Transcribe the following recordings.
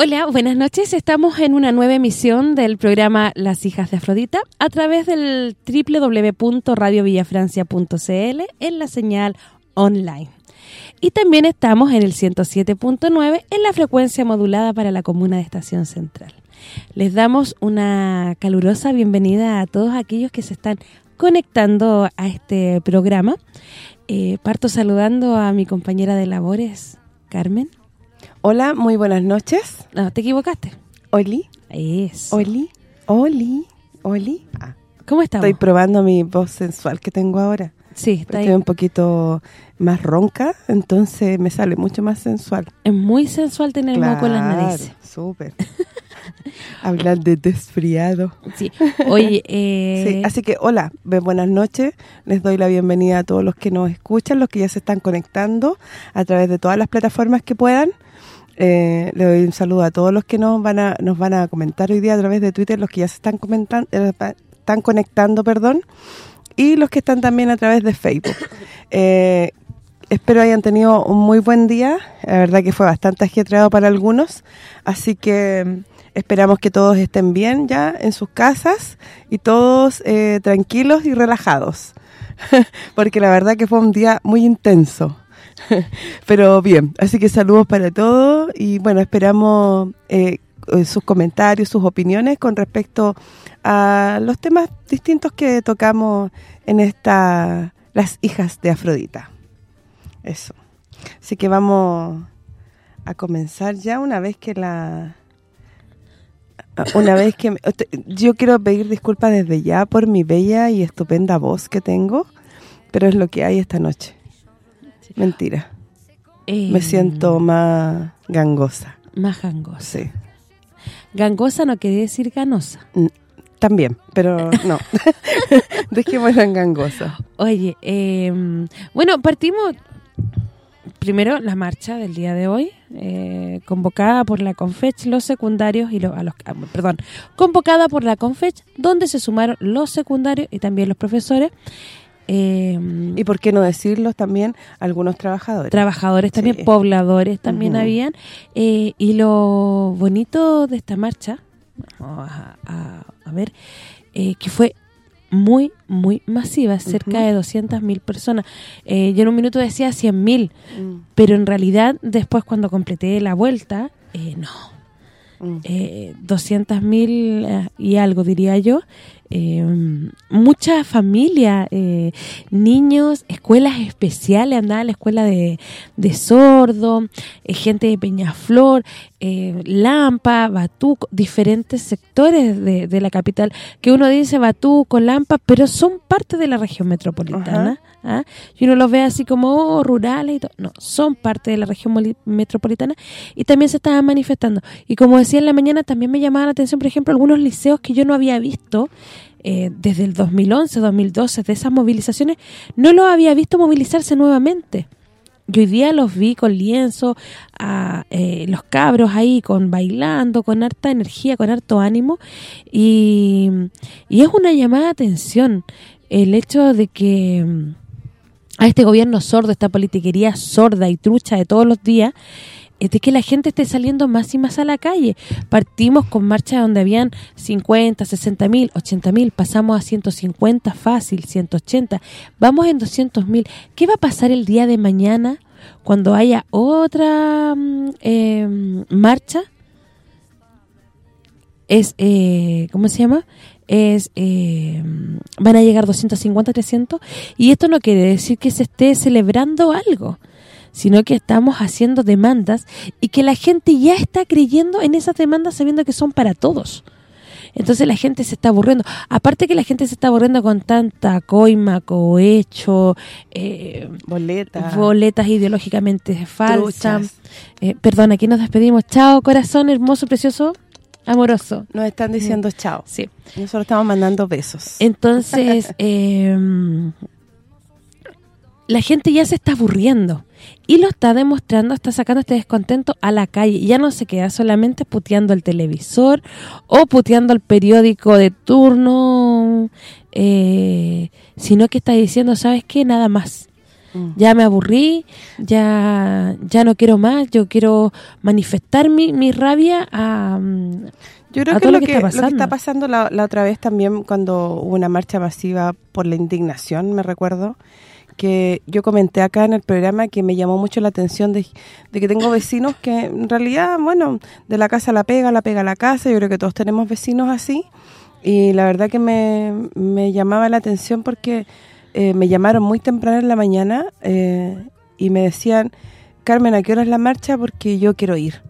Hola, buenas noches. Estamos en una nueva emisión del programa Las Hijas de Afrodita a través del www.radiovillafrancia.cl en la señal online. Y también estamos en el 107.9 en la frecuencia modulada para la comuna de Estación Central. Les damos una calurosa bienvenida a todos aquellos que se están conectando a este programa. Eh, parto saludando a mi compañera de labores, Carmen. Hola, muy buenas noches. No, te equivocaste. Oli. Eso. Oli. Oli. Oli. Ah. ¿Cómo estás? Estoy probando mi voz sensual que tengo ahora. Sí, está Estoy un poquito más ronca, entonces me sale mucho más sensual. Es muy sensual tener el moco en las narices. súper. Hablar de desfriado. Sí. Oye, eh... sí, así que hola, buenas noches. Les doy la bienvenida a todos los que nos escuchan, los que ya se están conectando a través de todas las plataformas que puedan. Eh, le doy un saludo a todos los que nos van a nos van a comentar hoy día a través de Twitter, los que ya se están comentando eh, están conectando, perdón, y los que están también a través de Facebook. Eh, espero hayan tenido un muy buen día, la verdad que fue bastante ajetreado para algunos, así que mm, esperamos que todos estén bien ya en sus casas y todos tranquilos y relajados, porque la verdad que fue un día muy intenso. Pero bien, así que saludos para todos y bueno, esperamos eh, eh, sus comentarios, sus opiniones con respecto a los temas distintos que tocamos en esta Las hijas de Afrodita. Eso. Así que vamos a comenzar ya una vez que la una vez que yo quiero pedir disculpas desde ya por mi bella y estupenda voz que tengo, pero es lo que hay esta noche. Mentira. Me Em, siento más gangosa. Más gangosa. Sí. Gangosa no quiere decir ganosa. También, pero no. Dejémosla en gangosa. Oye, eh, bueno, partimos primero la marcha del día de hoy, eh, convocada por la Confech, los secundarios y los, a los ah, perdón, convocada por la Confech, donde se sumaron los secundarios y también los profesores eh, y por qué no decirlo también algunos trabajadores. Trabajadores también, Sí. pobladores también habían. eh, y lo bonito de esta marcha, vamos a, a- a ver, eh, que fue muy, muy masiva, cerca Ujú. de 200.000 personas. Eh, yo en un minuto decía 100.000, Mm, pero en realidad después cuando completé la vuelta, eh, no, mm. eh, 200.000 eh, y algo diría yo eh, mucha familia eh, niños, escuelas especiales andaba a la escuela de, de sordo eh, gente de Peñaflor eh, Lampa, Batuco diferentes sectores de, de la capital que uno dice Batuco, Lampa pero son parte de la región metropolitana ¿ah? y uno los ve así como oh, rurales y todo, no, son parte de la región metropolitana y también se estaban manifestando. Y como decía en la mañana, también me llamaba la atención, por ejemplo, algunos liceos que yo no había visto eh, desde el 2011, 2012, de esas movilizaciones, no los había visto movilizarse nuevamente. Y hoy día los vi con lienzo, a eh, los cabros ahí con bailando, con harta energía, con harto ánimo. Y, y es una llamada de atención el hecho de que mm, a este gobierno sordo, esta politiquería sorda y trucha de todos los días, es de que la gente esté saliendo más y más a la calle. Partimos con marchas donde habían 50, 60 mil, 80 mil, pasamos a 150 fácil, 180, vamos en 200 mil. ¿Qué va a pasar el día de mañana cuando haya otra mm, eh, marcha? es, eh, ¿cómo se llama? es eh, van a llegar 250, 300 y esto no quiere decir que se esté celebrando algo sino que estamos haciendo demandas y que la gente ya está creyendo en esas demandas sabiendo que son para todos. Entonces la gente se está aburriendo. Aparte que la gente se está aburriendo con tanta coima, cohecho, eh, boletas boletas ideológicamente falsas. Eh, perdón, aquí nos despedimos. Chao, corazón hermoso, precioso, amoroso. Nos están diciendo chao. Sí. Nosotros estamos mandando besos. Entonces, eh, la gente ya se está aburriendo y lo está demostrando, está sacando este descontento a la calle. Ya no se queda solamente puteando el televisor o puteando el periódico de turno, eh, sino que está diciendo, ¿sabes qué? Nada más. Mm. Ya me aburrí, ya ya no quiero más, yo quiero manifestar mi, mi rabia a... Yo creo que, lo, que, pasando. lo que está pasando la, la otra vez también cuando hubo una marcha masiva por la indignación, me recuerdo, que yo comenté acá en el programa que me llamó mucho la atención de, que tengo vecinos que en realidad, bueno, de la casa la pega, la pega la casa, yo creo que todos tenemos vecinos así y la verdad que me, me llamaba la atención porque eh, me llamaron muy temprano en la mañana eh, y me decían, Carmen, ¿a qué hora es la marcha? Porque yo quiero ir.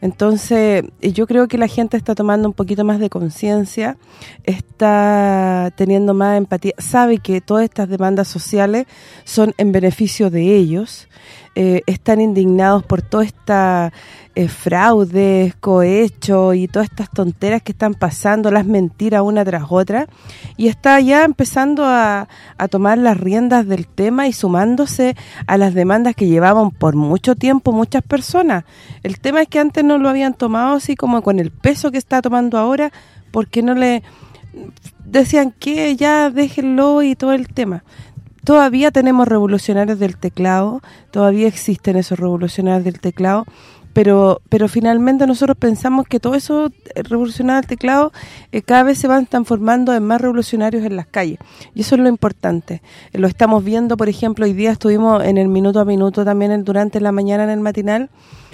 Entonces, yo creo que la gente está tomando un poquito más de conciencia, está teniendo más empatía, sabe que todas estas demandas sociales son en beneficio de ellos, eh, están indignados por toda esta eh, fraudes, cohechos y todas estas tonteras que están pasando, las mentiras una tras otra, y está ya empezando a, a tomar las riendas del tema y sumándose a las demandas que llevaban por mucho tiempo muchas personas. El tema es que antes no lo habían tomado así como con el peso que está tomando ahora, porque no le decían que ya déjenlo y todo el tema todavía tenemos revolucionarios del teclado, todavía existen esos revolucionarios del teclado, pero pero finalmente nosotros pensamos que todos esos revolucionarios del teclado eh, cada vez se van transformando en más revolucionarios en las calles. Y eso es lo importante. lo estamos viendo, por ejemplo, hoy día estuvimos en el minuto a minuto también durante la mañana en el matinal,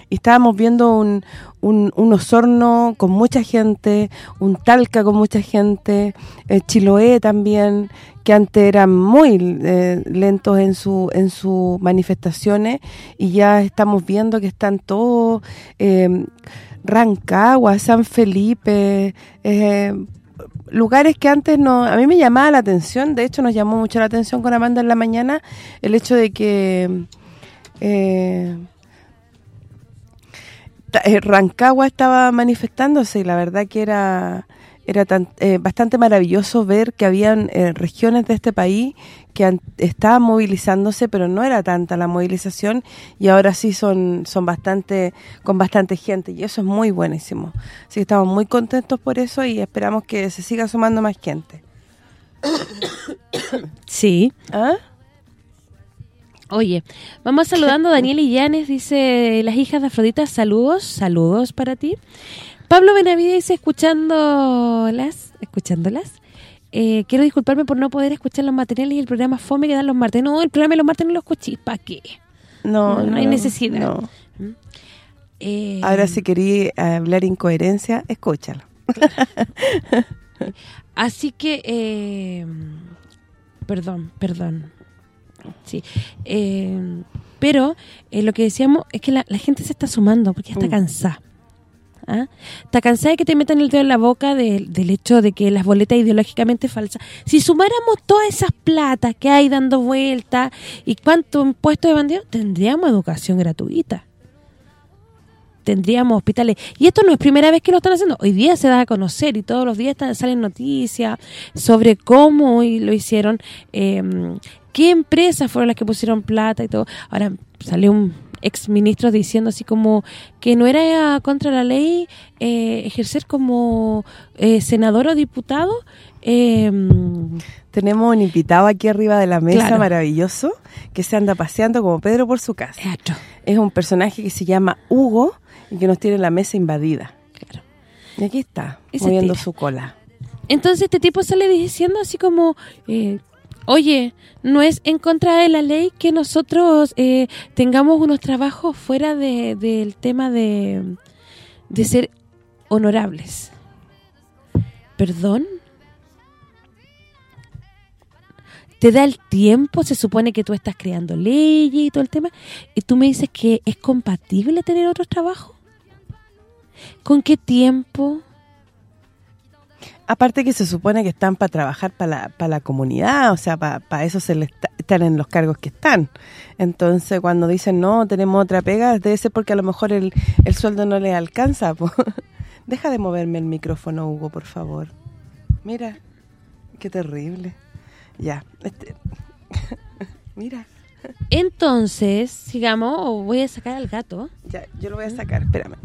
y estábamos viendo un, un, Osorno con mucha gente, un Talca con mucha gente, eh, Chiloé también, que antes eran muy eh, lentos en su en sus manifestaciones y ya estamos viendo que están todos eh, Rancagua, San Felipe, eh, lugares que antes no a mí me llamaba la atención, de hecho nos llamó mucho la atención con Amanda en la mañana el hecho de que eh, Rancagua estaba manifestándose y la verdad que era era tan, eh, bastante maravilloso ver que habían eh, regiones de este país que estaban movilizándose, pero no era tanta la movilización y ahora sí son son bastante con bastante gente y eso es muy buenísimo. Así que estamos muy contentos por eso y esperamos que se siga sumando más gente. Sí. ¿Ah? Oye, vamos saludando a Daniel Illanes, dice, las hijas de Afrodita, saludos, saludos para ti. Pablo Benavides escuchándolas, escuchándolas. Eh, quiero disculparme por no poder escuchar los materiales y el programa FOME que dan los martes. No, el programa de los martes no lo escuché. ¿Para qué? No, no, hay necesidad. ¿Mm? Eh, Ahora si quería hablar incoherencia, escúchalo. Así que, eh, perdón, perdón. Sí, pero lo que decíamos es que la, gente se está sumando porque ya está mm. cansada. ¿Ah? ¿Está cansada de que te metan el dedo en la boca del hecho de que las boletas ideológicamente falsas? Si sumáramos todas esas platas que hay dando vuelta y cuánto impuesto de bandido, tendríamos educación gratuita. Tendríamos hospitales. Y esto no es primera vez que lo están haciendo. Hoy día se da a conocer y todos los días salen noticias sobre cómo lo hicieron, em, qué empresas fueron las que pusieron plata y todo. Ahora salió un exministros diciendo así como que no era contra la ley eh, ejercer como eh, senador o diputado. Em, Tenemos un invitado aquí arriba de la mesa maravilloso que se anda paseando como Pedro por su casa. Es un personaje que se llama Hugo y que nos tiene la mesa invadida. Claro. Y aquí está, moviendo su cola. Entonces este tipo sale diciendo así como... Eh, Oye, no es en contra de la ley que nosotros eh, tengamos unos trabajos fuera del tema de, de ser honorables. ¿Perdón? te da el tiempo, se supone que tú estás creando leyes y todo el tema, y tú me dices que es compatible tener otros trabajos. ¿Con qué tiempo? Aparte que se supone que están para trabajar para la, la comunidad, o sea, para eso se les están en los cargos que están. Entonces, cuando dicen, no, tenemos otra pega, debe ser porque a lo mejor el, el sueldo no les alcanza. Deja de moverme el micrófono, Hugo, por favor. Mira, qué terrible. Ya, este, mira. Entonces, sigamos, voy a sacar al gato. Ya, yo lo voy a sacar, espérame.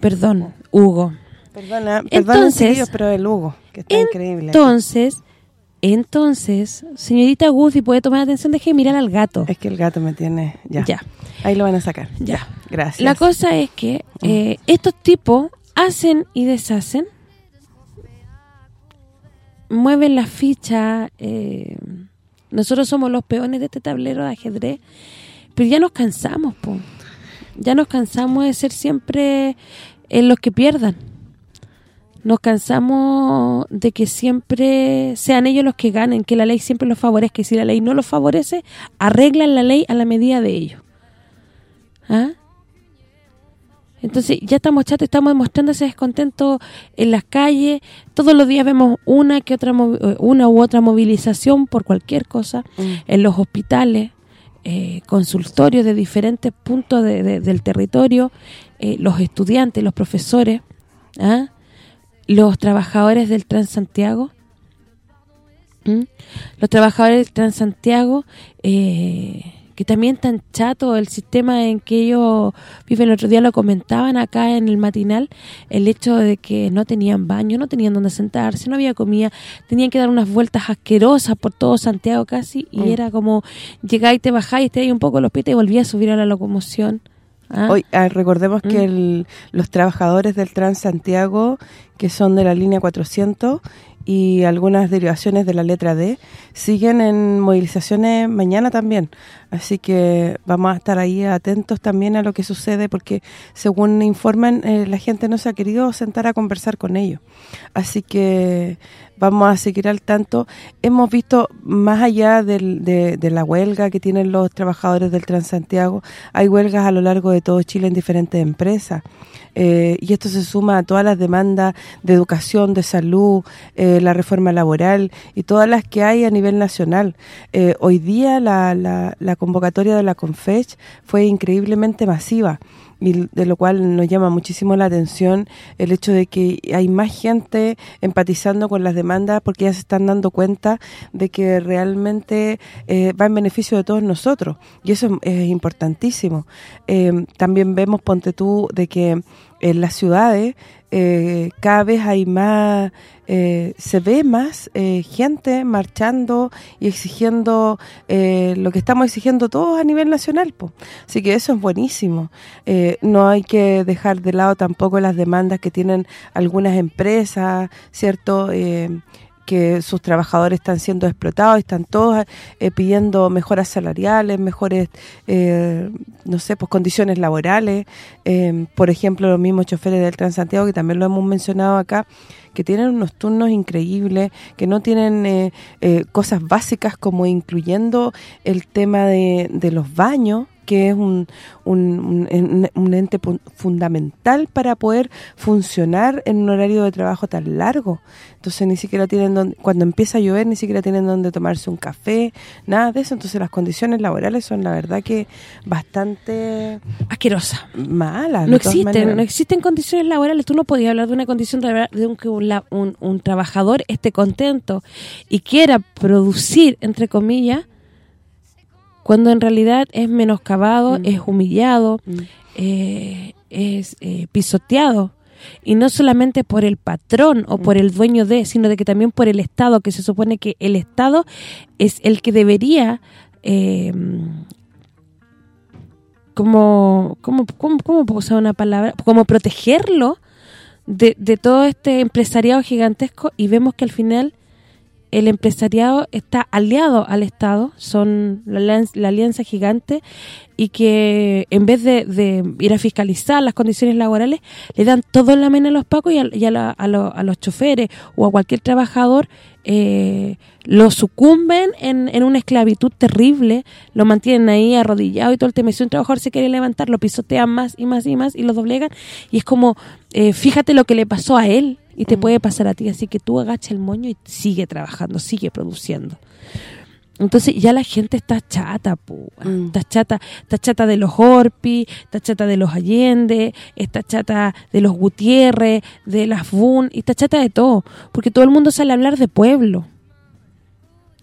Perdón, Hugo. Perdona, entonces, pero el Hugo, que está increíble. Entonces, entonces, señorita Guzi, puede tomar atención, deje de mirar al gato. Es que el gato me tiene, ya. Ya. Ahí lo van a sacar. Ya, gracias. La cosa es que eh, estos tipos hacen y deshacen mueven la ficha. Eh, nosotros somos los peones de este tablero de ajedrez, pero ya nos cansamos, po. Ya nos cansamos de ser siempre en los que pierdan. Nos cansamos de que siempre sean ellos los que ganen, que la ley siempre los favorezca. Y si la ley no los favorece, arreglan la ley a la medida de ellos. ¿Ah? Entonces ya estamos chatos, estamos demostrando ese descontento en las calles. Todos los días vemos una que otra eh, una u otra movilización por cualquier cosa mm. en los hospitales, eh, consultorios de diferentes puntos del territorio, eh, los estudiantes, los profesores, ¿ah? Los trabajadores del Transantiago. Los trabajadores del Transantiago eh, que también tan chato el sistema en que ellos viven. El otro día lo comentaban acá en el matinal, el hecho de que no tenían baño, no tenían donde sentarse, no había comida, tenían que dar unas vueltas asquerosas por todo Santiago casi, y mm. era como llegáis, te bajáis, te ahí un poco los pies y volvías a subir a la locomoción. ¿Ah? Hoy ah, recordemos que mm. los trabajadores del Transantiago, que son de la línea 400 y algunas derivaciones de la letra D, siguen en movilizaciones mañana también. Así que vamos a estar ahí atentos también a lo que sucede porque según informan eh, la gente no se ha querido sentar a conversar con ellos. Así que vamos a seguir al tanto. Hemos visto más allá de, la huelga que tienen los trabajadores del Transantiago, hay huelgas a lo largo de todo Chile en diferentes empresas. Eh, y esto se suma a todas las demandas de educación, de salud, eh, la reforma laboral y todas las que hay a nivel nacional. hoy día la, la, la convocatoria de la CONFECH fue increíblemente masiva y de lo cual nos llama muchísimo la atención el hecho de que hay más gente empatizando con las demandas porque ya se están dando cuenta de que realmente eh, va en beneficio de todos nosotros y eso es importantísimo. Eh, también vemos, ponte tú, de que en las ciudades eh, cada vez hay más, eh, se ve más eh, gente marchando y exigiendo lo que estamos exigiendo todos a nivel nacional. Así que eso es buenísimo. no hay que dejar de lado tampoco las demandas que tienen algunas empresas, ¿cierto?, que sus trabajadores están siendo explotados, están todos eh, pidiendo mejoras salariales, mejores, eh, no sé, pues condiciones laborales. Eh, por ejemplo, los mismos choferes del Transantiago, que también lo hemos mencionado acá, que tienen unos turnos increíbles, que no tienen cosas básicas como incluyendo el tema de los baños, que es un, un, un, ente fundamental para poder funcionar en un horario de trabajo tan largo. Entonces ni siquiera tienen donde, cuando empieza a llover ni siquiera tienen donde tomarse un café, nada de eso. Entonces las condiciones laborales son la verdad que bastante asquerosas, malas. No existen, no existen condiciones laborales. Tú no podías hablar de una condición de, de un, que un, un trabajador esté contento y quiera producir, entre comillas, cuando en realidad es menoscabado, mm. es humillado, mm. eh, es eh, pisoteado y no solamente por el patrón o por mm. el dueño de, sino de que también por el Estado, que se supone que el Estado es el que debería eh, como, ¿cómo, cómo, cómo puedo usar una palabra? Como protegerlo de, de todo este empresariado gigantesco y vemos que al final el empresariado está aliado al Estado, son la, alianza gigante y que en vez de, ir a fiscalizar las condiciones laborales, le dan todo la mena a los pacos y a, los choferes o a cualquier trabajador eh, lo sucumben en, una esclavitud terrible, lo mantienen ahí arrodillado y todo el tema. Si un trabajador se quiere levantar, lo pisotean más y más y más y lo doblegan. Y es como, eh, fíjate lo que le pasó a él y te mm. puede pasar a ti. Así que tú agacha el moño y sigue trabajando, sigue produciendo. Entonces ya la gente está chata, mm. está chata, está chata de los Orpi, está chata de los Allende, está chata de los Gutiérrez, de las Bun, y está chata de todo, porque todo el mundo sale a hablar de pueblo.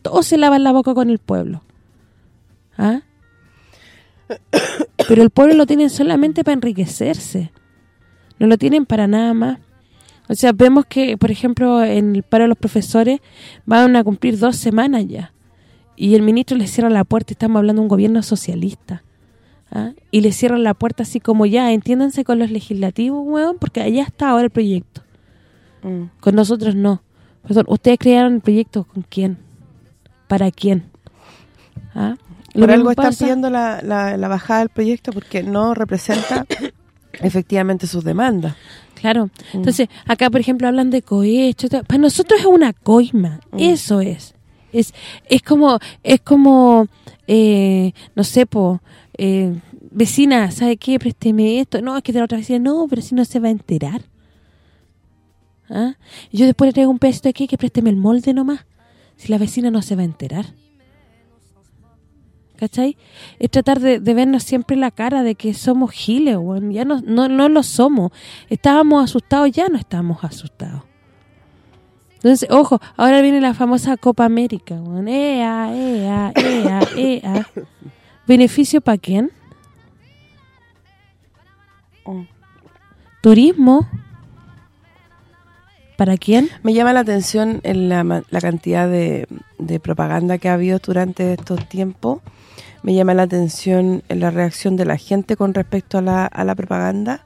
Todos se lavan la boca con el pueblo. ¿Ah? Pero el pueblo lo tienen solamente para enriquecerse. No lo tienen para nada más. O sea, vemos que, por ejemplo, en el paro de los profesores van a cumplir dos semanas ya y el ministro le cierra la puerta, estamos hablando de un gobierno socialista, ¿ah? y le cierran la puerta así como ya, entiéndanse con los legislativos, weón, porque allá está ahora el proyecto. Mm. Con nosotros no. ¿ustedes crearon el proyecto con quién? ¿Para quién? ¿Ah? Por algo están pidiendo la, la, bajada del proyecto porque no representa efectivamente sus demandas. Claro. Mm. Entonces, acá, por ejemplo, hablan de cohecho. Para nosotros es una coima. Mm. Eso es. Es es como es como eh, no sé, po, eh, vecina, ¿sabe qué? Présteme esto. No, es que de la otra vecina, no, pero si no se va a enterar. ¿Ah? yo después le traigo un pedazo de que présteme el molde nomás. Si la vecina no se va a enterar. ¿Cachai? Es tratar de, vernos siempre la cara de que somos giles, ya no, no, no lo somos. Estábamos asustados, ya no estamos asustados. Entonces, ojo, ahora viene la famosa Copa América. Ea, ea, ea, ea. ¿Beneficio para quién? Oh. ¿Turismo? ¿Para quién? Me llama la atención en la, la cantidad de, propaganda que ha habido durante estos tiempos. Me llama la atención en la reacción de la gente con respecto a la, a la propaganda.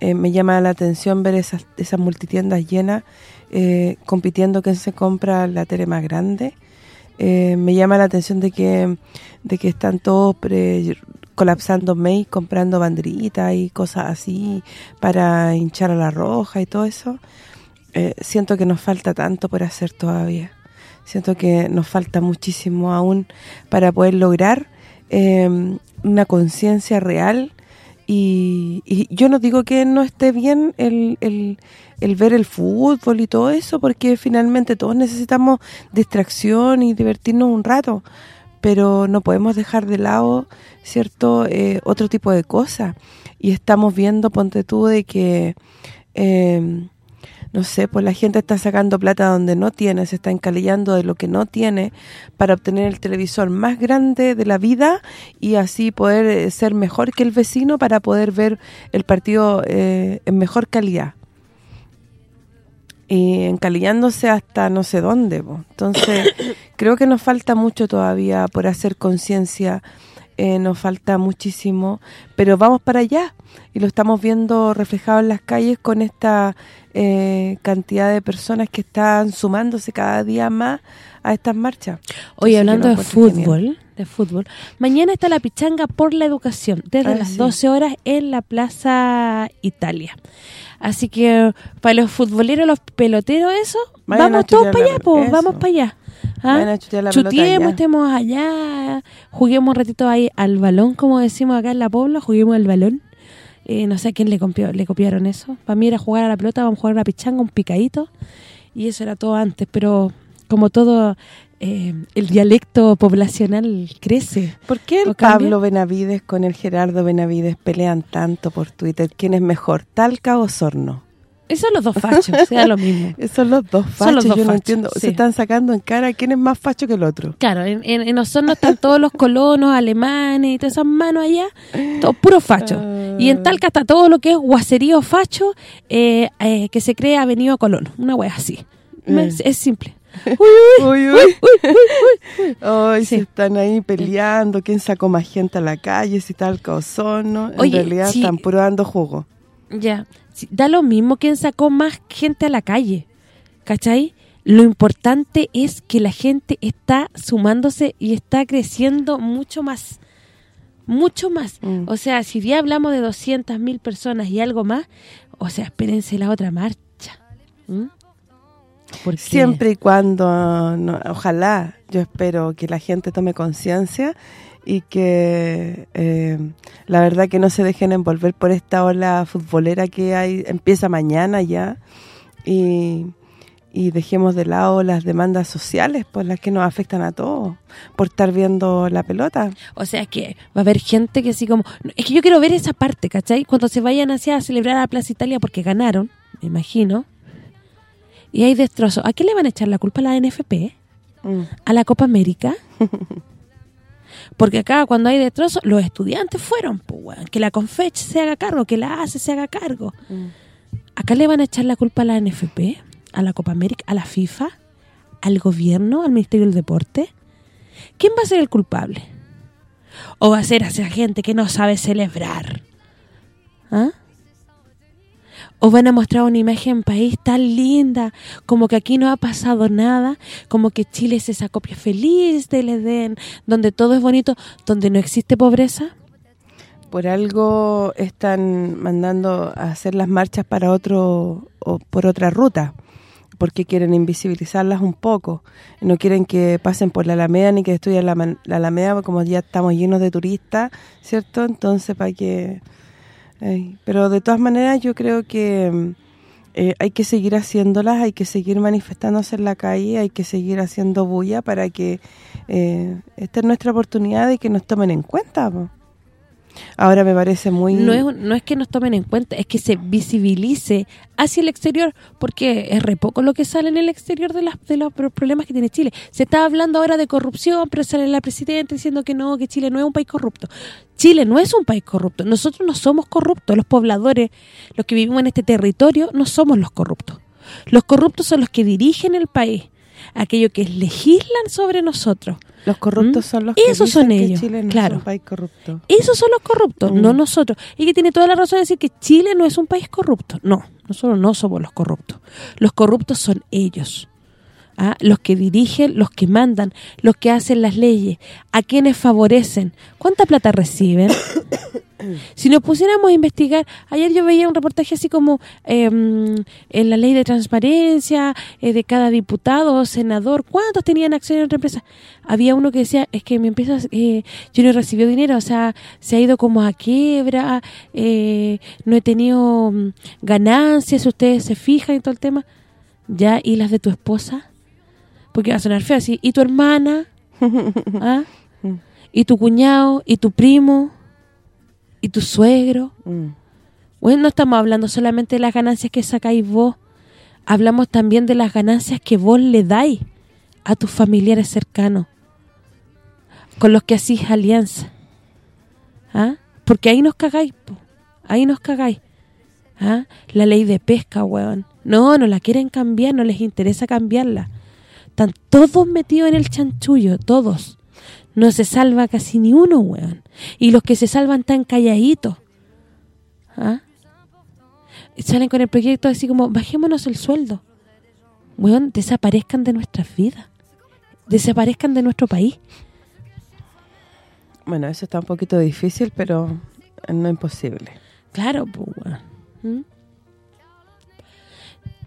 Eh, me llama la atención ver esas, multitiendas llenas eh, compitiendo quién se compra la tele más grande. Eh, me llama la atención de que de que están todos colapsando mail, comprando banderitas y cosas así para hinchar a la roja y todo eso. Eh, siento que nos falta tanto por hacer todavía. Siento que nos falta muchísimo aún para poder lograr una conciencia real y, yo no digo que no esté bien el, el, ver el fútbol y todo eso, porque finalmente todos necesitamos distracción y divertirnos un rato, pero no podemos dejar de lado, ¿cierto?, eh, otro tipo de cosas. Y estamos viendo, ponte tú, de que... Eh, no sé, pues la gente está sacando plata donde no tiene, se está encalillando de lo que no tiene para obtener el televisor más grande de la vida y así poder eh, ser mejor que el vecino para poder ver el partido eh, en mejor calidad. Y encalillándose hasta no sé dónde. Entonces, creo que nos falta mucho todavía por hacer conciencia eh, nos falta muchísimo, pero vamos para allá y lo estamos viendo reflejado en las calles con esta eh, cantidad de personas que están sumándose cada día más a estas marchas. Hoy hablando de fútbol, de fútbol, mañana está la pichanga por la educación, desde ah, las 12 horas en la Plaza Italia. Así que para los futboleros, los peloteros, eso, vamos todos para allá, pues, vamos para allá. ¿Ah? Chutiemos, estemos allá, juguemos un ratito ahí al balón, como decimos acá en la Pobla, juguemos al balón. Eh, no sé a quién le, le copiaron eso. Para mí era jugar a la pelota, vamos a jugar a la pichanga, un picadito. Y eso era todo antes, pero como todo eh, el dialecto poblacional crece. ¿Por qué el Pablo Benavides con el Gerardo Benavides pelean tanto por Twitter? ¿Quién es mejor, Talca o Sorno? Esos son los dos fachos, sea lo mismo. Son los dos fachos, yo no entiendo. Se están sacando en cara quién es más facho que el otro. Claro, en, en, Osorno están todos los colonos alemanes y todas esas manos allá, todos puros fachos. Y en Talca está todo lo que es guacerío facho eh, eh, que se cree ha venido a Colón. Una wea así. Eh. Es, simple. Uy, uy, uy, uy, se están ahí peleando, quién sacó más gente a la calle, si Talca o Osorno. En realidad están puro dando jugo. Ya da lo mismo quien sacó más gente a la calle, ¿cachai? lo importante es que la gente está sumándose y está creciendo mucho más. Mucho más. Mm. O sea, si ya hablamos de 200.000 personas y algo más, o sea, espérense la otra marcha. ¿Mm? Siempre y cuando, no, ojalá, yo espero que la gente tome conciencia y que eh, la verdad que no se dejen envolver por esta ola futbolera que hay empieza mañana ya y, y dejemos de lado las demandas sociales, pues las que nos afectan a todos, por estar viendo la pelota. O sea, es que va a haber gente que así como... Es que yo quiero ver esa parte, ¿cachai? Cuando se vayan hacia a celebrar a la Plaza Italia porque ganaron, me imagino, y hay destrozos. ¿A quién le van a echar la culpa a la NFP? Mm. ¿A la Copa América? Porque acá cuando hay destrozos, los estudiantes fueron, pues, weón. Que la Confech se haga cargo, que la ACE se haga cargo. Mm. ¿Acá le van a echar la culpa a la NFP? ¿A la Copa América? ¿A la FIFA? ¿Al gobierno? ¿Al Ministerio del Deporte? ¿Quién va a ser el culpable? ¿O va a ser esa gente que no sabe celebrar? ¿Ah? ¿O van a mostrar una imagen país tan linda, como que aquí no ha pasado nada, como que Chile es esa copia feliz del Edén, donde todo es bonito, donde no existe pobreza? por algo están mandando a hacer las marchas para otro o por otra ruta porque quieren invisibilizarlas un poco no quieren que pasen por la Alameda ni que destruyan la, la Alameda como ya estamos llenos de turistas ¿cierto? entonces para que ay, pero de todas maneras yo creo que eh, hay que seguir haciéndolas, hay que seguir manifestándose en la calle, hay que seguir haciendo bulla para que eh, esta es nuestra oportunidad de que nos tomen en cuenta. Ahora me parece muy... No es, no es que nos tomen en cuenta, es que se visibilice hacia el exterior, porque es re poco lo que sale en el exterior de, las, de los pro- problemas que tiene Chile. Se está hablando ahora de corrupción, pero sale la presidenta diciendo que no, que Chile no es un país corrupto. Chile no es un país corrupto, nosotros no somos corruptos, los pobladores, los que vivimos en este territorio, no somos los corruptos. Los corruptos son los que dirigen el país, aquellos que legislan sobre nosotros. Los corruptos ¿Mm? son los que Esos dicen son que ellos, Chile no claro. es un país corrupto. Esos son los corruptos, Mm. no nosotros. Y que tiene toda la razón de decir que Chile no es un país corrupto. No, nosotros no somos los corruptos. Los corruptos son ellos. ¿Ah? Los que dirigen, los que mandan, los que hacen las leyes, a quienes favorecen. ¿Cuánta plata reciben? si nos pusiéramos a investigar, ayer yo veía un reportaje así como eh, en la ley de transparencia eh, de cada diputado o senador, ¿cuántos tenían acciones en otra empresa? Había uno que decía, es que mi empresa, eh, yo no he recibido dinero, o sea, se ha ido como a quiebra, eh, no he tenido mm, ganancias, ustedes se fijan y todo el tema. Ya, ¿y las de tu esposa? Porque va a sonar feo así, ¿y tu hermana? ¿Ah? ¿Y tu cuñado? ¿Y tu primo? ¿Y tu suegro? Mm. Bueno, no estamos hablando solamente de las ganancias que sacáis vos, hablamos también de las ganancias que vos le dais a tus familiares cercanos, con los que hacís alianza. ¿Ah? Porque ahí nos cagáis, po. ahí nos cagáis. ¿Ah? La ley de pesca, weón. No, no la quieren cambiar, no les interesa cambiarla. Están todos metidos en el chanchullo, todos. No se salva casi ni uno, weón. Y los que se salvan están calladitos. ¿Ah? Salen con el proyecto así como, bajémonos el sueldo. Weón, desaparezcan de nuestras vidas. Desaparezcan de nuestro país. Bueno, eso está un poquito difícil, pero no imposible. Claro, pues, weón. ¿Mm?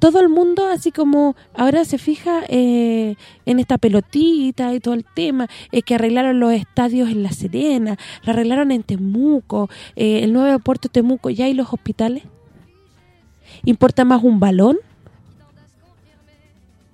Todo el mundo así como ahora se fija eh, en esta pelotita y todo el tema, es que arreglaron los estadios en La Serena, lo arreglaron en Temuco, eh, el nuevo aeropuerto de Temuco, ¿ya hay los hospitales? ¿Importa más un balón?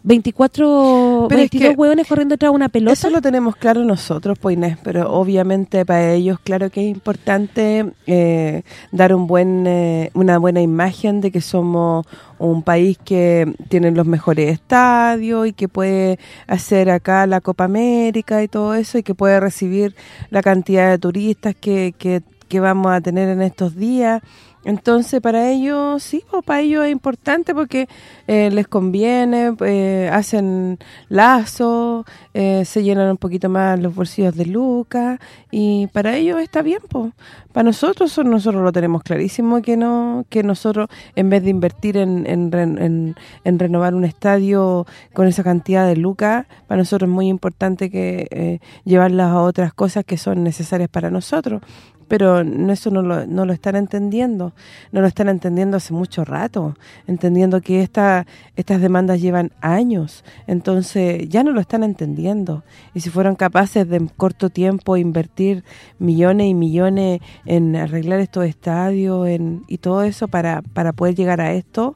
24, Pero es 22 que hueones corriendo detrás de una pelota. Eso lo tenemos claro nosotros, pues Inés, pero obviamente para ellos claro que es importante eh, dar un buen eh, una buena imagen de que somos un país que tiene los mejores estadios y que puede hacer acá la Copa América y todo eso y que puede recibir la cantidad de turistas que, que, que vamos a tener en estos días Entonces, para ellos, sí, pues, para ellos es importante porque eh, les conviene, eh, hacen lazos, eh, se llenan un poquito más los bolsillos de lucas y para ellos está bien, pues. Para nosotros, nosotros lo tenemos clarísimo que no que nosotros, en vez de invertir en, en, en, renovar un estadio con esa cantidad de lucas, para nosotros es muy importante que llevarlas a otras cosas que son necesarias para nosotros pero eso no lo, no lo están entendiendo, no lo están entendiendo hace mucho rato, entendiendo que esta, estas demandas llevan años, entonces ya no lo están entendiendo. Y si fueron capaces de corto tiempo invertir millones y millones en arreglar estos estadios en, y todo eso para, para poder llegar a esto,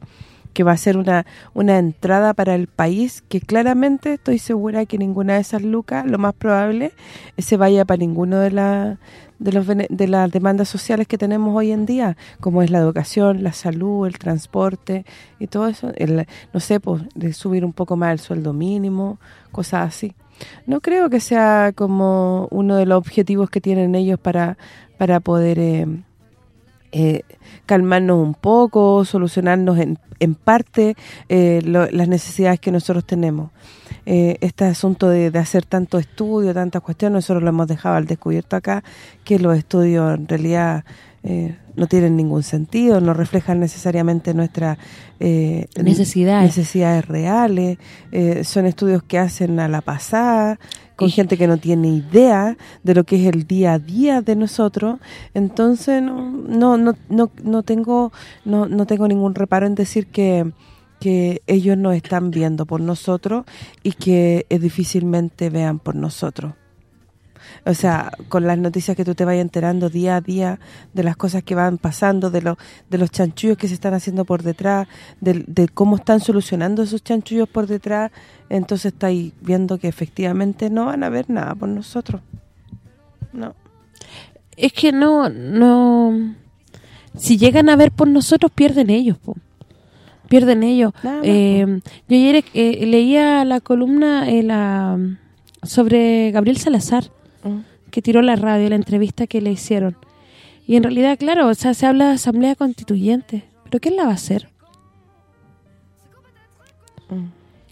que va a ser una, una entrada para el país que claramente estoy segura que ninguna de esas lucas, lo más probable, se vaya para ninguno de, la, de, los, de las demandas sociales que tenemos hoy en día, como es la educación, la salud, el transporte y todo eso, el, no sé, pues de subir un poco más el sueldo mínimo, cosas así. No creo que sea como uno de los objetivos que tienen ellos para, para poder eh, eh, calmarnos un poco, solucionarnos en, en parte eh, las necesidades que nosotros tenemos. Eh, este asunto de, hacer tanto estudio, tantas cuestiones, nosotros lo hemos dejado al descubierto acá, que los estudios en realidad eh, no tienen ningún sentido, no reflejan necesariamente nuestras eh, necesidades. necesidades reales, son estudios que hacen a la pasada, con gente que no tiene idea de lo que es el día a día de nosotros, entonces no no no no, no tengo no, no tengo ningún reparo en decir que que ellos no están viendo por nosotros y que difícilmente vean por nosotros. O sea, con las noticias que tú te vayas enterando día a día de las cosas que van pasando, de, los de los chanchullos que se están haciendo por detrás, de, de, cómo están solucionando esos chanchullos por detrás, entonces estáis viendo que efectivamente no van a ver nada por nosotros. No. Es que no, no... Si llegan a ver por nosotros, pierden ellos, po pierden ellos. Eh, yo ayer eh, leía la columna eh, la sobre Gabriel Salazar, mm. que tiró la radio, la entrevista que le hicieron. Y en realidad, claro, o sea, se habla de asamblea constituyente, pero ¿quién la va a hacer? Mm.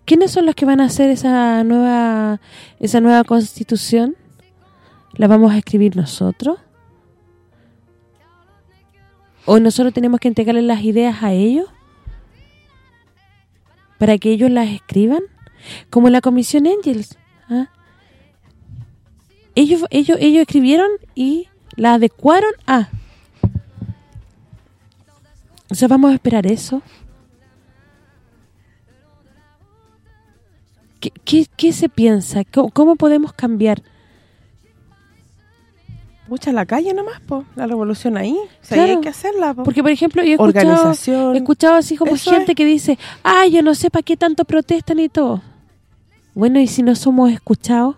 ¿Quiénes son los que van a hacer esa nueva esa nueva constitución? ¿La vamos a escribir nosotros? ¿O nosotros tenemos que entregarle las ideas a ellos? Para que ellos las escriban, como la Comisión Angels. ¿ah? Ellos ellos ellos escribieron y la adecuaron a... O sea, vamos a esperar eso. ¿Qué, qué, se piensa? ¿Cómo, podemos cambiar? Mucha la calle nomás, po, la revolución ahí. hay que hacerla, Porque, por ejemplo, yo he escuchado, he escuchado así como gente que dice, ay, yo no sé para qué tanto protestan y todo. Bueno, ¿y si no somos escuchados?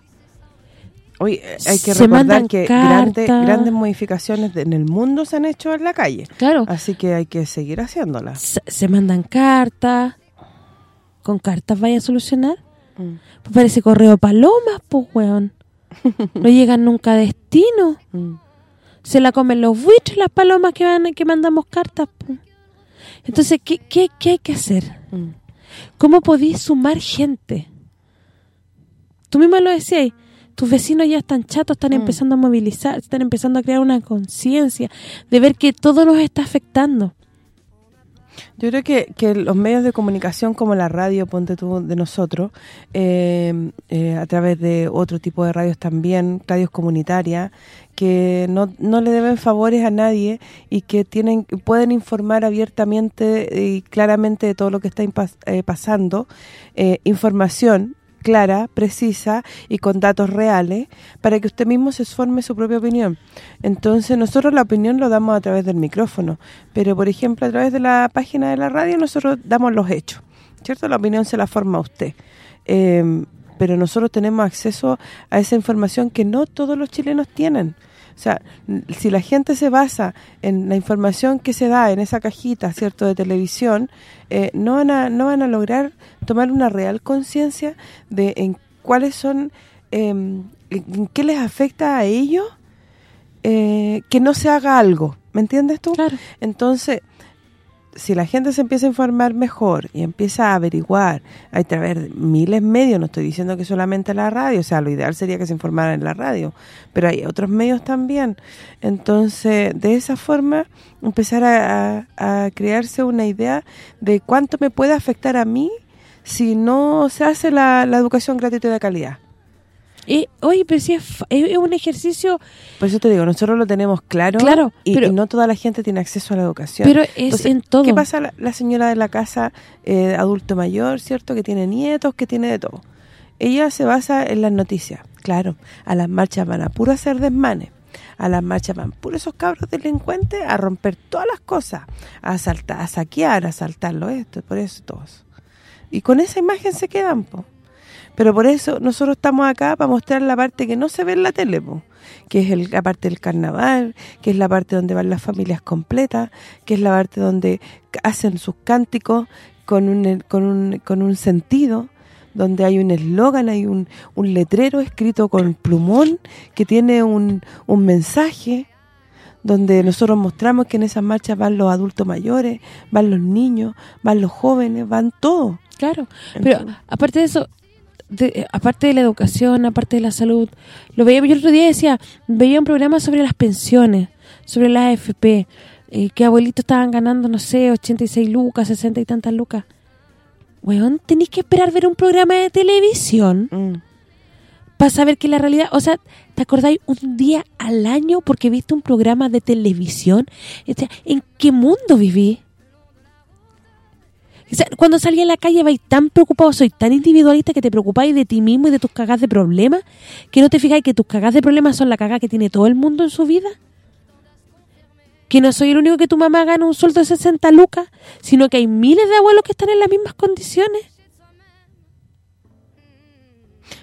Hoy eh, hay que recordar que grandes, grandes modificaciones en el mundo se han hecho en la calle. Claro. Así que hay que seguir haciéndolas. Se, mandan cartas. ¿Con cartas vaya a solucionar? Mm. Pues parece correo palomas, pues, weón. No llegan nunca a destino. Mm. Se la comen los buitres las palomas que van que mandamos cartas. Entonces, ¿qué, qué, qué hay que hacer? Mm. ¿Cómo podéis sumar gente? Tú misma lo decías, tus vecinos ya están chatos, están mm. empezando a movilizar, están empezando a crear una conciencia de ver que todo nos está afectando. Yo creo que, que los medios de comunicación como la radio, ponte tú, de nosotros, eh, eh, a través de otro tipo de radios también, radios comunitarias, que no, no le deben favores a nadie y que tienen pueden informar abiertamente y claramente de todo lo que está eh, pasando, información clara, precisa y con datos reales para que usted mismo se forme su propia opinión. Entonces, nosotros la opinión lo damos a través del micrófono, pero por ejemplo, a través de la página de la radio nosotros damos los hechos, ¿cierto? La opinión se la forma usted. Em, pero nosotros tenemos acceso a esa información que no todos los chilenos tienen. O sea, si la gente se basa en la información que se da en esa cajita, ¿cierto?, de televisión, eh, no van a no van a lograr tomar una real conciencia de en cuáles son, em, en qué les afecta a ellos eh, que no se haga algo, ¿me entiendes tú? Claro. Entonces, si la gente se empieza a informar mejor y empieza a averiguar a través de miles de medios, no estoy diciendo que solamente la radio, o sea, lo ideal sería que se informara en la radio, pero hay otros medios también. Entonces, de esa forma, empezar a, a, a crearse una idea de cuánto me puede afectar a mí si no se hace la, la educación gratuita de calidad. Y, oye, pero si es, es, un ejercicio... Por eso te digo, nosotros lo tenemos claro, claro y, pero, y no toda la gente tiene acceso a la educación. Pero es Entonces, en todo. ¿Qué pasa la, la señora de la casa eh, adulto mayor, cierto? Que tiene nietos, que tiene de todo. Ella se basa en las noticias. Claro, a las marchas van a puro hacer desmanes. A las marchas van puro esos cabros delincuentes a romper todas las cosas. A asaltar, a saquear, a asaltarlo esto, por eso todos. Y con esa imagen se quedan, po. Pero por eso nosotros estamos acá para mostrar la parte que no se ve en la tele, po, que es el, la parte del carnaval, que es la parte donde van las familias completas, que es la parte donde hacen sus cánticos con un, con un, con un sentido, donde hay un eslogan, hay un, un letrero escrito con plumón que tiene un, un mensaje donde nosotros mostramos que en esas marchas van los adultos mayores, van los niños, van los jóvenes, van todos. Claro, pero aparte de eso, de, aparte de la educación, aparte de la salud, lo veía yo el otro día decía, veía un programa sobre las pensiones, sobre la AFP, eh, que abuelitos estaban ganando, no sé, 86 lucas, 60 y tantas lucas. Weón, tenéis que esperar ver un programa de televisión mm. para saber que la realidad, o sea, ¿te acordáis un día al año porque viste un programa de televisión? O sea, ¿En qué mundo viví? Cuando salí a la calle vais tan preocupado, soy tan individualista que te preocupáis de ti mismo y de tus cagas de problemas, que no te fijáis que tus cagas de problemas son la caga que tiene todo el mundo en su vida. Que no soy el único que tu mamá gana un sueldo de 60 lucas, sino que hay miles de abuelos que están en las mismas condiciones.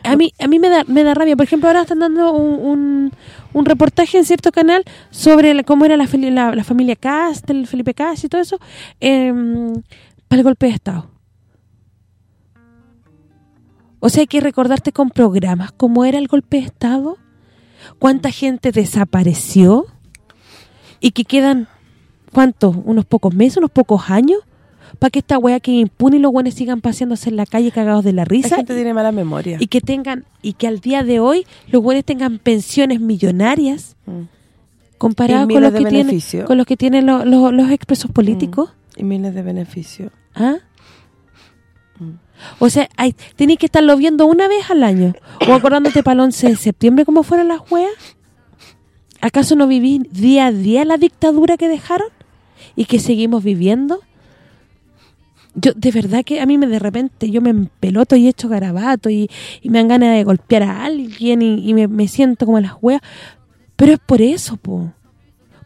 A mí a mí me da me da rabia. Por ejemplo, ahora están dando un, reportaje en cierto canal sobre cómo era la, familia Cast, el Felipe Cast y todo eso. Eh, para el golpe de Estado. O sea, hay que recordarte con programas cómo era el golpe de Estado, cuánta gente desapareció y que quedan, ¿cuántos? Unos pocos meses, unos pocos años para que esta weá que impune y los buenos sigan paseándose en la calle cagados de la risa. La gente tiene mala memoria. Y que tengan y que al día de hoy los buenos tengan pensiones millonarias mm. comparadas con los, que tienen, con los que tienen los, los, los expresos políticos. Mm. Y miles de beneficios. ¿Ah? O sea, hay, que estarlo viendo una vez al año. O acordándote para el 11 de septiembre cómo fueron las weas. ¿Acaso no viví día a día la dictadura que dejaron? ¿Y que seguimos viviendo? Yo, de verdad que a mí me de repente, yo me empeloto y echo garabato y, me dan ganas de golpear a alguien y, me, siento como las weas. Pero es por eso, po.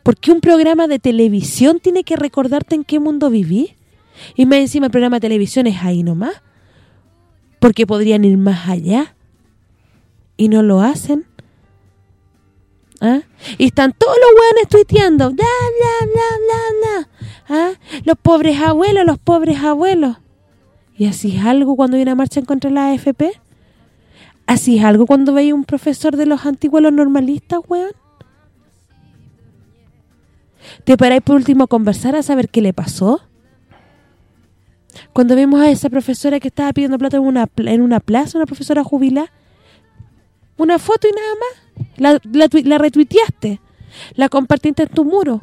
Porque un programa de televisión tiene que recordarte en qué mundo viví. Y más encima el programa de televisión es ahí nomás. Porque podrían ir más allá. Y no lo hacen. ¿Ah? Y están todos los hueones tuiteando. Bla, bla, bla, bla, bla. ¿Ah? Los pobres abuelos, los pobres abuelos. ¿Y así es algo cuando hay una marcha en contra de la AFP? ¿Así es algo cuando veis un profesor de los antiguos normalistas, weón? ¿Te paráis por último a conversar a saber qué le pasó? Cuando vemos a esa profesora que estaba pidiendo plata en una en una plaza, una profesora jubilada, una foto y nada más, la, la, la retuiteaste, la compartiste en tu muro,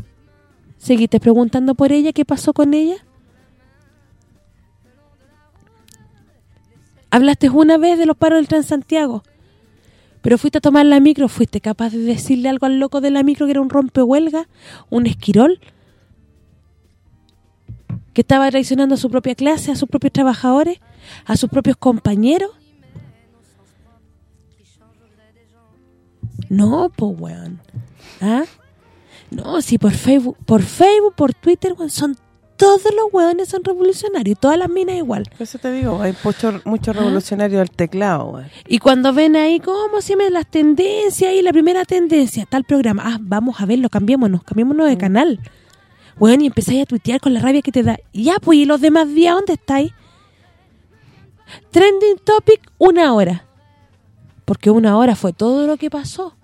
seguiste preguntando por ella, ¿qué pasó con ella? Hablaste una vez de los paros del Transantiago, pero fuiste a tomar la micro, fuiste capaz de decirle algo al loco de la micro que era un rompehuelga, un esquirol, que estaba traicionando a su propia clase, a sus propios trabajadores, a sus propios compañeros. No, pues, weón. ¿Ah? No, si por Facebook, por Facebook, por Twitter, weón, son todos los weones son revolucionarios, todas las minas igual. Eso te digo, hay muchos mucho revolucionarios ¿Ah? al teclado, weón. Y cuando ven ahí, ¿cómo se ven las tendencias? Y la primera tendencia, tal programa. Ah, vamos a verlo, cambiémonos, cambiémonos de mm. canal. Bueno, y empezáis a tuitear con la rabia que te da. Ya, pues, ¿y los demás días dónde estáis? Trending topic, una hora. Porque una hora fue todo lo que pasó.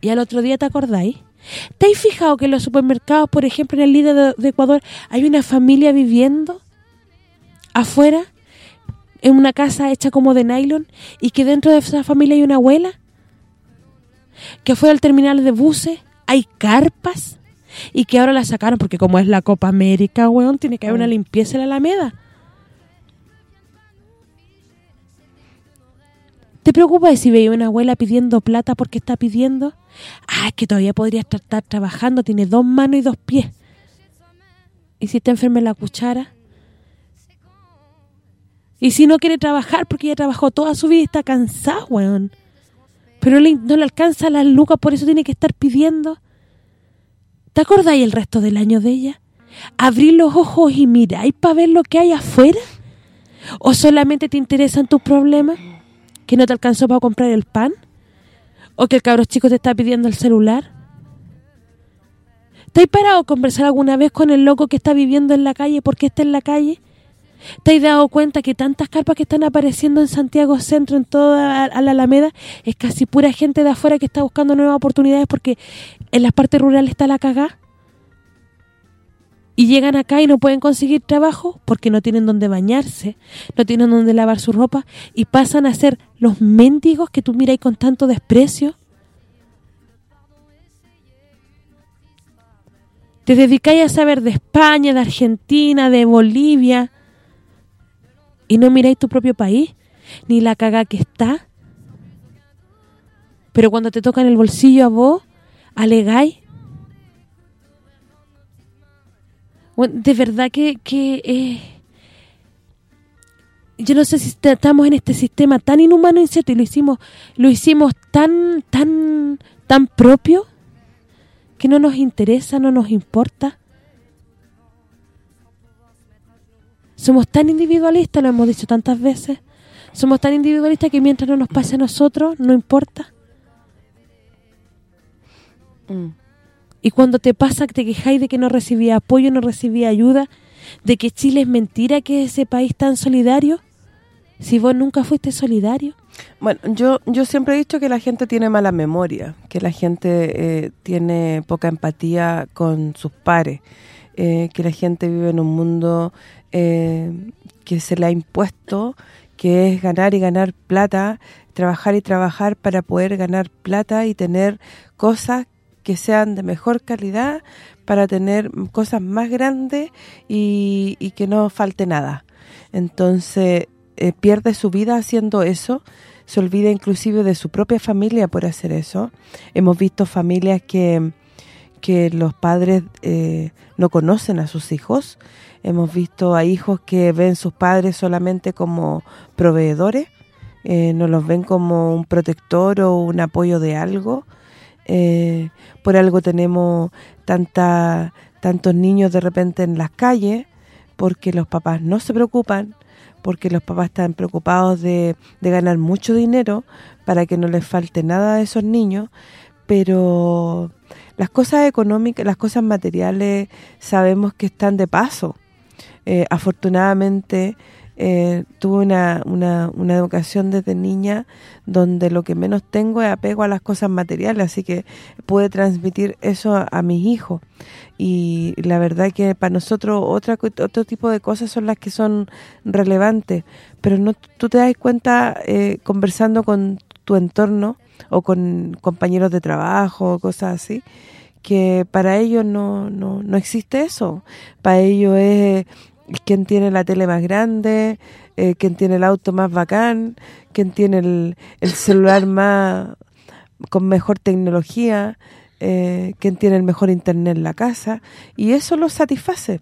y al otro día te acordáis. ¿Te has fijado que en los supermercados, por ejemplo, en el líder de, de Ecuador, hay una familia viviendo afuera en una casa hecha como de nylon y que dentro de esa familia hay una abuela? Que fue al terminal de buses hay carpas y que ahora la sacaron porque como es la Copa América, weón, tiene que haber una Mm. limpieza en la Alameda. ¿Te preocupas si veía una abuela pidiendo plata porque está pidiendo? Ah, es que todavía podría estar, trabajando, tiene dos manos y dos pies. ¿Y si está enferma en la cuchara? ¿Y si no quiere trabajar porque ella trabajó toda su vida y está cansada, weón? Pero le- no le alcanza las lucas, por eso tiene que estar pidiendo. ¿Te acordáis el resto del año de ella? ¿Abrir los ojos y miráis para ver lo que hay afuera? ¿O solamente te interesan tus problemas? ¿Que no te alcanzó para comprar el pan? ¿O que el cabro chico te está pidiendo el celular? ¿Te has parado a conversar alguna vez con el loco que está viviendo en la calle porque está en la calle? ¿Te has dado cuenta que tantas carpas que están apareciendo en Santiago Centro, en toda la Alameda, es casi pura gente de afuera que está buscando nuevas oportunidades porque en las partes rurales está la cagá? Y llegan acá y no pueden conseguir trabajo porque no tienen donde bañarse, no tienen donde lavar su ropa y pasan a ser los mendigos que tú miras con tanto desprecio. Te dedicáis a saber de España, de Argentina, de Bolivia y no miráis tu propio país, ni la caga que está. Pero cuando te toca en el bolsillo a vos, alegáis. De verdad que, que eh, yo no sé si est- estamos en este sistema tan inhumano, incierto, y lo hicimos lo hicimos tan tan tan propio que no nos interesa, no nos importa. Somos tan individualistas, lo hemos dicho tantas veces. Somos tan individualistas que mientras no nos pase a nosotros, no importa. Mm. Y cuando te pasa que te quejáis de que no recibía apoyo, no recibía ayuda, de que Chile es mentira que es ese país tan solidario, si vos nunca fuiste solidario. Bueno, yo yo siempre he dicho que la gente tiene mala memoria, que la gente eh, tiene poca empatía con sus pares, eh, que la gente vive en un mundo eh, que se le ha impuesto, que es ganar y ganar plata, trabajar y trabajar para poder ganar plata y tener cosas que sean de mejor calidad para tener cosas más grandes y, que no falte nada. Entonces, eh, pierde su vida haciendo eso, se olvida inclusive de su propia familia por hacer eso. Hemos visto familias que, que los padres eh, no conocen a sus hijos. Hemos visto a hijos que ven sus padres solamente como proveedores, eh, no los ven como un protector o un apoyo de algo. Eh, por algo tenemos tanta tantos niños de repente en las calles, porque los papás no se preocupan, porque los papás están preocupados de, ganar mucho dinero para que no les falte nada a esos niños, pero las cosas económicas, las cosas materiales sabemos que están de paso. Eh, afortunadamente eh, tuve una, una educación desde niña donde lo que menos tengo es apego a las cosas materiales, así que pude transmitir eso a, mis hijos. Y la verdad que para nosotros otra otro tipo de cosas son las que son relevantes, pero no tú te das cuenta eh, conversando con tu entorno o con compañeros de trabajo o cosas así, que para ellos no, no, no existe eso. Para ellos es quién tiene la tele más grande, eh, quién tiene el auto más bacán, quién tiene el, el celular más con mejor tecnología, eh, quién tiene el mejor internet en la casa, y eso los satisface,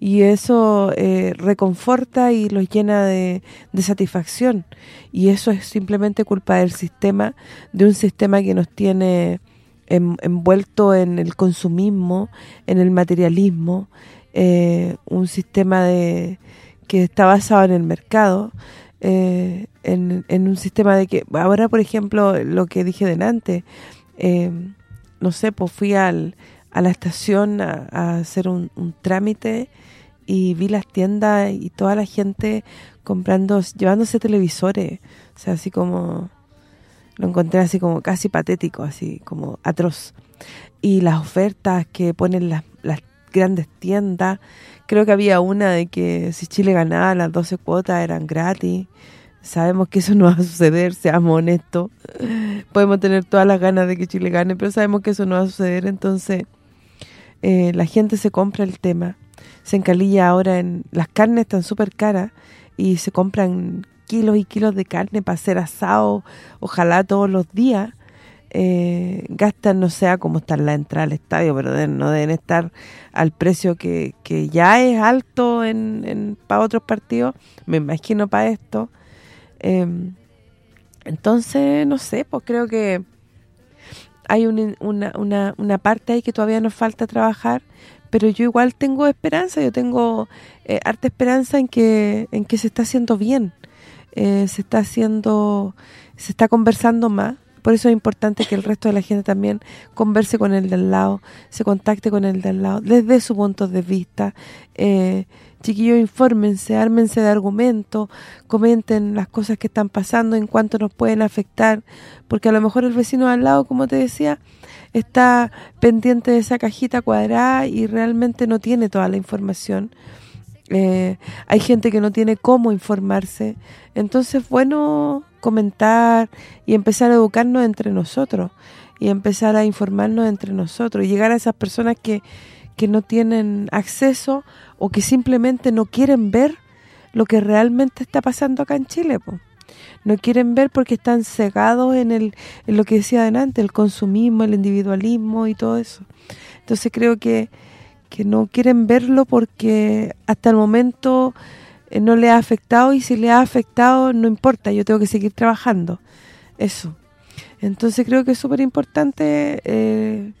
y eso eh, reconforta y los llena de, de satisfacción, y eso es simplemente culpa del sistema, de un sistema que nos tiene en, envuelto en el consumismo, en el materialismo, eh, un sistema de que está basado en el mercado, eh, en, en, un sistema de que, ahora por ejemplo, lo que dije delante, eh, no sé, pues fui al, a la estación a, a hacer un, un, trámite y vi las tiendas y toda la gente comprando, llevándose televisores, o sea, así como Lo encontré así como casi patético, así como atroz. Y las ofertas que ponen las, las grandes tiendas, creo que había una de que si Chile ganaba las 12 cuotas eran gratis. Sabemos que eso no va a suceder, seamos honestos. Podemos tener todas las ganas de que Chile gane, pero sabemos que eso no va a suceder, entonces eh, la gente se compra el tema. Se encalilla ahora en... Las carnes están súper caras y se compran kilos y kilos de carne para hacer asado, ojalá todos los días. Eh, gastan, no sé cómo está la entrada al estadio, pero no deben estar al precio que, que ya es alto en, en para otros partidos, me imagino para esto. Em, entonces, no sé, pues creo que hay una, una, una parte ahí que todavía nos falta trabajar, pero yo igual tengo esperanza, yo tengo eh, harta esperanza en que en que se está haciendo bien, eh, se está haciendo, se está conversando más, por eso es importante que el resto de la gente también converse con el del lado, se contacte con el del lado, desde su punto de vista. Eh, chiquillos, infórmense, ármense de argumentos, comenten las cosas que están pasando, en cuanto nos pueden afectar, porque a lo mejor el vecino al lado, como te decía, está pendiente de esa cajita cuadrada y realmente no tiene toda la información. Eh, hay gente que no tiene cómo informarse, entonces bueno comentar y empezar a educarnos entre nosotros y empezar a informarnos entre nosotros llegar a esas personas que, que no tienen acceso o que simplemente no quieren ver lo que realmente está pasando acá en Chile, No quieren ver porque están cegados en el en lo que decía adelante, el consumismo, el individualismo y todo eso. Entonces creo que, que no quieren verlo porque hasta el momento no le ha afectado y si le ha afectado no importa, yo tengo que seguir trabajando. Eso. Entonces creo que es súper importante, eh,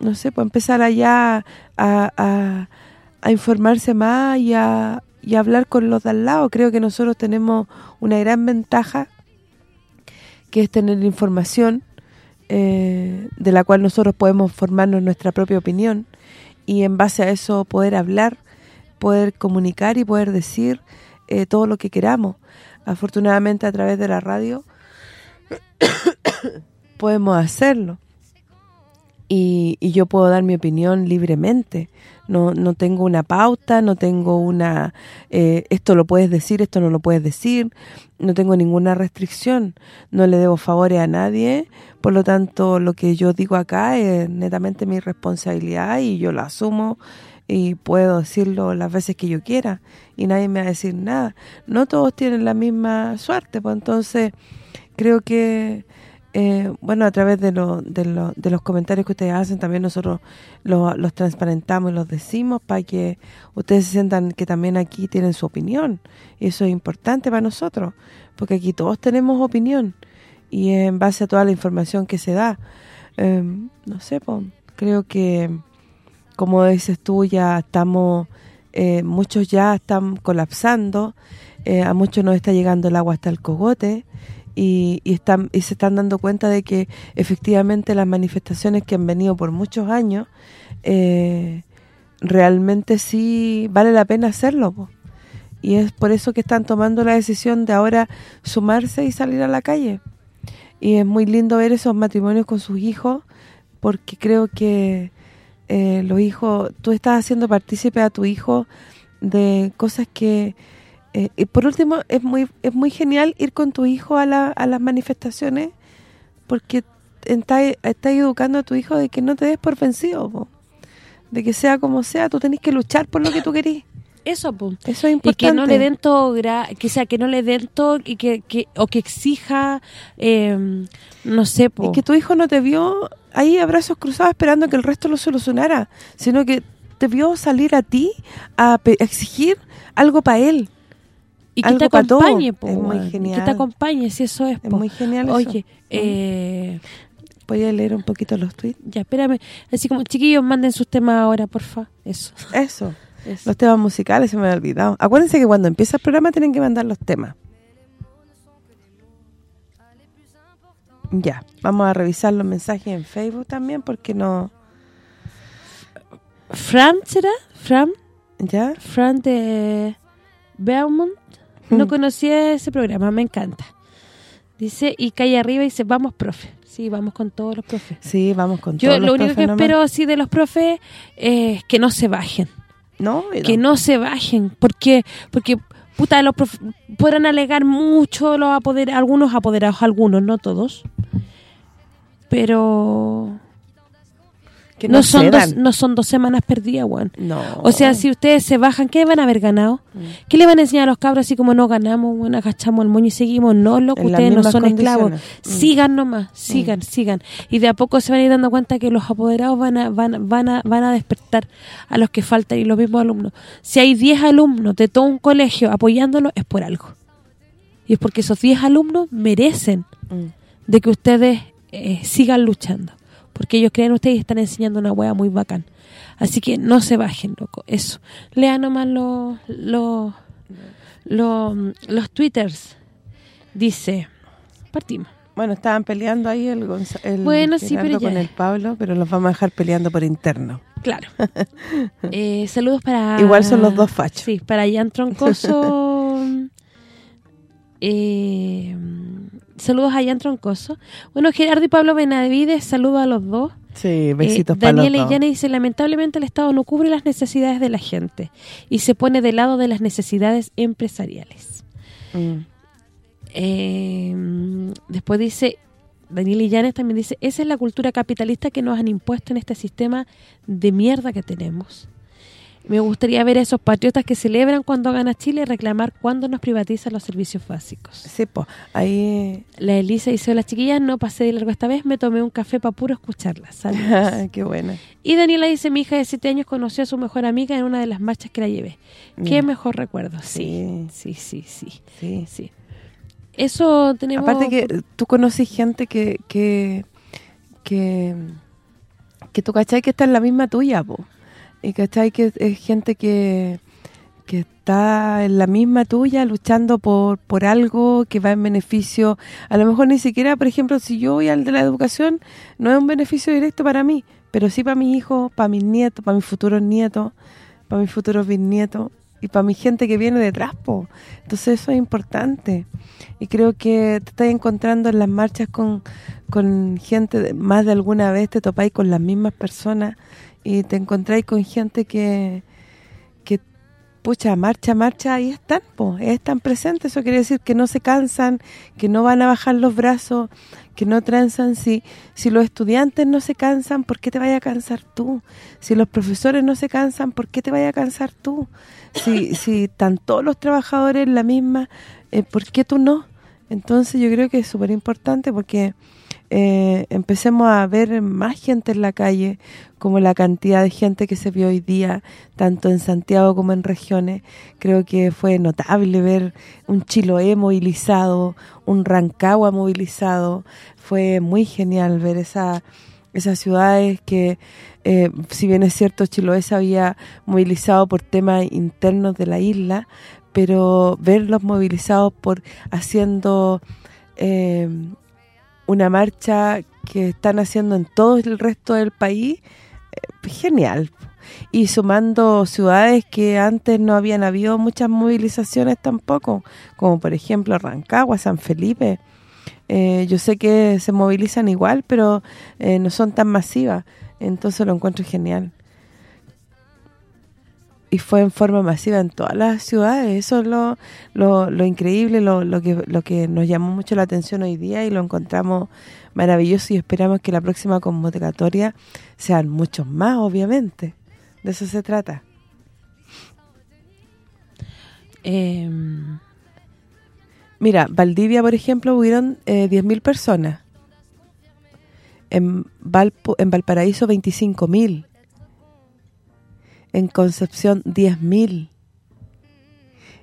no sé, pues empezar allá a, a, informarse más y a, y hablar con los de al lado. Creo que nosotros tenemos una gran ventaja que es tener información eh, de la cual nosotros podemos formarnos nuestra propia opinión y en base a eso poder hablar poder comunicar y poder decir eh, todo lo que queramos. Afortunadamente a través de la radio podemos hacerlo. Y, y, yo puedo dar mi opinión libremente. No, no tengo una pauta, no tengo una... Eh, esto lo puedes decir, esto no lo puedes decir. No tengo ninguna restricción. No le debo favores a nadie. Por lo tanto, lo que yo digo acá es netamente mi responsabilidad y yo la asumo y puedo decirlo las veces que yo quiera y nadie me va a decir nada. No todos tienen la misma suerte, pues entonces creo que, eh, bueno, a través de, de, de, los comentarios que ustedes hacen, también nosotros los transparentamos y los decimos para que ustedes se sientan que también aquí tienen su opinión. Y eso es importante para nosotros, porque aquí todos tenemos opinión y en base a toda la información que se da, eh, no sé, pues, creo que como dices tú, ya estamos, eh, muchos ya están colapsando, eh, a muchos nos está llegando el agua hasta el cogote y, están y se están dando cuenta de que efectivamente las manifestaciones que han venido por muchos años, eh, realmente sí vale la pena hacerlo, y es por eso que están tomando la decisión de ahora sumarse y salir a la calle. Y es muy lindo ver esos matrimonios con sus hijos, porque creo que eh, los hijos, tú estás haciendo partícipe a tu hijo de cosas que... Eh, y por último, es muy es muy genial ir con tu hijo a, la, a las manifestaciones porque estás está educando a tu hijo de que no te des por vencido, de que sea como sea, tú tenés que luchar por lo que tú querís. Eso, Eso es importante. Y que no le den todo, que sea, que no le den todo y que, que o que exija, eh, no sé, Y que tu hijo no te vio ahí a brazos cruzados esperando que el resto lo solucionara, sino que te vio salir a ti a exigir algo para él. Y que te acompañe, es muy genial. que te acompañe, si eso es, Es muy genial Oye, eh... Voy a leer un poquito los tweets. Ya, espérame. Así como, chiquillos, manden sus temas ahora, porfa. Eso. Eso. Los temas musicales se me han olvidado. Acuérdense que cuando empieza el programa tienen que mandar los temas. Ya, vamos a revisar los mensajes en Facebook también porque no... ¿Fran será? ¿Fran? ¿Ya? ¿Fran de Beaumont? No conocía ese programa, me encanta. Dice, y cae arriba y dice, vamos, profe. Sí, vamos con todos los profes. Sí, vamos con Yo todos lo los único que profes nomás. espero así de los profes es que no se bajen. No, que no se bajen. porque Porque, puta, los podrán alegar mucho los apoder algunos apoderados, algunos, no todos. Pero que no, son dos, no son dos semanas perdidas, weón. No. O sea, si ustedes se bajan, ¿qué van a haber ganado? Mm. ¿Qué le van a enseñar a los cabros así como no ganamos, agachamos el moño y seguimos? No, loco, En ustedes no son esclavos. Mm. Sigan nomás, sigan, sigan. Y de a poco se van a ir dando cuenta que los apoderados van a, van, van a, van a despertar a los que faltan y los mismos alumnos. Si hay 10 alumnos de todo un colegio apoyándolo, es por algo. Y es porque esos 10 alumnos merecen Mm. de que ustedes eh, sigan luchando. Porque ellos creen en ustedes y están enseñando una hueá muy bacán. Así que no se bajen, loco. Eso. Lean nomás los los los, los twitters. Dice, partimos. Bueno, estaban peleando ahí el, Gonza- el Bueno, sí, pero ya. con el Pablo, pero los vamos a dejar peleando por interno. Claro. Eh, saludos para... Igual son los dos fachos. Sí, para Jan Troncoso. eh, saludos a Jan Troncoso. Bueno, Gerardo y Pablo Benavides, saludos a los dos. Sí, besitos Eh, para los Daniela dos. Illana dice, lamentablemente el Estado no cubre las necesidades de la gente y se pone de lado de las necesidades empresariales. Mm. Eh, después dice, Daniela Illanes también dice, esa es la cultura capitalista que nos han impuesto en este sistema de mierda que tenemos. Me gustaría ver a esos patriotas que celebran cuando gana Chile y reclamar cuando nos privatizan los servicios básicos. Sí, pues, ahí... La Elisa dice, hola chiquillas, no pasé de largo esta vez, me tomé un café para puro escucharlas. Qué buena. Y Daniela dice, mi hija de 7 años conoció a su mejor amiga en una de las marchas que la llevé. Qué mejor recuerdo. Sí, Sí. sí, sí, sí. Sí. sí. Eso tenemos... Aparte que tú conoces gente que que que, que tú cachai que está en la misma tuya, po. Y cachai que es gente que que está en la misma tuya luchando por por algo que va en beneficio, a lo mejor ni siquiera, por ejemplo, si yo voy al de la educación, no es un beneficio directo para mí, pero sí para mis hijos, para mis nietos, para mis futuros nietos, para mis futuros bisnietos y para mi gente que viene detrás, po. Entonces eso es importante. Y creo que te estás encontrando en las marchas con, con gente, más de alguna vez te topáis con las mismas personas y te encontráis con gente que, que pucha, marcha, marcha, ahí están, po, están presentes. Eso quiere decir que no se cansan, que no van a bajar los brazos, que no transan. Si, si los estudiantes no se cansan, ¿por qué te vaya a cansar tú? Si los profesores no se cansan, ¿por qué te vaya a cansar tú? Si, si están todos los trabajadores la misma, eh, ¿por qué tú no? Entonces yo creo que es súper importante porque eh, empecemos a ver más gente en la calle, como la cantidad de gente que se vio hoy día, tanto en Santiago como en regiones. Creo que fue notable ver un Chiloé movilizado, un Rancagua movilizado. Fue muy genial ver esa esas ciudades que, eh, si bien es cierto, Chiloé se había movilizado por temas internos de la isla, pero verlos movilizados por haciendo eh, una marcha que están haciendo en todo el resto del país, eh, genial. Y sumando ciudades que antes no habían habido muchas movilizaciones tampoco, como por ejemplo Rancagua, San Felipe. Eh, yo sé que se movilizan igual, pero eh, no son tan masivas, entonces lo encuentro genial y fue en forma masiva en todas las ciudades. Eso es lo, lo, lo increíble, lo, lo que lo que nos llamó mucho la atención hoy día y lo encontramos maravilloso y esperamos que la próxima convocatoria sean muchos más, obviamente. De eso se trata. Eh, Mira, Valdivia, por ejemplo, hubieron eh, 10.000 personas. En, Valpo, en Valparaíso, 25.000. En Concepción, 10.000.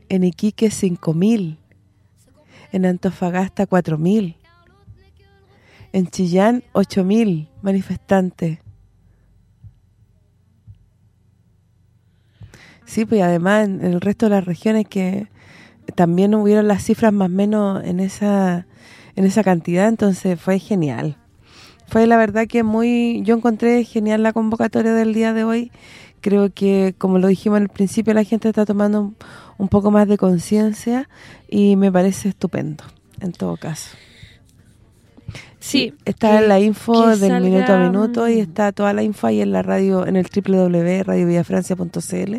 En Iquique, 5.000. En Antofagasta, 4.000. En Chillán, 8.000 manifestantes. Sí, pues además en el resto de las regiones que también hubieron las cifras más o menos en esa en esa cantidad, entonces fue genial. Fue la verdad que muy yo encontré genial la convocatoria del día de hoy. Creo que como lo dijimos al principio, la gente está tomando un, un poco más de conciencia y me parece estupendo en todo caso. Sí, está que- la info del salga, minuto a minuto y mm. está toda la info ahí en la radio, en el www.radiovillafrancia.cl.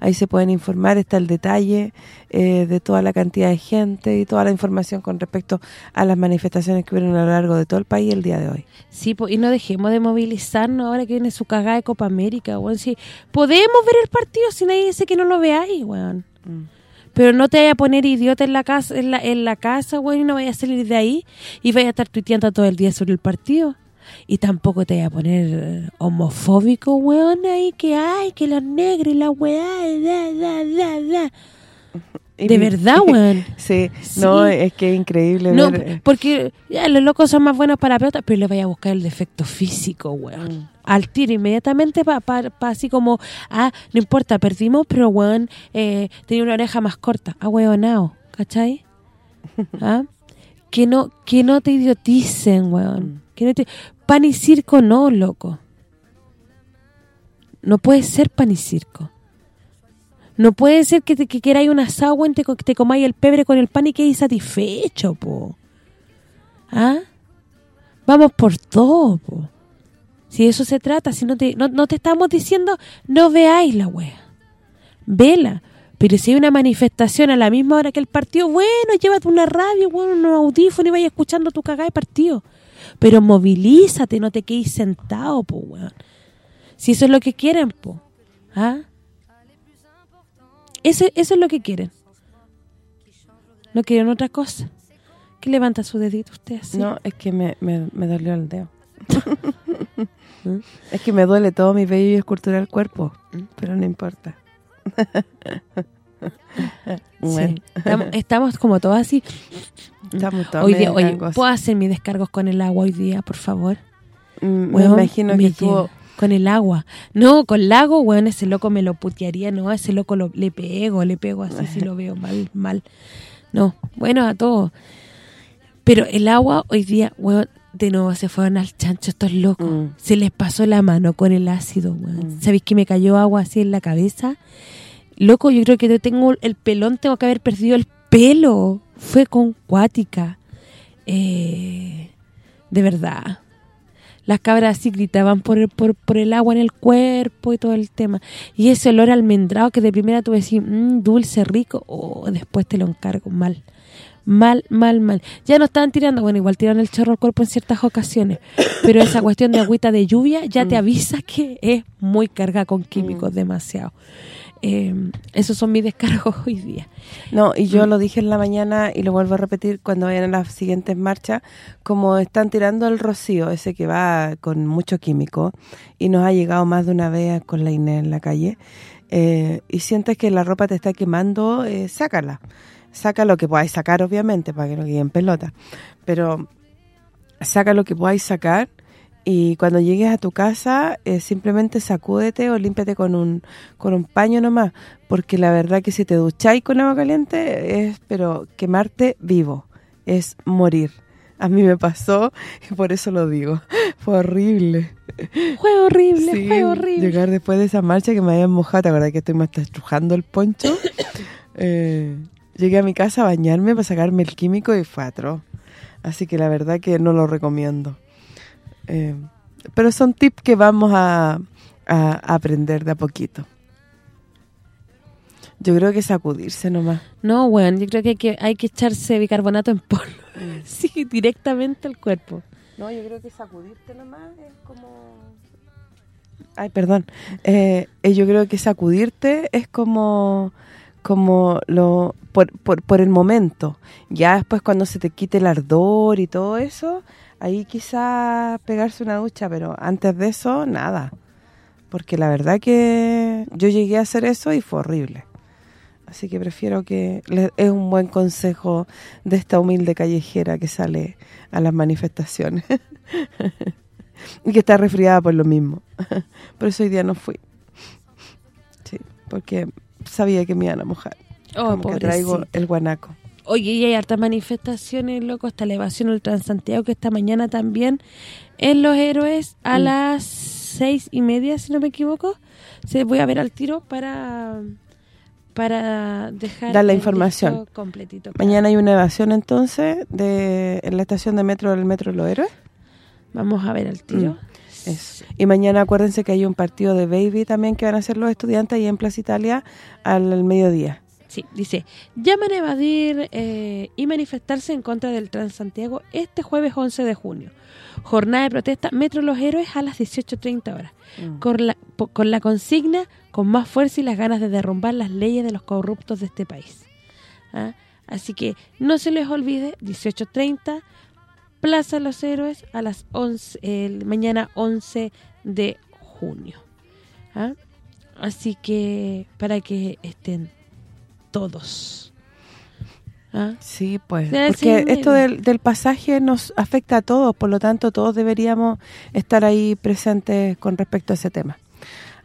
Ahí se pueden informar, está el detalle eh, de toda la cantidad de gente y toda la información con respecto a las manifestaciones que hubieron a lo largo de todo el país el día de hoy. Sí, po, y no dejemos de movilizarnos ahora que viene su cagada de Copa América, weón. Si podemos ver el partido si nadie dice que no lo veáis, weón. Pero no te vayas a poner idiota en la casa, en la, en la casa, weón, y no vayas a salir de ahí y vayas a estar tuiteando todo el día sobre el partido. Y tampoco te vayas a poner eh, homofóbico, weón, ahí que ay, que los negros y la weá, da, da, da, De verdad, weón. Sí, Sí. no, es que es increíble No, ver, eh, porque ya los locos son más buenos para la pelota, pero le vaya a buscar el defecto físico, weón. Mm. Al tiro, inmediatamente, para así como, ah, no importa, perdimos, pero weón, eh, tenía una oreja más corta. Ah, weonao, ¿cachai? ¿Ah? Que no que no te idioticen, weón. Que no te... Pan y circo no, loco. No puede ser pan y circo. No puede ser que, te, que queráis un asado, weón, te, te comáis el pebre con el pan y quedéis satisfecho, po. ¿Ah? Vamos por todo, po. Si de eso se trata, si no te, no, te estamos diciendo, no veáis la wea. Vela. Pero si hay una manifestación a la misma hora que el partido, bueno, llévate una radio, bueno, unos audífonos y vaya escuchando tu cagada de partido. Pero movilízate, no te quedes sentado, po, weón. Si eso es lo que quieren, po. ¿Ah? Eso, eso es lo que quieren. No quieren otra cosa. ¿Qué levanta su dedito usted así? No, es que me, me, me dolió el dedo. es que me duele todo mi vello y escultura del cuerpo, pero no importa. Bueno, Sí. Estamos, estamos como todos así. estamos todos Hoy día, oye. ¿puedo hacer mis descargos con el agua hoy día, por favor? Mm, Me imagino me que tú... Con el agua. No, con el agua, weón, ese loco me lo putearía, no, ese loco lo, le pego, le pego así si lo veo mal, mal. No, bueno, a todo. Pero el agua hoy día, weón, de nuevo se fueron al chancho estos locos. Mm. Se les pasó la mano con el ácido, weón. Mm. ¿Sabéis que me cayó agua así en la cabeza? Loco, yo creo que tengo el pelón, tengo que haber perdido el pelo. Fue con cuática. Eh, de verdad. Las cabras así gritaban por el, por, por el agua en el cuerpo y todo el tema. Y ese olor almendrado que de primera tú decís, mmm, dulce, rico, o después te lo encargo mal. Mal, mal, mal. Ya no estaban tirando, bueno, igual tiran el chorro al cuerpo en ciertas ocasiones, pero esa cuestión de agüita de lluvia ya te avisa que es muy cargada con químicos, demasiado. Eh, esos son mis descargos hoy día. No, y Mm. yo lo dije en la mañana y lo vuelvo a repetir cuando vayan a las siguientes marchas, como están tirando el rocío, ese que va con mucho químico, y nos ha llegado más de una vez con la Inés en la calle, eh, y sientes que la ropa te está quemando, eh, sácala. Saca lo que podáis sacar, obviamente, para que no quede en pelota. Pero saca lo que podáis sacar y cuando llegues a tu casa eh, simplemente sacúdete o límpiate con un con un paño nomás, porque la verdad que si te ducháis con agua caliente es pero quemarte vivo, es morir. A mí me pasó y por eso lo digo. Fue horrible. Fue horrible, Sí, fue horrible. Llegar después de esa marcha que me habían mojado, ¿te acuerdas que estoy está estrujando el poncho? Eh, llegué a mi casa a bañarme para sacarme el químico y fue atroz. Así que la verdad que no lo recomiendo. Eh, pero son tips que vamos a, a aprender de a poquito. Yo creo que sacudirse nomás. No, bueno, yo creo que hay que, hay que echarse bicarbonato en polvo. sí, directamente al cuerpo. No, yo creo que sacudirte nomás es como... Ay, perdón. Eh, eh, yo creo que sacudirte es como como lo por, por, por el momento. Ya después cuando se te quite el ardor y todo eso, ahí quizá pegarse una ducha, pero antes de eso, nada. Porque la verdad que yo llegué a hacer eso y fue horrible. Así que prefiero que... Es un buen consejo de esta humilde callejera que sale a las manifestaciones. y que está resfriada por lo mismo. Por eso hoy día no fui. Sí, porque sabía que me iban a mojar. Oh, Como que traigo el guanaco. Oye, y hay hartas manifestaciones, loco, hasta la evasión el Transantiago, que esta mañana también en Los Héroes a Mm. las seis y media, si no me equivoco. Se voy a ver al tiro para para dejar Dar la información. completito. claro. Mañana hay una evasión entonces de en la estación de metro del Metro Los Héroes. Vamos a ver al tiro. Eso. Y mañana acuérdense que hay un partido de baby también que van a hacer los estudiantes ahí en Plaza Italia al, al mediodía. Sí, dice, llaman a evadir eh, y manifestarse en contra del Transantiago este jueves 11 de junio. Jornada de protesta Metro Los Héroes a las 18.30 horas. Con la, po- con la consigna, con más fuerza y las ganas de derrumbar las leyes de los corruptos de este país. ¿Ah? Así que no se les olvide, 18.30, Plaza Los Héroes a las 11, el mañana 11 de junio. ¿Ah? Así que para que estén todos. ¿Ah? Sí, pues, porque esto del, del pasaje nos afecta a todos, por lo tanto todos deberíamos estar ahí presentes con respecto a ese tema.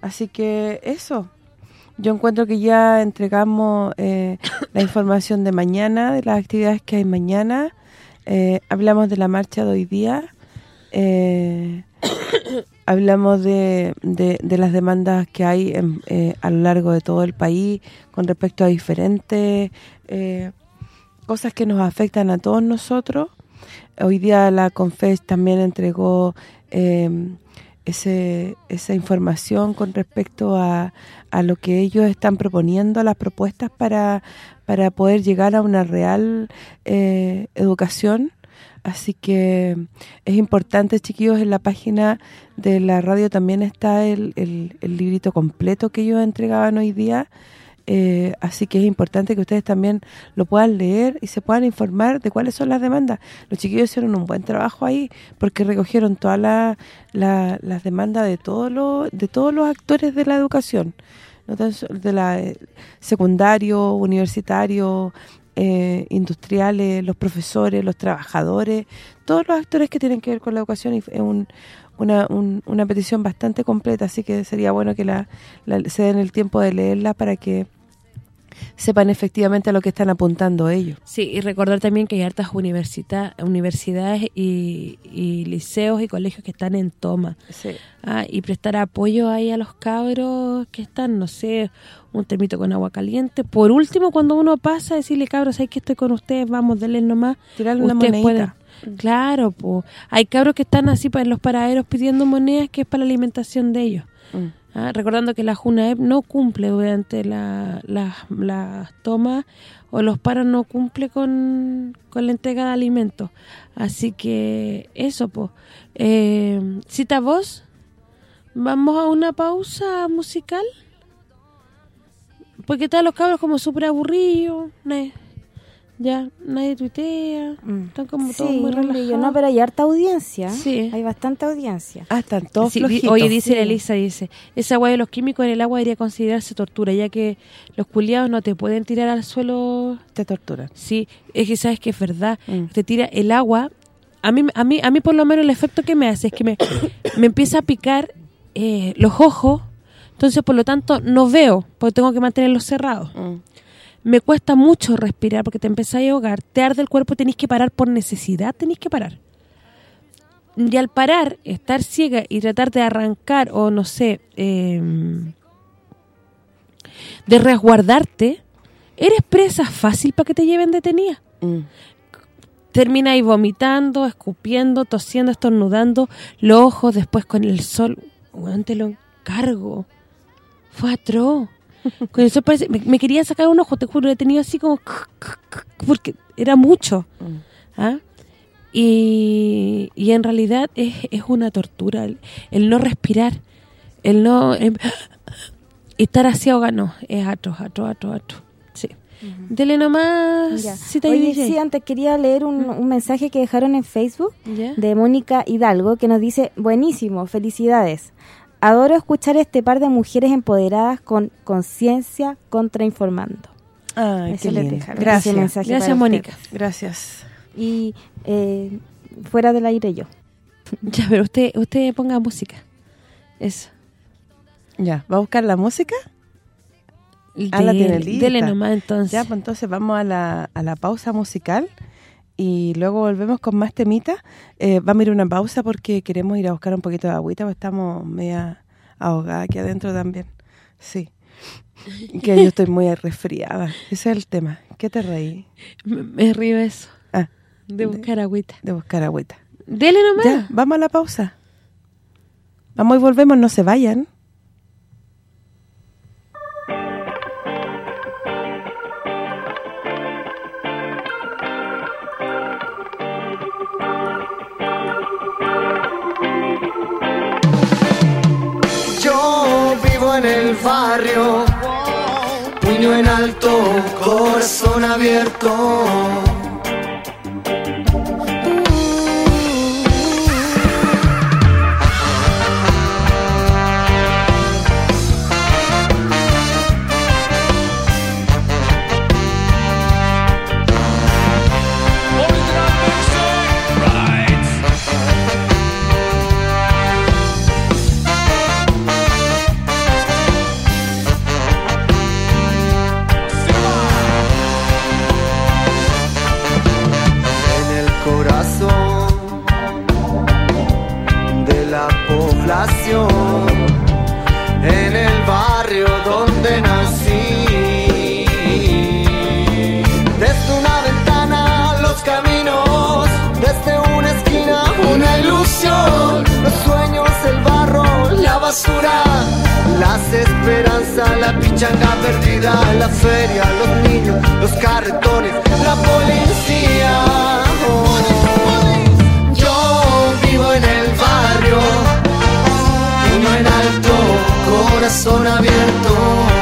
Así que eso, yo encuentro que ya entregamos eh, la información de mañana, de las actividades que hay mañana, eh, hablamos de la marcha de hoy día, eh, hablamos de, de, de las demandas que hay en, eh, a lo largo de todo el país con respecto a diferentes eh, cosas que nos afectan a todos nosotros. Hoy día la Confes también entregó eh, ese, esa información con respecto a, a lo que ellos están proponiendo, las propuestas para, para poder llegar a una real eh, educación. Así que es importante, chiquillos, en la página de la radio también está el, el, el librito completo que ellos entregaban hoy día. Eh, así que es importante que ustedes también lo puedan leer y se puedan informar de cuáles son las demandas. Los chiquillos hicieron un buen trabajo ahí porque recogieron todas la- la- las demandas de todos los de todos los actores de la educación, no tan de la eh, secundario, universitario, eh, industriales, los profesores, los trabajadores, todos los actores que tienen que ver con la educación y es un, una, un- una petición bastante completa, así que sería bueno que la, la- se den el tiempo de leerla para que sepan efectivamente a lo que están apuntando ellos. Sí, y recordar también que hay hartas universidades y, y liceos y colegios que están en toma. Ah, y prestar apoyo ahí a los cabros que están, no sé, un termito con agua caliente. Por último, cuando uno pasa, decirle, cabros, hay que estoy con ustedes, vamos, denle nomás. Tirarle una Ustedes monedita. pueden. Claro, pues hay cabros que están así para en los paraderos pidiendo monedas que es para la alimentación de ellos. Mm. Ah, recordando que la JUNAEP no cumple durante la- las las tomas o los paros no cumple con, con la entrega de alimentos. Así que eso, pues. Eh, cita voz, vamos a una pausa musical. Porque están los cabros como súper aburridos. Ya, nadie tuitea. Están como todos Sí, muy hombre, relajados. yo no, pero hay harta audiencia. Sí. Hay bastante audiencia. Ah, están todos Sí, flojitos. oye, dice Elisa, dice, esa agua de los químicos en el agua debería considerarse tortura, ya que los culiados no te pueden tirar al suelo. Te torturan. Sí, es que sabes que es verdad. Mm. Te tira el agua. A mí a mí a mí por lo menos el efecto que me hace es que me, me empieza a picar eh, los ojos. Entonces, por lo tanto, no veo, porque tengo que mantenerlos cerrados. Mm. Me cuesta mucho respirar porque te empezáis a ahogar, te arde el cuerpo, tenéis que parar por necesidad, tenéis que parar. Y al parar, estar ciega y tratar de arrancar o no sé, eh, de resguardarte, eres presa fácil para que te lleven detenida. Mm. Termináis vomitando, escupiendo, tosiendo, estornudando, los ojos después con el sol. Weón, te lo encargo. Fue atroz. Con el sol parece- me, me quería sacar un ojo, te juro, lo he tenido así como... Porque era mucho. Mm. ¿ah? Y, y en realidad es, es una tortura el, el no respirar, el no... em, estar así ahogado, es atroz, atroz, atroz, atroz. Sí. Dele nomás, Ya. Oye, sí, antes quería leer un, un mensaje que dejaron en Facebook ¿Ya? de Mónica Hidalgo que nos dice, buenísimo, felicidades. Adoro escuchar este par de mujeres empoderadas con conciencia contrainformando. Ay, Eso qué les lindo. dejaron, Gracias. Gracias, Mónica. Gracias. Y eh, fuera del aire yo. Ya, pero usted usted ponga música. Eso. Ya, ¿va a buscar la música? Ah, la tiene lista. Dele nomás entonces. Ya, pues entonces vamos a la, a la pausa musical y luego volvemos con más temitas. Eh, vamos a ir a una pausa porque queremos ir a buscar un poquito de agüita, porque estamos media ahogadas aquí adentro también. Sí. Que yo estoy muy resfriada. Ese es el tema. ¿Qué te reí? Me, me río eso. Ah, De buscar agüita. de buscar agüita. Dele nomás. Ya, vamos a la pausa. Vamos y volvemos, no se vayan. Barrio, puño en alto, corazón abierto. Los sueños, el barro, la basura. Las esperanzas, la pichanga perdida, la feria, los niños, los carretones, la policía. Oh. Yo vivo en el barrio, uno en alto, corazón abierto.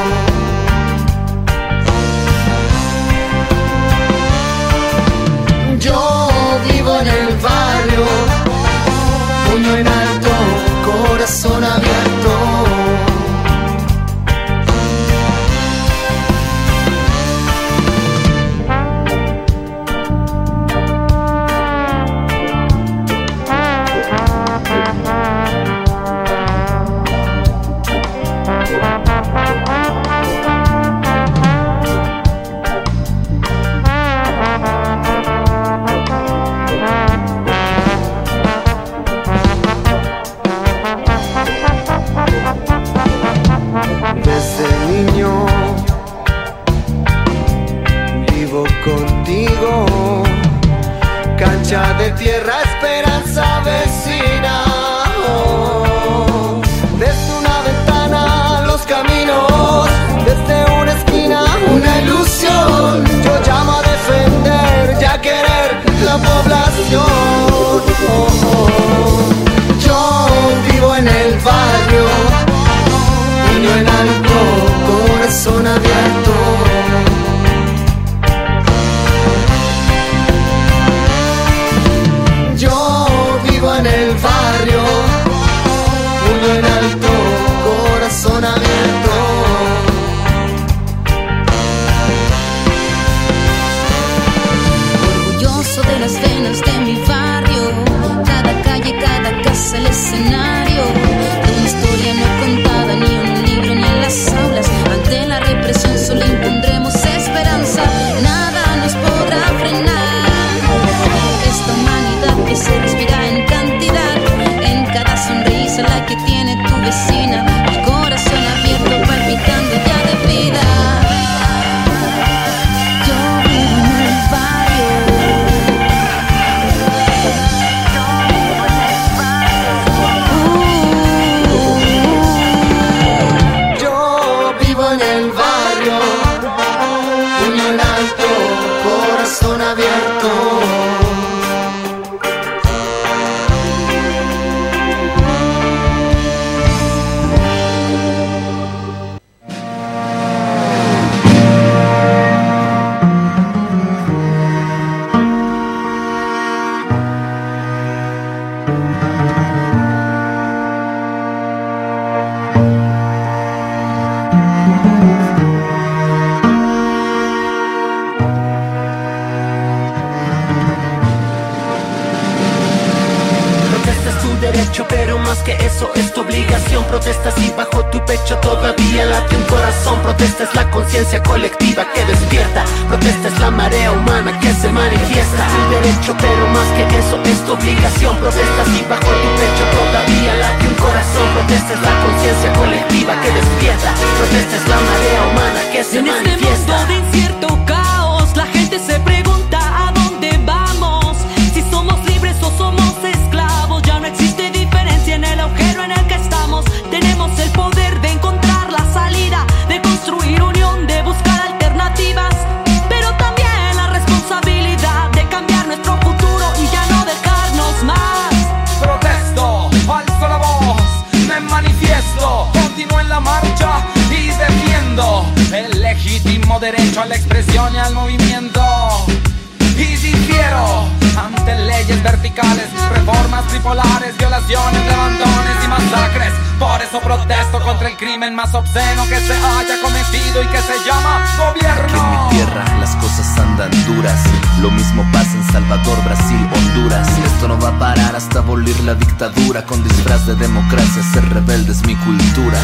Protesto contra el crimen más obsceno que se haya cometido y que se llama gobierno. Aquí en mi tierra las cosas andan duras. Lo mismo pasa en Salvador, Brasil, Honduras. Esto no va a parar hasta abolir la dictadura. Con disfraz de democracia, ser rebelde es mi cultura.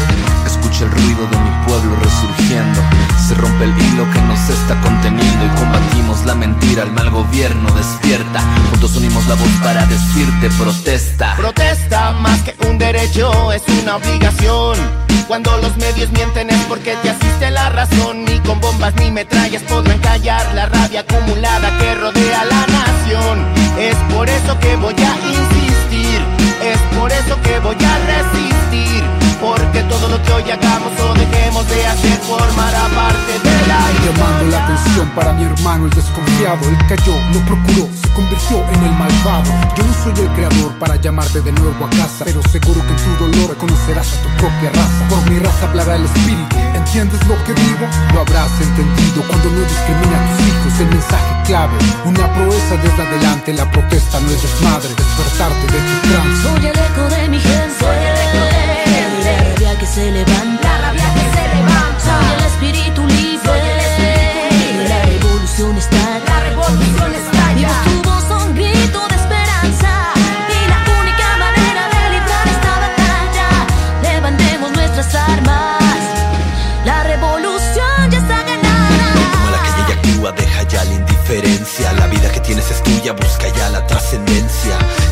Escucha el ruido de mi pueblo resurgiendo. Se rompe el hilo que nos está conteniendo y combatimos la mentira. El mal gobierno despierta. Juntos unimos la voz para decirte protesta. Protesta más que un derecho, es una obligación. Cuando los medios mienten es porque te asiste la razón. Ni con bombas ni metrallas podrán callar la rabia acumulada que rodea la nación. Es por eso que voy a insistir, es por eso que voy a resistir. Porque todo lo que hoy hagamos o dejemos de hacer formará parte de la Llamando la atención para mi hermano el desconfiado El cayó, lo procuró, se convirtió en el malvado. Yo no soy el creador para llamarte de nuevo a casa Pero seguro que en tu dolor conocerás a tu propia raza. Por mi raza hablará el espíritu. ¿Entiendes lo que digo? Lo habrás entendido cuando no discrimina a tus hijos. El mensaje clave, una proeza desde adelante. La protesta no es desmadre, despertarte de tu trance. Soy el eco de mi gente. Se levanta.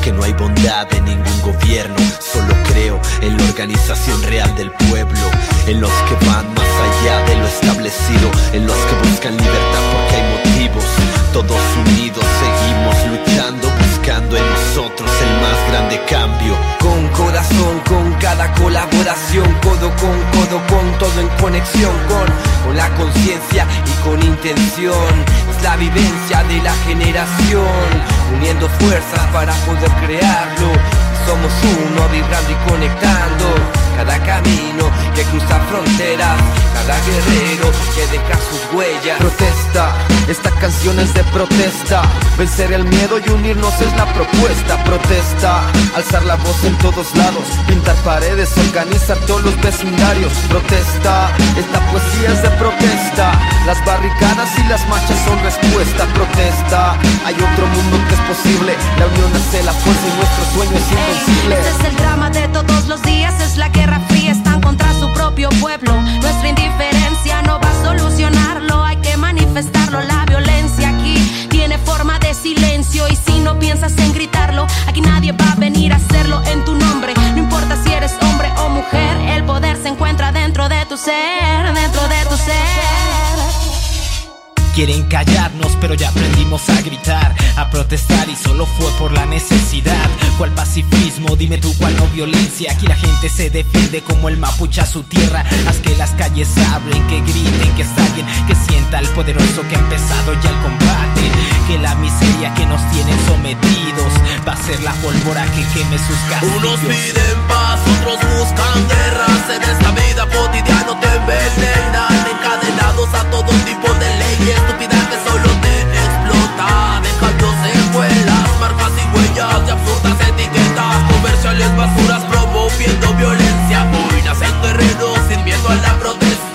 Que no hay bondad en ningún gobierno, solo creo en la organización real del pueblo. En los que van más allá de lo establecido, en los que buscan libertad porque hay motivos. Todos unidos seguimos luchando, nosotros el más grande cambio. Con corazón, con cada colaboración, codo con codo, con todo en conexión, con, con la conciencia y con intención. Es la vivencia de la generación, uniendo fuerzas para poder crearlo. Somos uno, vibrando y conectando. Cada camino que cruza fronteras, cada guerrero que deja sus huellas. Protesta, esta canción es de protesta. Vencer el miedo y unirnos es la propuesta. Protesta, alzar la voz en todos lados, pintar paredes, organizar todos los vecindarios. Protesta, esta poesía es de protesta. Las barricadas y las marchas son respuesta. Protesta, hay otro mundo que es posible. La unión hace la fuerza y nuestro sueño es invencible. Ese es el drama de todos los días, es la guerra fría, están contra su propio pueblo. Nuestra indiferencia no va a solucionarlo, hay que manifestarlo. La violencia aquí tiene forma de silencio y si no piensas en gritarlo, aquí nadie va a venir a hacerlo en tu nombre. No importa si eres hombre o mujer, el poder se encuentra dentro de tu ser, dentro de tu ser. Quieren callarnos, pero ya aprendimos a gritar, a protestar y solo fue por la necesidad. ¿Cuál pacifismo? Dime tú cuál no violencia. Aquí la gente se defiende como el mapuche a su tierra. Haz que las calles hablen, que griten, que estallen, que sienta el poderoso que ha empezado ya el combate. Que la miseria que nos tienen sometidos va a ser la pólvora que queme sus castillos. Unos piden paz, otros buscan guerras En esta vida cotidiano te envenenan Encadenados a todo tipo de leyes Estúpida que solo te explota. Dejando secuelas, marcas y huellas De absurdas etiquetas. Comerciales basuras promoviendo violencia. Hoy nacen guerreros sin miedo a la protesta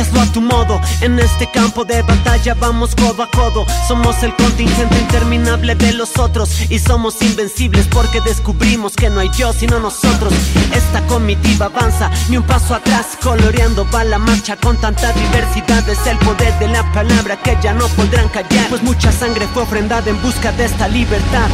hazlo a tu modo. En este campo de batalla vamos codo a codo. Somos el contingente interminable de los otros y somos invencibles porque descubrimos que no hay yo sino nosotros. Esta comitiva avanza, ni un paso atrás, coloreando va la marcha con tanta diversidad. Es el poder de la palabra que ya no podrán callar, pues mucha sangre fue ofrendada en busca de esta libertad.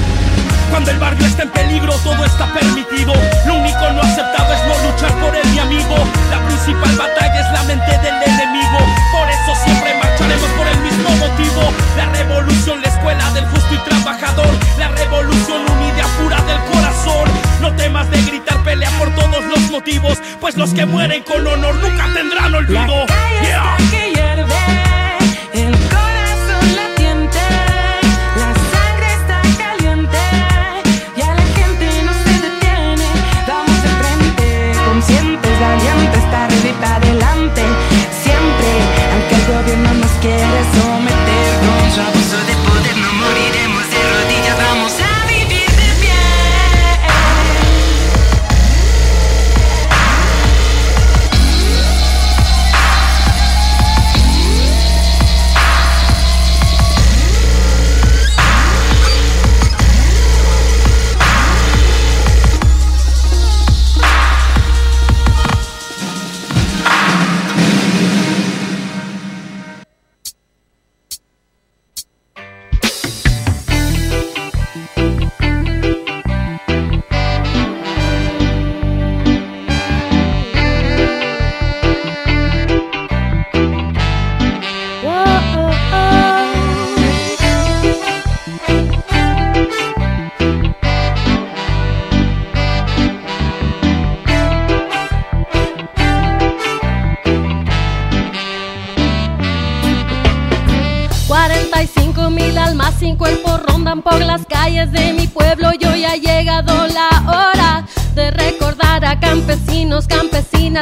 Cuando el barrio está en peligro, todo está permitido. Lo único no aceptado es no luchar por él, mi amigo. La principal batalla es la mente del enemigo. Por eso siempre marcharemos por el mismo motivo. La revolución, la escuela del justo y trabajador. La revolución unida pura del corazón. No temas de gritar, pelea por todos los motivos. Pues los que mueren con honor nunca tendrán olvido. Yeah.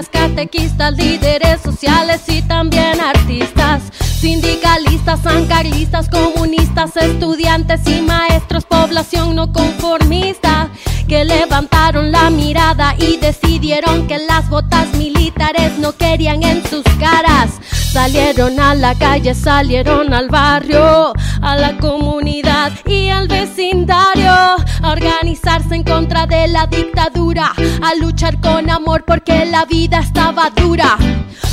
Catequistas, líderes sociales y también artistas, sindicalistas, sancarlistas, comunistas, estudiantes y maestros, población no conformista que levantaron la mirada y decidieron que las botas militares no querían en sus caras. Salieron a la calle, salieron al barrio, a la comunidad y al vecindario, organizarse en contra de la dictadura, a luchar con amor porque la vida estaba dura.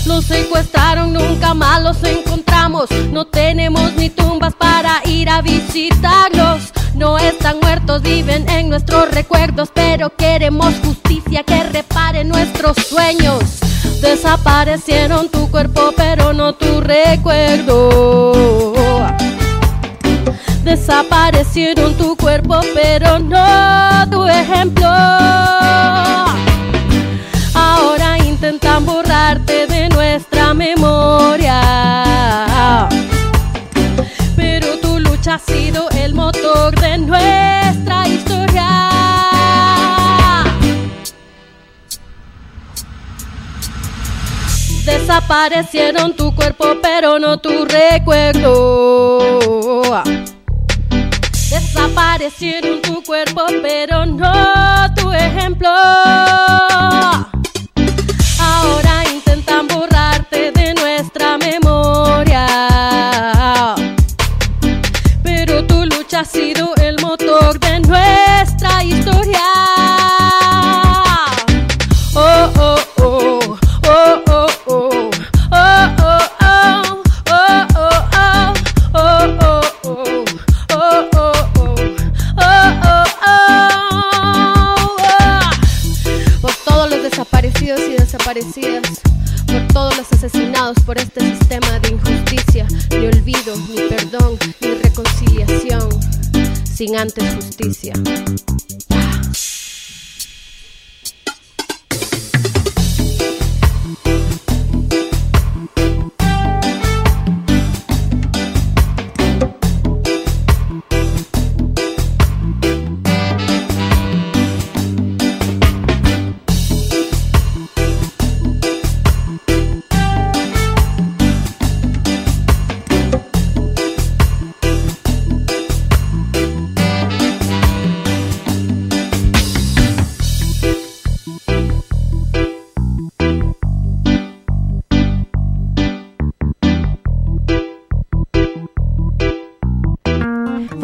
Los secuestraron, nunca más los encontramos, no tenemos ni tumbas para ir a visitarlos. No están muertos, viven en nuestros recuerdos, pero queremos justicia que repare nuestros sueños. Desaparecieron tu cuerpo, pero no tu recuerdo. Desaparecieron tu cuerpo, pero no tu ejemplo. Ahora intentan borrarte de nuestra memoria. Pero tu lucha ha sido el motor de nuestra historia. Desaparecieron tu cuerpo, pero no tu recuerdo. Desaparecieron tu cuerpo, pero no tu ejemplo. Ahora intentan borrarte gigantes.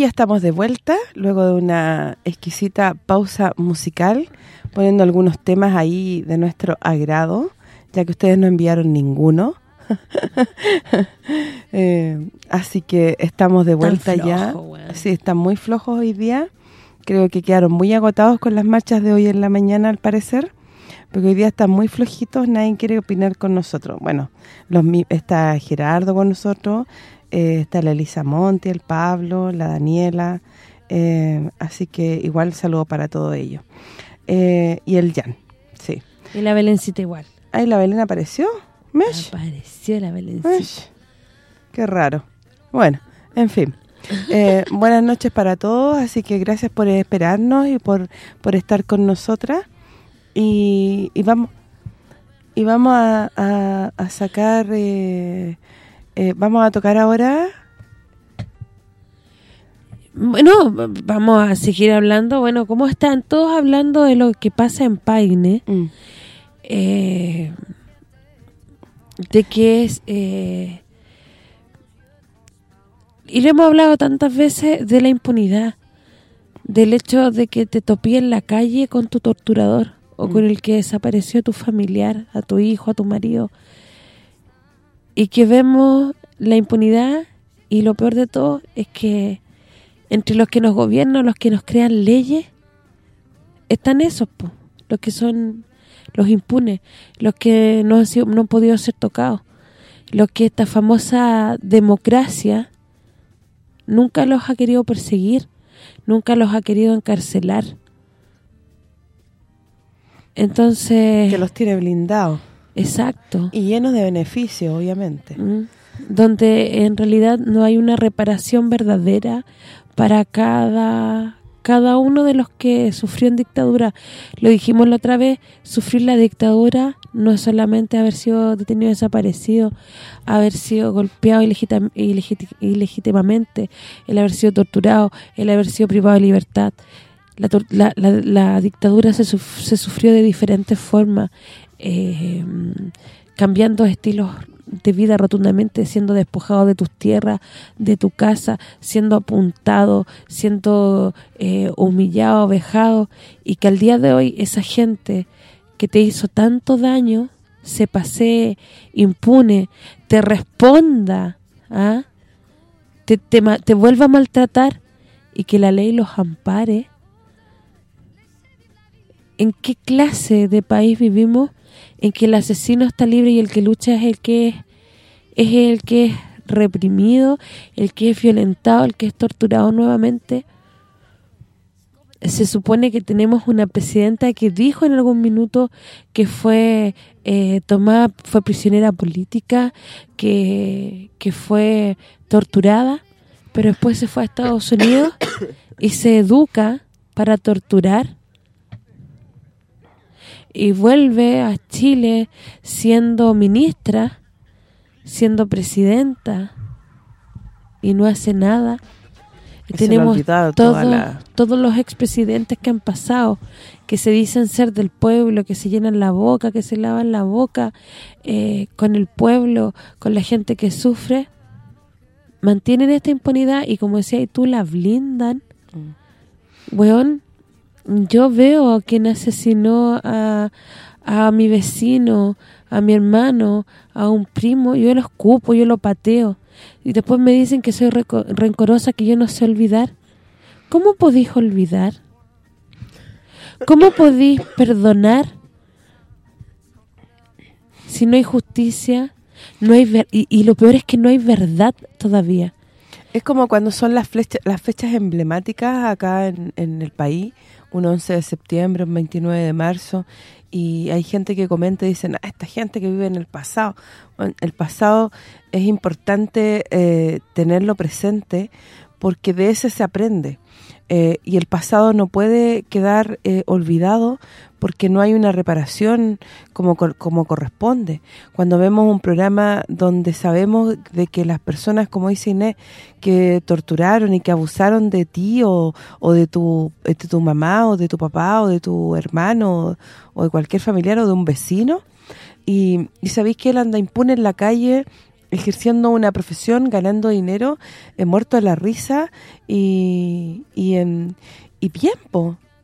ya estamos de vuelta, luego de una exquisita pausa musical, poniendo algunos temas ahí de nuestro agrado, ya que ustedes no enviaron ninguno. Eh, así que estamos de vuelta ya. flojo, weón. Sí, están muy flojos hoy día. Creo que quedaron muy agotados con las marchas de hoy en la mañana, al parecer. Porque hoy día están muy flojitos, nadie quiere opinar con nosotros. Bueno, los está Gerardo con nosotros, eh, está la Elisa Monti, el Pablo, la Daniela, eh, así que igual saludo para todos ellos. Eh, y el Jan, sí. Y la Belencita igual. Ahí la Belén apareció, Mesh. Apareció la Belencita. Mesh. Qué raro. Bueno, en fin. Eh, buenas noches para todos, así que gracias por esperarnos y por, por estar con nosotras. Y, y vamos y vamos a, a- a sacar... eh, eh, vamos a tocar ahora... Bueno, vamos a seguir hablando. Bueno, ¿cómo están todos hablando de lo que pasa en Paine? Mm. Eh, de que es... eh, y lo hemos hablado tantas veces de la impunidad. Del hecho de que te topí en la calle con tu torturador o con el que desapareció tu familiar, a tu hijo, a tu marido. Y que vemos la impunidad y lo peor de todo es que entre los que nos gobiernan, los que nos crean leyes, están esos, po, los que son los impunes, los que no han, sido, no han podido ser tocados, los que esta famosa democracia nunca los ha querido perseguir, nunca los ha querido encarcelar. Entonces... Que los tiene blindados. Exacto. Y llenos de beneficios, obviamente. Mm. donde en realidad no hay una reparación verdadera para cada cada uno de los que sufrió en dictadura. Lo dijimos la otra vez, sufrir la dictadura no es solamente haber sido detenido desaparecido, haber sido golpeado ilegítimamente, el haber sido torturado, el haber sido privado de libertad. La, la- la dictadura se, suf- se sufrió de diferentes formas, eh, cambiando estilos de vida rotundamente, siendo despojado de tus tierras, de tu casa, siendo apuntado, siendo eh, humillado, vejado, y que al día de hoy esa gente que te hizo tanto daño se pase impune, te responda, ¿ah? te, te, te vuelva a maltratar y que la ley los ampare. ¿En qué clase de país vivimos en que el asesino está libre y el que lucha es el que es, el que es reprimido, el que es violentado, el que es torturado nuevamente? Se supone que tenemos una presidenta que dijo en algún minuto que fue eh, tomada, fue prisionera política, que, que fue torturada, pero después se fue a Estados Unidos y se educa para torturar y vuelve a Chile siendo ministra, siendo presidenta y no hace nada. Y tenemos toda todos, la- todos los expresidentes que han pasado, que se dicen ser del pueblo, que se llenan la boca, que se lavan la boca eh, con el pueblo, con la gente que sufre, mantienen esta impunidad y como decía, y tú la blindan. Weón, yo veo a quien asesinó a, a mi vecino, a mi hermano, a un primo, yo lo escupo, yo lo pateo. Y después me dicen que soy rencorosa, que yo no sé olvidar. ¿Cómo podéis olvidar? ¿Cómo podéis perdonar si no hay justicia? no hay y, y lo peor es que no hay verdad todavía. Es como cuando son las flechas, las fechas emblemáticas acá en, en el país, un 11 de septiembre, un 29 de marzo, y hay gente que comenta y dicen, esta gente que vive en el pasado. El pasado es importante eh, tenerlo presente porque de ese se aprende. Eh, y el pasado no puede quedar eh, olvidado porque no hay una reparación como, como corresponde. Cuando vemos un programa donde sabemos de que las personas, como dice Inés, que torturaron y que abusaron de ti o, o de, tu, de tu mamá o de tu papá o de tu hermano o, o de cualquier familiar o de un vecino, y, y sabéis que él anda impune en la calle ejerciendo una profesión, ganando dinero, eh, muerto de la risa y, y en y bien.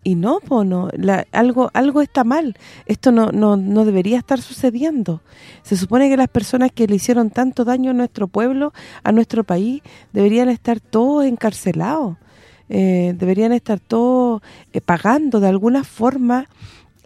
Y no, po, no, la- algo algo está mal. Esto no, no, no debería estar sucediendo. Se supone que las personas que le hicieron tanto daño a nuestro pueblo, a nuestro país, deberían estar todos encarcelados. Eh, deberían estar todos eh, pagando de alguna forma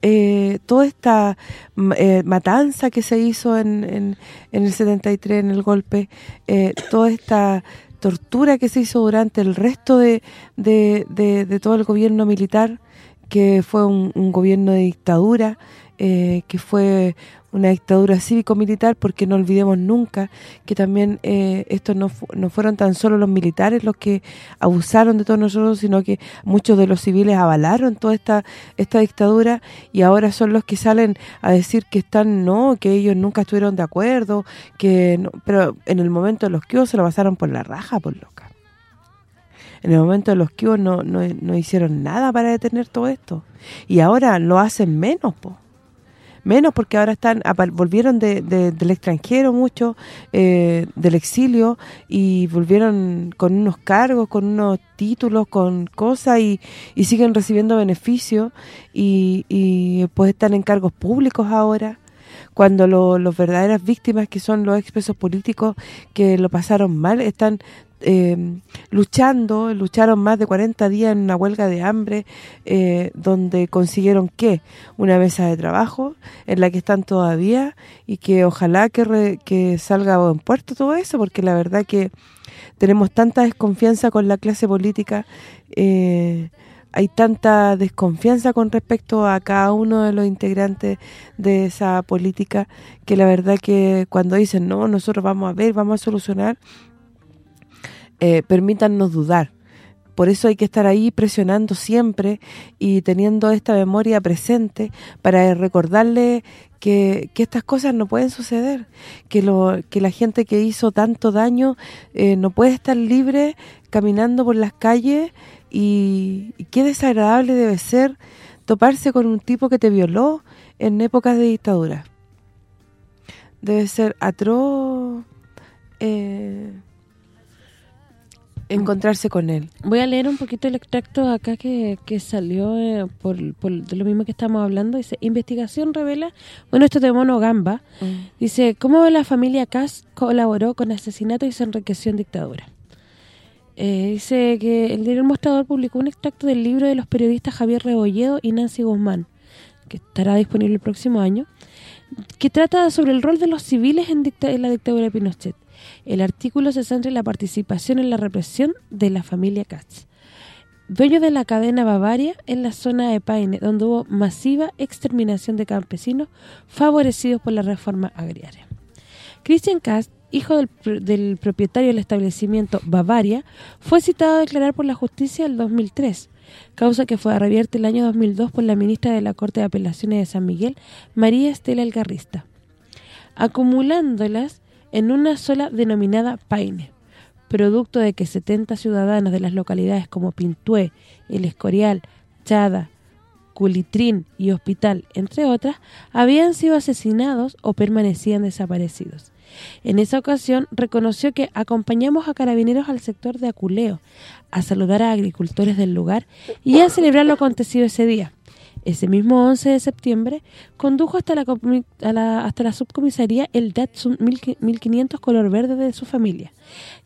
eh, toda esta mm, eh, matanza que se hizo en, en, en el 73, en el golpe, eh, toda esta tortura que se hizo durante el resto de, de, de- todo el gobierno militar, que fue un gobierno de dictadura, eh, que fue una dictadura cívico-militar, porque no olvidemos nunca que también eh, estos no, fu- no fueron tan solo los militares los que abusaron de todos nosotros, sino que muchos de los civiles avalaron toda esta esta dictadura y ahora son los que salen a decir que están, no, que ellos nunca estuvieron de acuerdo, que no, pero en el momento de los que se lo pasaron por la raja, por loca. En el momento de los que no, no, no hicieron nada para detener todo esto. Y ahora lo hacen menos, po. Menos porque ahora están volvieron de, de- del extranjero mucho, eh, del exilio, y volvieron con unos cargos, con unos títulos, con cosas, y, siguen recibiendo beneficios, y, pues están en cargos públicos ahora cuando lo- los verdaderas víctimas que son los expresos políticos que lo pasaron mal están eh, luchando, lucharon más de 40 días en una huelga de hambre eh, donde consiguieron ¿qué? Una mesa de trabajo en la que están todavía y que ojalá que, que salga a buen puerto todo eso porque la verdad que tenemos tanta desconfianza con la clase política eh, hay tanta desconfianza con respecto a cada uno de los integrantes de esa política que la verdad que cuando dicen no, nosotros vamos a ver, vamos a solucionar eh, permítannos dudar. Por eso hay que estar ahí presionando siempre y teniendo esta memoria presente para recordarle que, que estas cosas no pueden suceder, que lo que la gente que hizo tanto daño eh, no puede estar libre caminando por las calles y, qué desagradable debe ser toparse con un tipo que te violó en épocas de dictadura. Debe ser atroz eh, encontrarse con él. Voy a leer un poquito el extracto acá que, que salió eh, por, por de lo mismo que estamos hablando. Dice, investigación revela, bueno, esto de Mono Gamba, dice, cómo la familia Kass colaboró con asesinato y se enriqueció en dictadura. Eh, dice que el diario El Mostrador publicó un extracto del libro de los periodistas Javier Rebolledo y Nancy Guzmán, que estará disponible el próximo año, que trata sobre el rol de los civiles en, dicta- en la dictadura de Pinochet. El artículo se centra en la participación en la represión de la familia Katz. Dueño de la cadena Bavaria en la zona de Paine, donde hubo masiva exterminación de campesinos favorecidos por la reforma agraria. Christian Katz, hijo del, pr- del propietario del establecimiento Bavaria, fue citado a declarar por la justicia el 2003, causa que fue revierta el año 2002 por la ministra de la Corte de Apelaciones de San Miguel, María Estela Algarrista, acumulándolas en una sola denominada Paine, producto de que 70 ciudadanos de las localidades como Pintué, El Escorial, Chada, Culitrín y Hospital, entre otras, habían sido asesinados o permanecían desaparecidos. En esa ocasión reconoció que acompañamos a carabineros al sector de Aculeo a saludar a agricultores del lugar y a celebrar lo acontecido ese día. Ese mismo 11 de septiembre condujo hasta la, subcomisaría el Datsun 1500 color verde de su familia,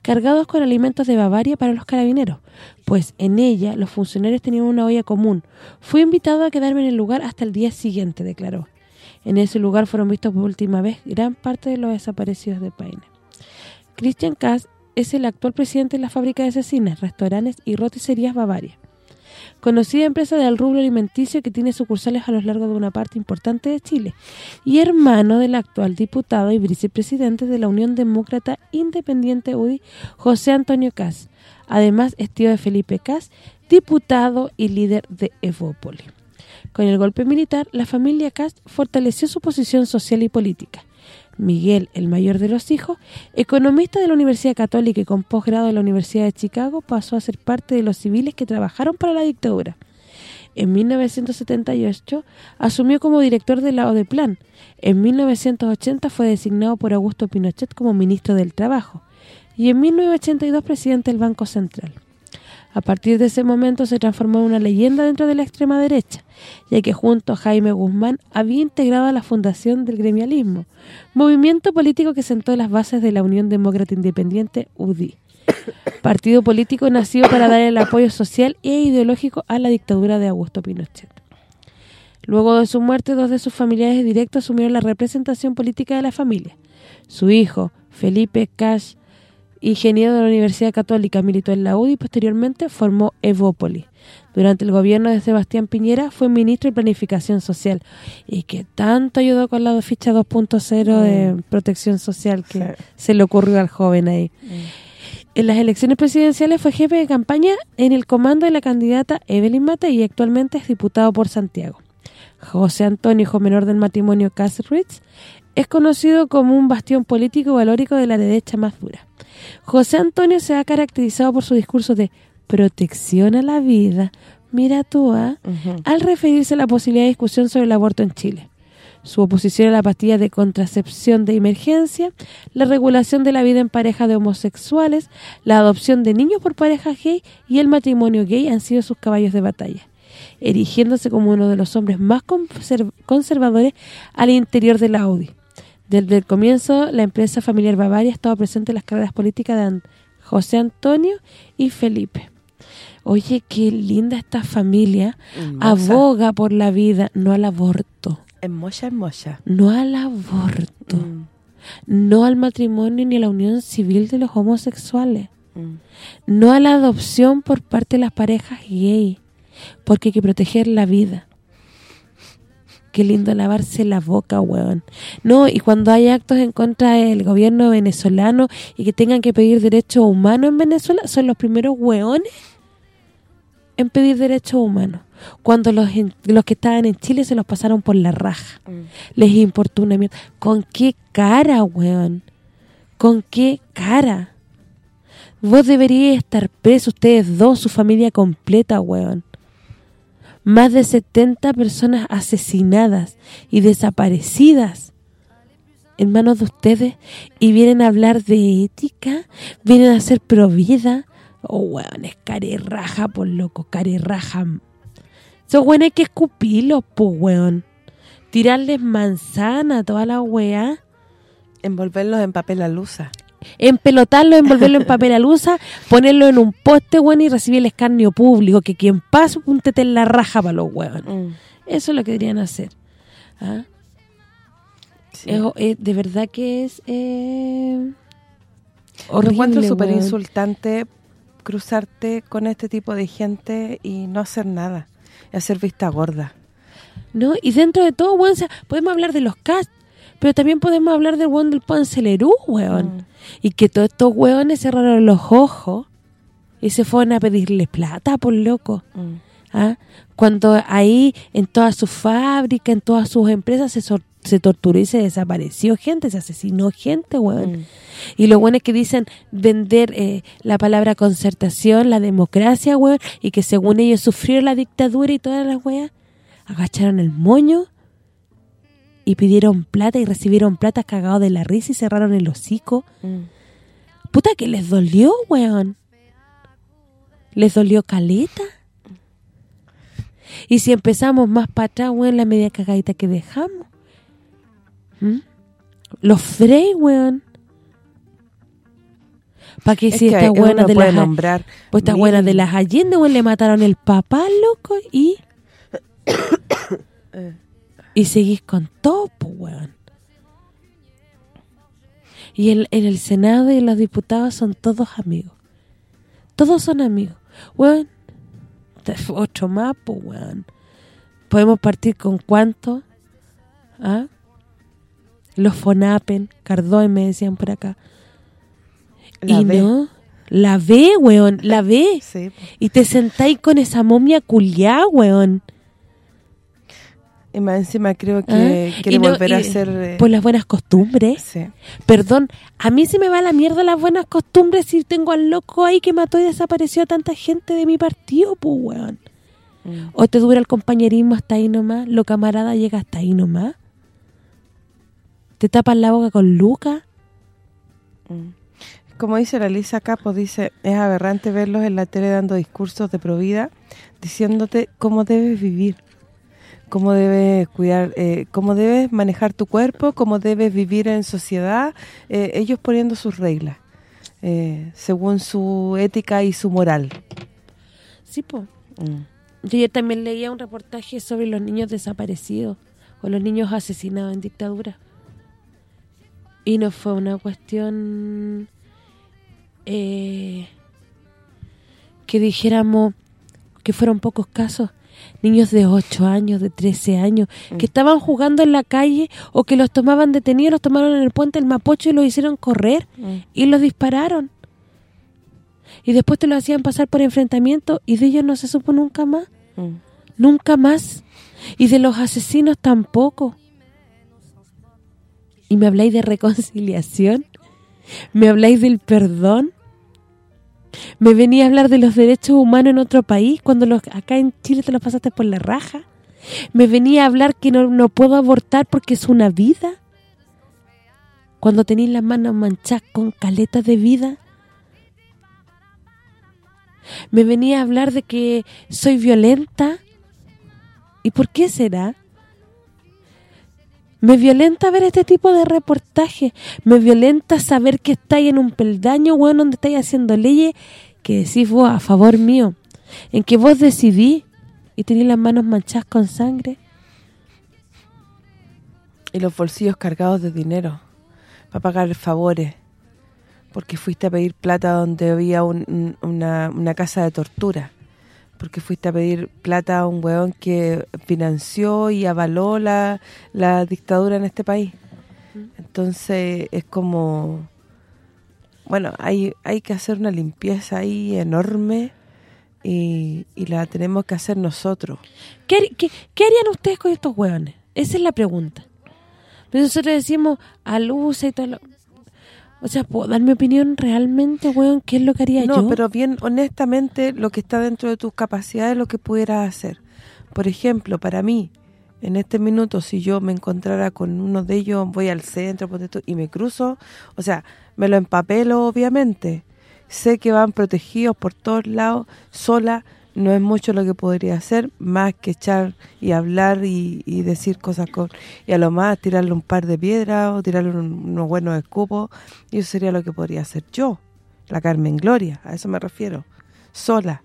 cargados con alimentos de Bavaria para los carabineros, pues en ella los funcionarios tenían una olla común. Fui invitado a quedarme en el lugar hasta el día siguiente, declaró. En ese lugar fueron vistos por última vez gran parte de los desaparecidos de Paine. Christian Kass es el actual presidente de la fábrica de cecinas, restaurantes y roticerías Bavaria. Conocida empresa del rubro alimenticio que tiene sucursales a lo largo de una parte importante de Chile, y hermano del actual diputado y vicepresidente de la Unión Demócrata Independiente UDI, José Antonio Cas. Además, es tío de Felipe Cas, diputado y líder de Evópoli. Con el golpe militar, la familia Cast fortaleció su posición social y política. Miguel, el mayor de los hijos, economista de la Universidad Católica y con posgrado de la Universidad de Chicago, pasó a ser parte de los civiles que trabajaron para la dictadura. En 1978 asumió como director de la ODEPLAN. En 1980 fue designado por Augusto Pinochet como ministro del Trabajo y en 1982 presidente del Banco Central. A partir de ese momento se transformó en una leyenda dentro de la extrema derecha, ya que junto a Jaime Guzmán había integrado a la fundación del gremialismo, movimiento político que sentó las bases de la Unión Demócrata Independiente, UDI, partido político nacido para dar el apoyo social e ideológico a la dictadura de Augusto Pinochet. Luego de su muerte, dos de sus familiares directos asumieron la representación política de la familia. Su hijo, Felipe Cash, ingeniero de la Universidad Católica, militó en la UDI y posteriormente formó Evópoli. Durante el gobierno de Sebastián Piñera fue ministro de Planificación Social y que tanto ayudó con la ficha 2.0 de protección social que se le ocurrió al joven ahí. En las elecciones presidenciales fue jefe de campaña en el comando de la candidata Evelyn Mate y actualmente es diputado por Santiago. José Antonio, hijo menor del matrimonio Kasritz, es conocido como un bastión político valórico de la derecha más dura. José Antonio se ha caracterizado por su discurso de protección a la vida, mira tú, ¿ah? al referirse a la posibilidad de discusión sobre el aborto en Chile. Su oposición a la pastilla de contracepción de emergencia, la regulación de la vida en pareja de homosexuales, la adopción de niños por parejas gay y el matrimonio gay han sido sus caballos de batalla erigiéndose como uno de los hombres más conserv conservadores al interior de la UDI. Desde el comienzo, la empresa familiar Bavaria ha estado presente en las carreras políticas de José Antonio y Felipe. Oye, qué linda esta familia. Hermosa. Aboga por la vida, no al aborto. Hermosa, hermosa. No al aborto. No al matrimonio ni a la unión civil de los homosexuales. Mm. No a la adopción por parte de las parejas gay. Porque hay que proteger la vida. Qué lindo lavarse la boca, weón. No, y cuando hay actos en contra del gobierno venezolano y que tengan que pedir derechos humanos en Venezuela, son los primeros weones en pedir derechos humanos. Cuando los los que estaban en Chile se los pasaron por la raja. Les importó una mierda. ¿Con qué cara, weón? ¿Con qué cara? Vos deberíais estar presos, ustedes dos, su familia completa, weón. Más de 70 personas asesinadas y desaparecidas en manos de ustedes y vienen a hablar de ética, vienen a ser pro vida. Oh, weón, es raja, por loco, raja. Esos weones hay que escupirlos, pues, weón. Tirarles manzana, toda la weá. Envolverlos en papel alusa. Empelotarlo, envolverlo en papel alusa, ponerlo en un poste, weón, y recibir el escarnio público. Que quien pase, un tete en la raja para los weón. Eso es lo que deberían hacer. ¿Ah? Es- es- de verdad que es eh, Lo encuentro súper insultante cruzarte con este tipo de gente y no hacer nada. Hacer vista gorda. ¿no? Y dentro de todo, weón, o sea, podemos hablar de los cast, pero también podemos hablar del weón del Poncelerú, weón. Y que todos estos weones cerraron los ojos y se fueron a pedirle plata, por loco. ¿Ah? Cuando ahí, en todas sus fábricas, en todas sus empresas, se, se torturó y se desapareció gente, se asesinó gente, weón. Y los buenos que dicen vender eh, la palabra concertación, la democracia, weón, y que según ellos sufrieron la dictadura y todas las weas, agacharon el moño y pidieron plata y recibieron plata cagados de la risa y cerraron el hocico. Puta que les dolió, weón. Les dolió caleta. Y si empezamos más para atrás, weón, la media cagadita que dejamos. ¿Mm? Los Frey, weón. Para que Es si que esta uno buena de las nombrar pues esta mil. buena de las Allende, weón, le mataron el papá, loco, y y seguís con todo, pues, weón. Y en, en el Senado y los diputados son todos amigos. Todos son amigos. Weón, Otro más, pues, weón. ¿Podemos partir con cuánto? ¿Ah? Los Fonapen, Cardoy me decían por acá. La y B. no, la B, weón, la. Sí. Y te sentáis con esa momia culiá, weón. Y más encima creo que ¿Ah? quiere no- volver a ser... eh, Por las buenas costumbres. Sí. Perdón, a mí se me va la mierda las buenas costumbres si tengo al loco ahí que mató y desapareció a tanta gente de mi partido, pues, weón. Mm. O te dura el compañerismo hasta ahí nomás, lo camarada llega hasta ahí nomás. Te tapas la boca con Lucas. Como dice la Lisa Capos, dice, es aberrante verlos en la tele dando discursos de provida, diciéndote cómo debes vivir, cómo debes cuidar, eh, cómo debes manejar tu cuerpo, cómo debes vivir en sociedad, eh, ellos poniendo sus reglas, eh, según su ética y su moral. Sí, pues. Mm. Yo también leía un reportaje sobre los niños desaparecidos o los niños asesinados en dictadura. Y no fue una cuestión eh, que dijéramos que fueron pocos casos. Niños de 8 años, de 13 años, que estaban jugando en la calle o que los tomaban detenidos, los tomaron en el puente del Mapocho y los hicieron correr y los dispararon. Y después te lo hacían pasar por enfrentamiento y de ellos no se supo nunca más. Mm. Nunca más. Y de los asesinos tampoco. Y me habláis de reconciliación. Me habláis del perdón. Me venía a hablar de los derechos humanos en otro país cuando los acá en Chile te los pasaste por la raja. Me venía a hablar que no, no puedo abortar porque es una vida. Cuando tenéis las manos manchadas con caletas de vida. Me venía a hablar de que soy violenta. ¿Y por qué será? Me violenta ver este tipo de reportajes. Me violenta saber que estáis en un peldaño, weón, donde estáis haciendo leyes que decís vos a favor mío. En que vos decidís y tenéis las manos manchadas con sangre. Y los bolsillos cargados de dinero para pagar favores. Porque fuiste a pedir plata donde había un- un- una, una casa de tortura. Porque fuiste a pedir plata a un weón que financió y avaló la, la dictadura en este país. Entonces es como... Bueno, hay hay que hacer una limpieza ahí enorme y, y la tenemos que hacer nosotros. ¿Qué, qué, qué harían ustedes con estos hueones? Esa es la pregunta. Pero nosotros decimos a luz y todo lo... O sea, ¿puedo dar mi opinión realmente, weón? ¿Qué es lo que haría No, yo? pero bien honestamente lo que está dentro de tus capacidades lo que pudieras hacer. Por ejemplo, para mí, en este minuto, si yo me encontrara con uno de ellos, voy al centro y me cruzo, o sea, me lo empapelo obviamente. Sé que van protegidos por todos lados, sola, no es mucho lo que podría hacer, más que echar y hablar y, y decir cosas con... Y a lo más tirarle un par de piedras o tirarle un- unos buenos escupos, y eso sería lo que podría hacer yo la Carmen Gloria, a eso me refiero, sola.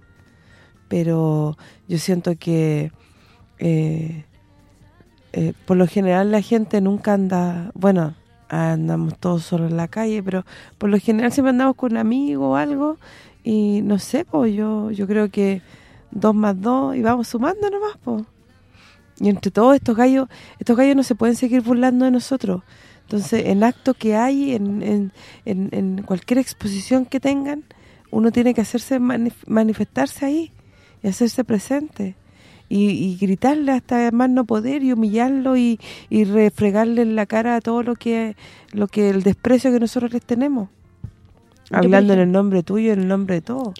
Pero yo siento que eh, eh, por lo general la gente nunca anda, bueno, andamos todos solos en la calle, pero por lo general siempre andamos con un amigo o algo y no sé, yo yo creo que dos más dos y vamos sumando nomás, pues. Y entre todos estos gallos, estos gallos no se pueden seguir burlando de nosotros. Entonces, en acto que hay, en, en, en, cualquier exposición que tengan, uno tiene que hacerse manif- manifestarse ahí y hacerse presente. Y, y gritarle hasta más no poder y humillarlo y, y refregarle en la cara a todo lo que lo que el desprecio que nosotros les tenemos. Hablando en el nombre tuyo, en el nombre de todos.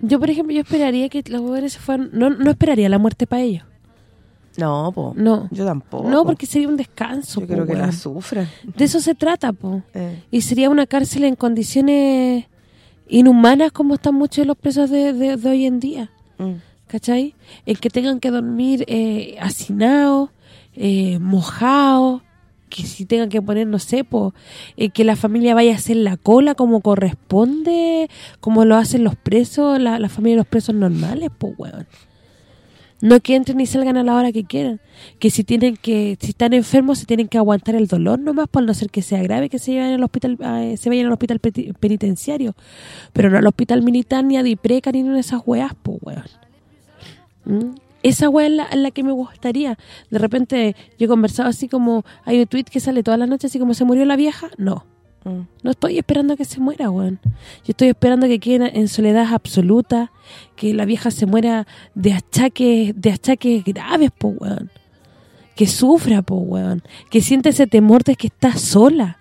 Yo, por ejemplo, yo esperaría que los hueones se fueran... No, no esperaría la muerte para ellos. No, po. No. Yo tampoco. No, porque sería un descanso, Yo po, creo que la sufran. De eso se trata, po. Eh. Y sería una cárcel en condiciones inhumanas como están muchos de los presos de, de- de hoy en día. Mm. ¿Cachai? El que tengan que dormir eh, hacinados, eh, mojados, que si tengan que poner, no sé, po, eh, que la familia vaya a hacer la cola como corresponde, como lo hacen los presos, la, la familia de los presos normales, pues, weón. No que entren y salgan a la hora que quieran. Que si tienen que si están enfermos se tienen que aguantar el dolor nomás, por no ser que sea grave que se lleven al hospital eh, se vayan al hospital penitenciario. Pero no al hospital militar ni a Dipreca ni a esas weas, pues weón. ¿Mm? Esa weá es la, la que me gustaría. De repente yo he conversado así como, hay un tweet que sale todas las noches así como se murió la vieja. No. Mm. No estoy esperando que se muera, weón. Yo estoy esperando que quede en soledad absoluta, que la vieja se muera de achaques, de achaques graves, po, weón. Que sufra, po, weón. Que siente ese temor de que está sola.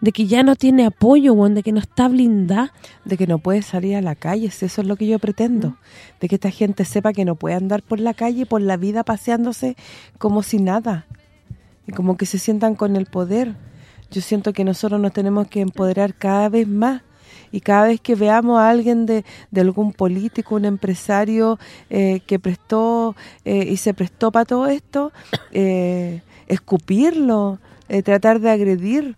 De que ya no tiene apoyo, weón. De que no está blindada. De que no puede salir a la calle, si eso es lo que yo pretendo. De que esta gente sepa que no puede andar por la calle, por la vida, paseándose como si nada. Y como que se sientan con el poder. Yo siento que nosotros nos tenemos que empoderar cada vez más. Y cada vez que veamos a alguien de, de algún político, un empresario eh, que prestó eh, y se prestó para todo esto, eh, escupirlo, eh, tratar de agredir.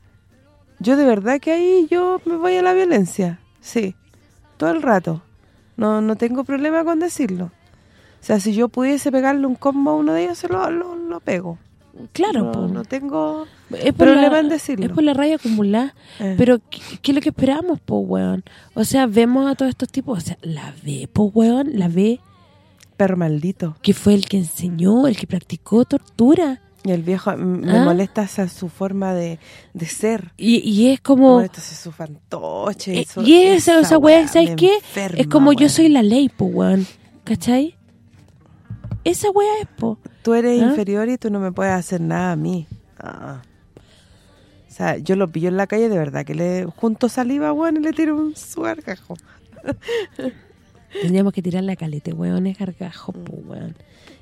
Yo de verdad que ahí yo me voy a la violencia, sí, todo el rato. No no tengo problema con decirlo. O sea, si yo pudiese pegarle un combo a uno de ellos, se lo, lo, lo pego. Claro, no, po. no tengo es problema la, en decirlo. Es por la raya acumulada. Eh. Pero, ¿qué, qué es lo que esperamos, po, weón? O sea, vemos a todos estos tipos, o sea, la ve, po, weón, la ve. Perro maldito. Que fue el que enseñó, el que practicó tortura. Y el viejo, m- me ¿Ah? molesta esa su forma de, de ser. Y, y es como... Me molesta su fantoche. Eh, eso- y esa, esa weá, ¿sabes qué? enferma, es como yo soy la ley, po, weón. ¿Cachai? Esa weá es, po. Tú eres ¿Ah? inferior y tú no me puedes hacer nada a mí. Ah. O sea, yo lo pillo en la calle de verdad, que le junto saliva, weón, y le tiro un suargajo. Tendríamos que tirarle a calete, weón, es gargajo, po, weón.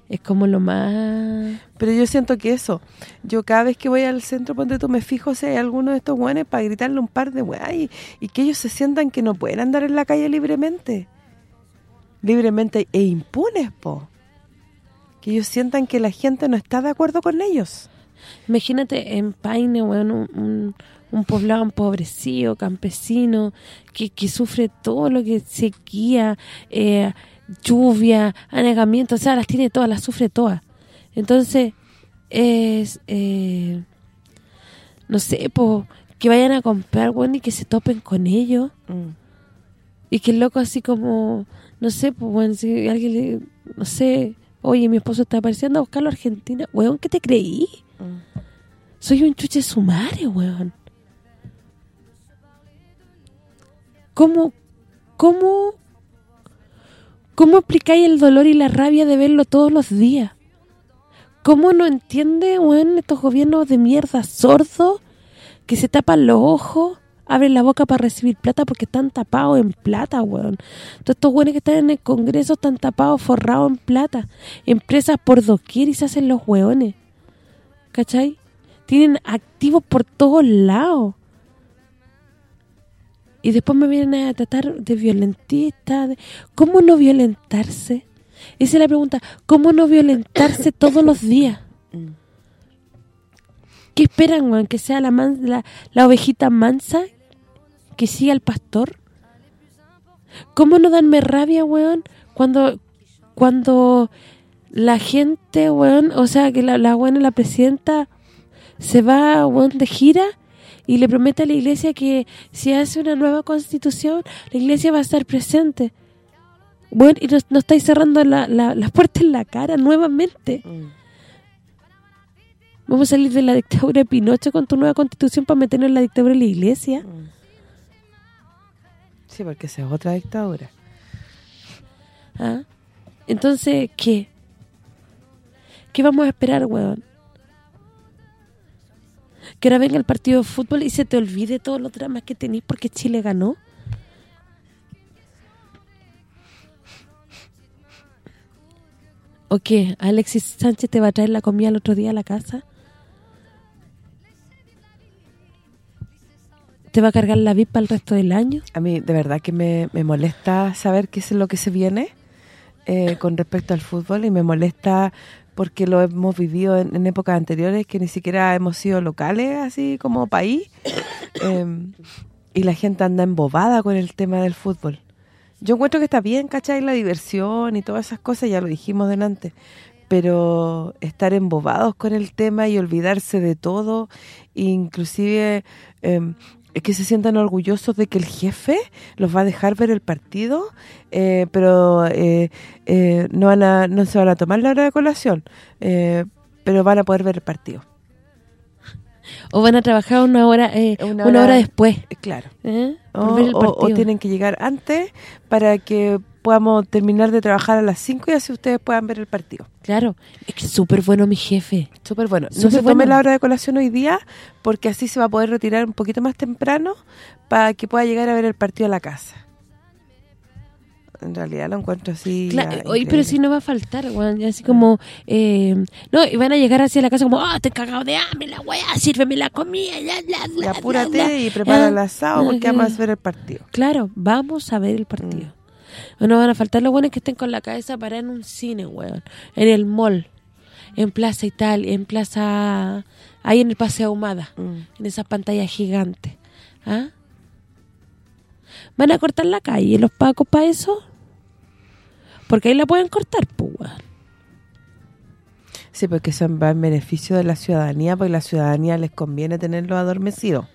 Es como lo más... Pero yo siento que eso, yo cada vez que voy al centro, ponte tú, me fijo si hay alguno de estos weones para gritarle un par de weas y, y que ellos se sientan que no pueden andar en la calle libremente. Libremente e impunes, po. Que ellos sientan que la gente no está de acuerdo con ellos. Imagínate en Paine, weón, un, un, un poblado empobrecido, campesino, que, que sufre todo lo que sequía, eh, lluvia, anegamiento, o sea, las tiene todas, las sufre todas. Entonces, es, eh, no sé, po, que vayan a comprar, weón, y que se topen con ellos. Y que el loco así como, no sé, pues, weón, si alguien le, no sé, oye, mi esposo está apareciendo a buscarlo a Argentina. Weón, ¿qué te creí? Soy un chuche sumare, weón. ¿Cómo, cómo, cómo explicáis el dolor y la rabia de verlo todos los días? ¿Cómo no entiende, weón, estos gobiernos de mierda sordos que se tapan los ojos, abren la boca para recibir plata porque están tapados en plata, weón? Todos estos weones que están en el Congreso están tapados, forrados en plata. Empresas por doquier y se hacen los weones. ¿Cachai? Tienen activos por todos lados. Y después me vienen a tratar de violentista. de- ¿Cómo no violentarse? Esa es la pregunta. ¿Cómo no violentarse todos los días? ¿Qué esperan, weón? ¿Que sea la, man- la, la ovejita mansa? ¿Que siga el pastor? ¿Cómo no darme rabia, weón? Cuando cuando la gente, weón, o sea, que la, la weón, la presidenta se va, weón, de gira y le promete a la iglesia que si hace una nueva constitución, la iglesia va a estar presente. Bueno, y nos, nos estáis cerrando la, la, la puerta en la cara nuevamente. Vamos a salir de la dictadura de Pinocho con tu nueva constitución para meternos en la dictadura de la iglesia. Sí, porque esa es otra dictadura. ¿Ah? Entonces, ¿qué? ¿Qué vamos a esperar, weón? Que ahora venga el partido de fútbol y se te olvide todos los dramas que tenés porque Chile ganó. ¿O qué? ¿Alexis Sánchez te va a traer la comida el otro día a la casa? ¿Te va a cargar la VIP para el resto del año? A mí de verdad que me, me molesta saber qué es lo que se viene eh, con respecto al fútbol y me molesta porque lo hemos vivido en, en épocas anteriores que ni siquiera hemos sido locales así como país eh, y la gente anda embobada con el tema del fútbol. Yo encuentro que está bien, ¿cachai? La diversión y todas esas cosas, ya lo dijimos delante, pero estar embobados con el tema y olvidarse de todo, inclusive... eh, que se sientan orgullosos de que el jefe los va a dejar ver el partido, eh, pero eh, eh, no van a no se van a tomar la hora de colación, eh, pero van a poder ver el partido. O van a trabajar una hora eh, una, hora- hora después. Claro. ¿eh? O, tienen que llegar antes para que podamos terminar de trabajar a las 5 y así ustedes puedan ver el partido. Claro, es súper bueno mi jefe. Súper bueno. No se tome la hora de colación hoy día porque así se va a poder retirar un poquito más temprano para que pueda llegar a ver el partido a la casa. En realidad lo encuentro así. Claro, ya oye, pero si no va a faltar, weón, así como... eh, no, y van a llegar hacia la casa como, ah, te he cagado de hambre, la weá, sírveme la comida, bla, Y bla, apúrate bla". y prepara Ah, el asado porque ah, vamos a ver el partido. Claro, vamos a ver el partido. O no van a faltar los buenos que estén con la cabeza parada en un cine, weón. En el mall, en Plaza Italia, en Plaza... Ahí en el Paseo Ahumada, en esas pantallas gigantes. ¿Ah? ¿Van a cortar la calle los pacos para eso? Porque ahí la pueden cortar, pues, weón. Sí, porque eso va en beneficio de la ciudadanía, porque la ciudadanía les conviene tenerlo adormecido.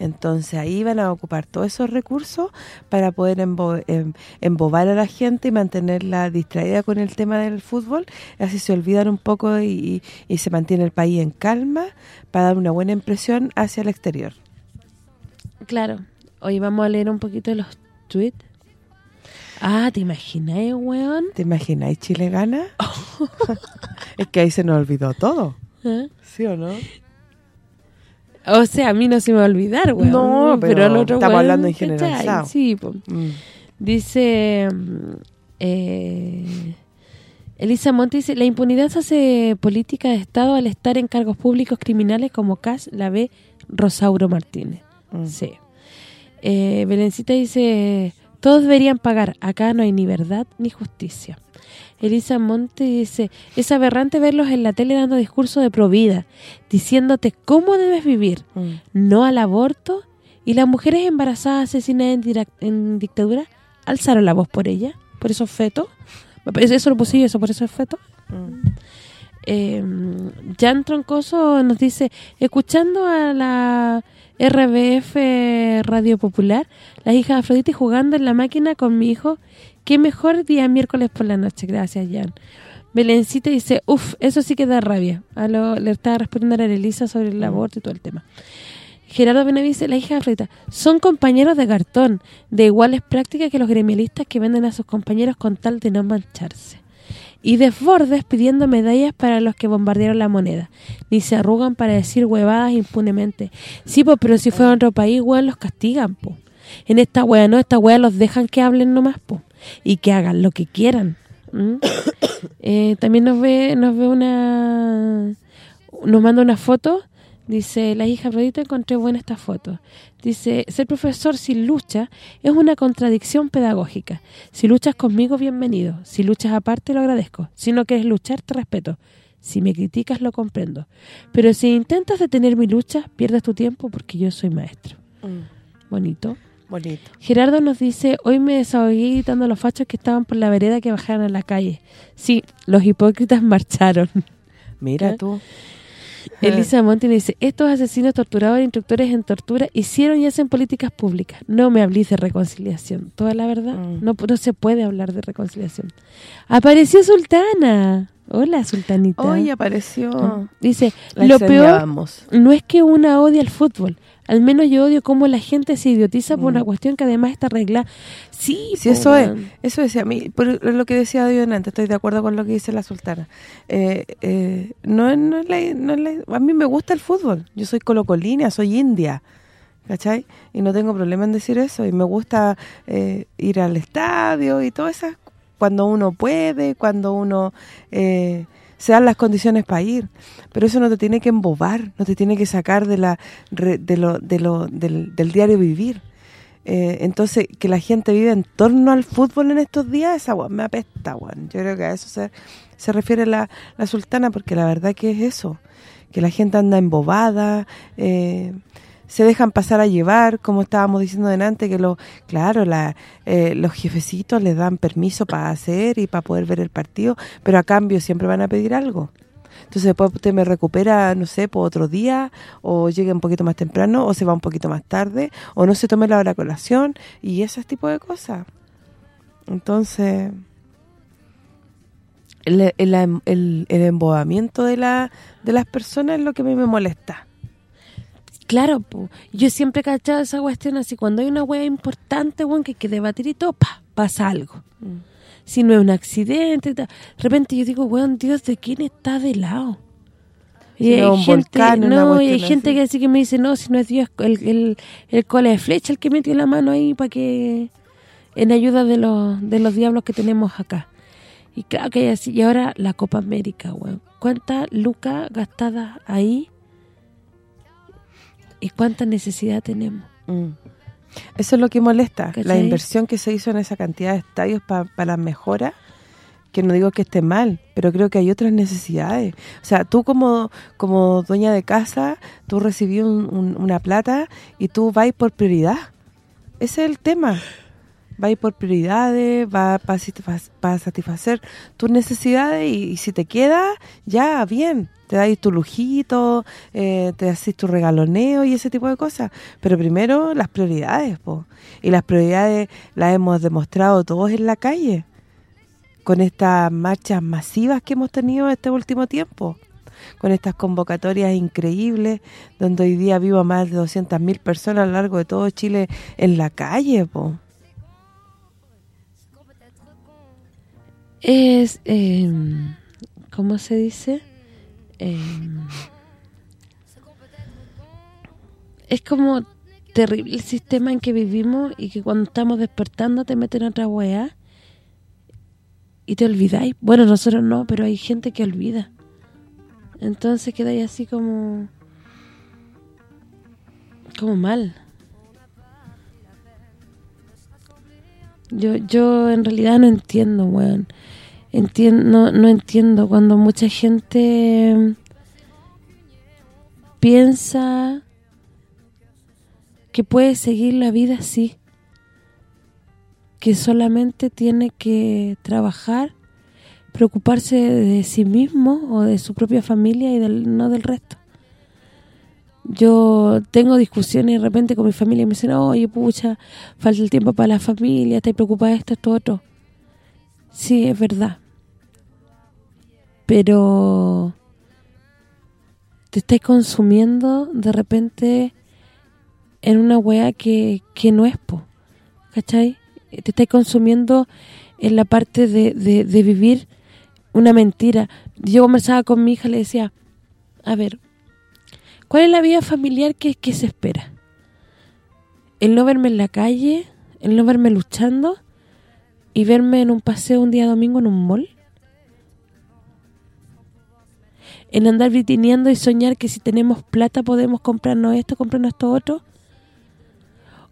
Entonces ahí van a ocupar todos esos recursos para poder embo- em- embobar a la gente y mantenerla distraída con el tema del fútbol. Así se olvidan un poco y, se mantiene el país en calma para dar una buena impresión hacia el exterior. Claro. Hoy vamos a leer un poquito de los tweets. Ah, ¿te imaginas, weón? ¿Te imaginas Chile gana? es que ahí se nos olvidó todo. ¿Eh? ¿Sí o no? O sea, a mí no se me va a olvidar, weón. No, pero al otro estamos weón, hablando en generalizado. Sí. Mm. Dice... mm, eh, Elisa Monte dice, la impunidad hace política de Estado al estar en cargos públicos criminales como Cas, la B, Rosauro Martínez. Mm. Sí. Eh, Belencita dice, todos deberían pagar, acá no hay ni verdad ni justicia. Elisa Monte dice, es aberrante verlos en la tele dando discurso de provida, diciéndote cómo debes vivir, Mm. no al aborto, y las mujeres embarazadas asesinadas en, dictadura alzaron la voz por ella, por esos fetos. Eso lo puse eso por esos fetos. Eh, Jan Troncoso nos dice, escuchando a la RBF Radio Popular, las hijas de Afrodita y jugando en la máquina con mi hijo, qué mejor día miércoles por la noche, gracias Jan. Belencita dice, uff, eso sí que da rabia. A lo, le estaba respondiendo a la Elisa sobre el aborto y todo el tema. Gerardo Benavides, la hija de Afrodita, son compañeros de cartón, de iguales prácticas que los gremialistas que venden a sus compañeros con tal de no mancharse. Y desbordes pidiendo medallas para los que bombardearon la moneda. Ni se arrugan para decir huevadas impunemente. Sí, pues, pero si fuera a otro país, weón, los castigan, po. En esta wea no, esta wea los dejan que hablen nomás, po. Y que hagan lo que quieran. ¿Mm? Eh, también nos ve nos ve una... Nos manda una foto Dice, la hija Afrodita encontré buena esta foto. Dice, ser profesor sin lucha es una contradicción pedagógica. Si luchas conmigo, bienvenido. Si luchas aparte, lo agradezco. Si no quieres luchar, te respeto. Si me criticas, lo comprendo. Pero si intentas detener mi lucha, pierdes tu tiempo porque yo soy maestro. Bonito. Bonito. Gerardo nos dice, hoy me desahogué gritando a los fachos que estaban por la vereda que bajaran a la calle. Sí, los hipócritas marcharon. Mira ¿Eh? tú. Elisa Monti me dice, estos asesinos torturadores, instructores en tortura, hicieron y hacen políticas públicas. No me hablís de reconciliación. Toda la verdad, Mm. no, no se puede hablar de reconciliación. Apareció Sultana. Hola, Sultanita. Hoy apareció. Dice, La lo peor no es que una odie al fútbol. Al menos yo odio cómo la gente se idiotiza por Mm. una cuestión que además está arreglada. Sí, Sí, eso es, eso decía a mí, por lo que decía Dios antes, estoy de acuerdo con lo que dice la sultana. Eh, eh, no, es- no es la- no es la- a mí me gusta el fútbol, yo soy colocolina, soy india, ¿cachai? Y no tengo problema en decir eso, y me gusta eh, ir al estadio y todo eso, cuando uno puede, cuando uno eh, se dan las condiciones para ir, pero eso no te tiene que embobar, no te tiene que sacar de la de lo, de lo del, del diario vivir. Eh, entonces, que la gente vive en torno al fútbol en estos días, esa me apesta. Yo creo que a eso se, se refiere la, la sultana, porque la verdad que es eso, que la gente anda embobada, eh, se dejan pasar a llevar, como estábamos diciendo delante, que lo claro, la, eh, los jefecitos les dan permiso para hacer y para poder ver el partido, pero a cambio siempre van a pedir algo. Entonces después usted me recupera, no sé, por otro día, o llegue un poquito más temprano, o se va un poquito más tarde, o no se tome la hora de colación, y ese tipo de cosas. Entonces, el, el, el, el embobamiento de, la, de las personas es lo que a mí me molesta. Claro, po. yo siempre he cachado esa cuestión así, cuando hay una hueá importante, weón, que hay que debatir y todo, pa, pasa algo. Si no es un accidente, de repente yo digo, weón, Dios, ¿de quién está de lado? Y hay un gente, volcán, no, y hay gente así. que así que me dice, no, si no es Dios, el, el, el cola de flecha el que metió la mano ahí para que, en ayuda de los, de los diablos que tenemos acá. Y claro que hay así, y ahora la Copa América, weón. ¿Cuántas lucas gastadas ahí? ¿Y cuánta necesidad tenemos? Mm. Eso es lo que molesta, la inversión que se hizo en esa cantidad de estadios pa- para las mejoras, que no digo que esté mal, pero creo que hay otras necesidades. O sea, tú como como dueña de casa, tú recibí un- un- una plata y tú vas por prioridad. Ese es el tema. Va por prioridades, va para satisfacer tus necesidades y, y si te queda, ya, bien. Te dais tu lujito, eh, te haces tu regaloneo y ese tipo de cosas. Pero primero las prioridades, po. Y las prioridades las hemos demostrado todos en la calle. Con estas marchas masivas que hemos tenido este último tiempo. Con estas convocatorias increíbles, donde hoy día vivo más de 200.000 personas a lo largo de todo Chile en la calle, po. Es, eh, ¿cómo se dice? Eh, es como terrible el sistema en que vivimos y que cuando estamos despertando te meten otra weá y te olvidáis. Bueno, nosotros no, pero hay gente que olvida. Entonces quedáis así como... como mal. Yo yo en realidad no entiendo, weón. Entiendo, no, entiendo cuando mucha gente piensa que puede seguir la vida así. Que solamente tiene que trabajar, preocuparse de sí mismo o de su propia familia y del, no del resto. Yo tengo discusiones de repente con mi familia y me dicen, oye, pucha, falta el tiempo para la familia, estoy preocupada de esto, esto, otro. Sí, es verdad. Pero te estáis consumiendo de repente en una weá que, que no es, po. ¿Cachai? Te estáis consumiendo en la parte de, de, de vivir una mentira. Yo conversaba con mi hija y le decía, a ver, ¿cuál es la vida familiar que, que se espera? ¿El no verme en la calle? ¿El no verme luchando? ¿Y verme en un paseo un día domingo en un mall? ¿En andar vitineando y soñar que si tenemos plata podemos comprarnos esto, comprarnos esto otro?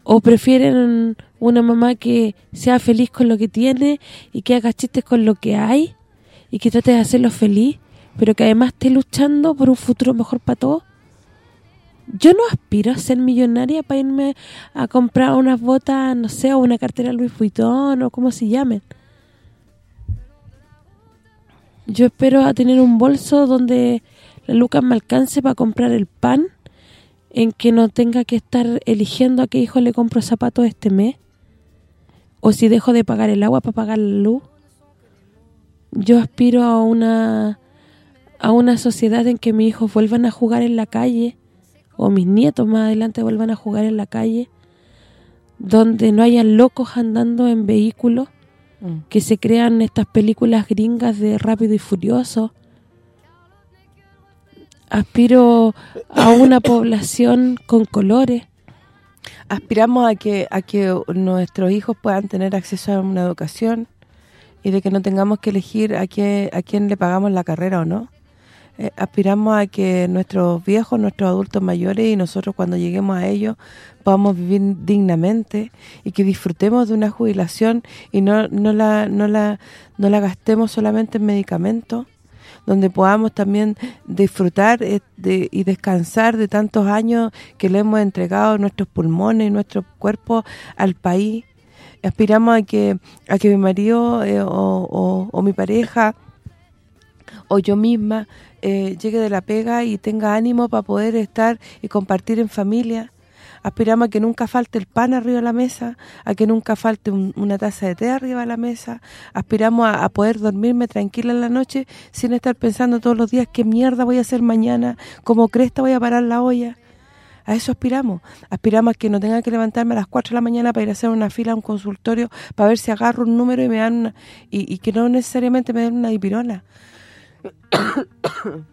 ¿O prefieren una mamá que sea feliz con lo que tiene y que haga chistes con lo que hay y que trate de hacerlo feliz, pero que además esté luchando por un futuro mejor para todos? Yo no aspiro a ser millonaria para irme a comprar unas botas, no sé, o una cartera Louis Vuitton o como se llamen. Yo espero a tener un bolso donde la lucas me alcance para comprar el pan, en que no tenga que estar eligiendo a qué hijo le compro zapatos este mes, o si dejo de pagar el agua para pagar la luz. Yo aspiro a una a una sociedad en que mis hijos vuelvan a jugar en la calle, o mis nietos más adelante vuelvan a jugar en la calle, donde no hayan locos andando en vehículos, Mm. que se crean estas películas gringas de Rápido y Furioso. Aspiro a una población con colores. Aspiramos a que a que nuestros hijos puedan tener acceso a una educación y de que no tengamos que elegir a qué, a quién le pagamos la carrera o no. Eh, aspiramos a que nuestros viejos, nuestros adultos mayores y nosotros cuando lleguemos a ellos podamos vivir dignamente y que disfrutemos de una jubilación y no, no la no la no la gastemos solamente en medicamentos, donde podamos también disfrutar eh, y descansar de tantos años que le hemos entregado nuestros pulmones y nuestro cuerpo al país. Aspiramos a que a que mi marido eh, o mi pareja o yo misma eh, llegue de la pega y tenga ánimo para poder estar y compartir en familia. Aspiramos a que nunca falte el pan arriba de la mesa, a que nunca falte un- una taza de té arriba de la mesa. Aspiramos a, poder dormirme tranquila en la noche sin estar pensando todos los días qué mierda voy a hacer mañana, cómo cresta voy a parar la olla. A eso aspiramos. Aspiramos a que no tenga que levantarme a las 4 de la mañana para ir a hacer una fila a un consultorio para ver si agarro un número y me dan una, y, y que no necesariamente me den una dipirona.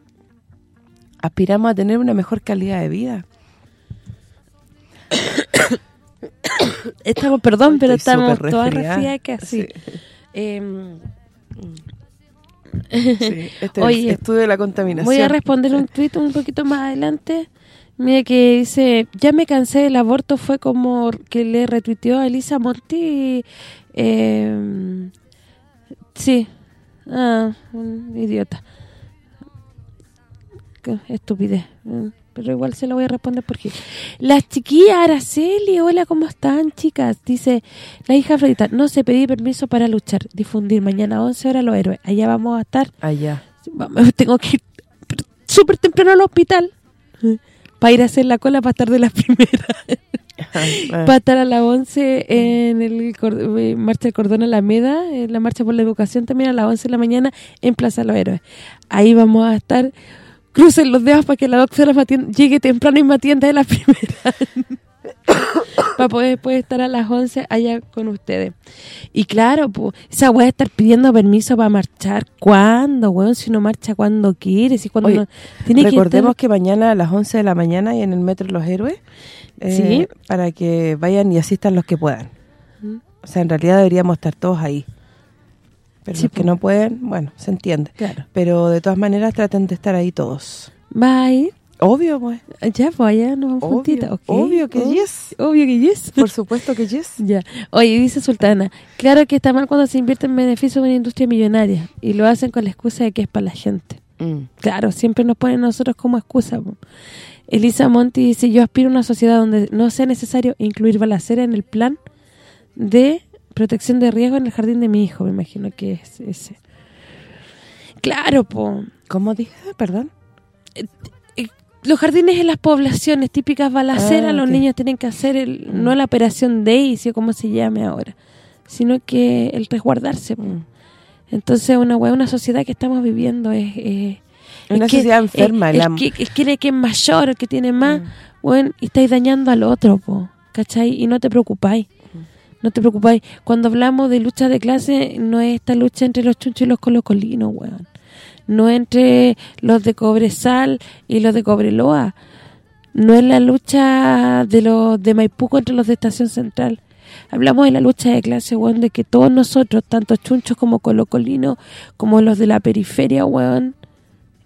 aspiramos a tener una mejor calidad de vida. Estamos, perdón, pero estamos todas que así. Sí. Em, Sí, este es Oye, estudio de la contaminación. Voy a responder un tuit un poquito más adelante. Mira que dice, ya me cansé del aborto, fue como que le retuiteó a Elisa Monti. eh, sí, ah, un idiota. Qué estupidez. Mm, Pero igual se lo voy a responder porque... Las chiquillas, Araceli, hola, ¿cómo están, chicas? Dice, la hija Afrodita, no se pedí permiso para luchar, difundir mañana a 11 horas los héroes. Allá vamos a estar. Allá. Tengo que ir súper temprano al hospital para ir a hacer la cola para estar de las primeras. para estar a las 11 en el cor- eh, Marcha del Cordón Alameda, en la Marcha por la Educación también a las 11 de la mañana en Plaza Los Héroes. Ahí vamos a estar, crucen los dedos para que la doctora llegue temprano y me atienda de las primeras. para poder después estar a las 11 allá con ustedes. Y claro, pues esa weá estar pidiendo permiso para marchar, ¿cuándo, weón? Si uno marcha cuando quiere, si cuando Oye, tiene que recordemos estar- que, mañana a las 11 de la mañana y en el Metro Los Héroes, eh, Sí. para que vayan y asistan los que puedan. O sea, en realidad deberíamos estar todos ahí. Pero Sí, los que no pueden, bueno, se entiende. Claro. Pero de todas maneras traten de estar ahí todos. ¿Va a ir? Obvio, pues. Ya, pues allá nos vamos Obvio, juntitas, ok. obvio que Oh, yes. Obvio que yes. Por supuesto que yes. Ya. Oye, dice Sultana, claro que está mal cuando se invierte en beneficio de una industria millonaria y lo hacen con la excusa de que es para la gente. Mm. Claro, siempre nos ponen nosotros como excusa. po. Elisa Monti dice, yo aspiro a una sociedad donde no sea necesario incluir balacera en el plan de protección de riesgo en el jardín de mi hijo, me imagino que es ese. Claro, po. ¿Cómo dije? Perdón. Los jardines en las poblaciones, típicas balaceras, Ah, los niños tienen que hacer el, no la operación Daisy o como se llame ahora, sino que el resguardarse. po. Entonces, una una sociedad que estamos viviendo es... es Una es que- sociedad enferma, Es, la- es que, el que es mayor, el que tiene más, weón, y estáis dañando al otro, po, ¿cachai? Y no te preocupáis. No te preocupáis. Cuando hablamos de lucha de clase, no es esta lucha entre los chunchos y los colocolinos, weón. No entre los de Cobresal y los de Cobreloa. No es la lucha de los de Maipú contra los de Estación Central. Hablamos de la lucha de clase, weón, de que todos nosotros, tanto chunchos como colocolinos, como los de la periferia, weón,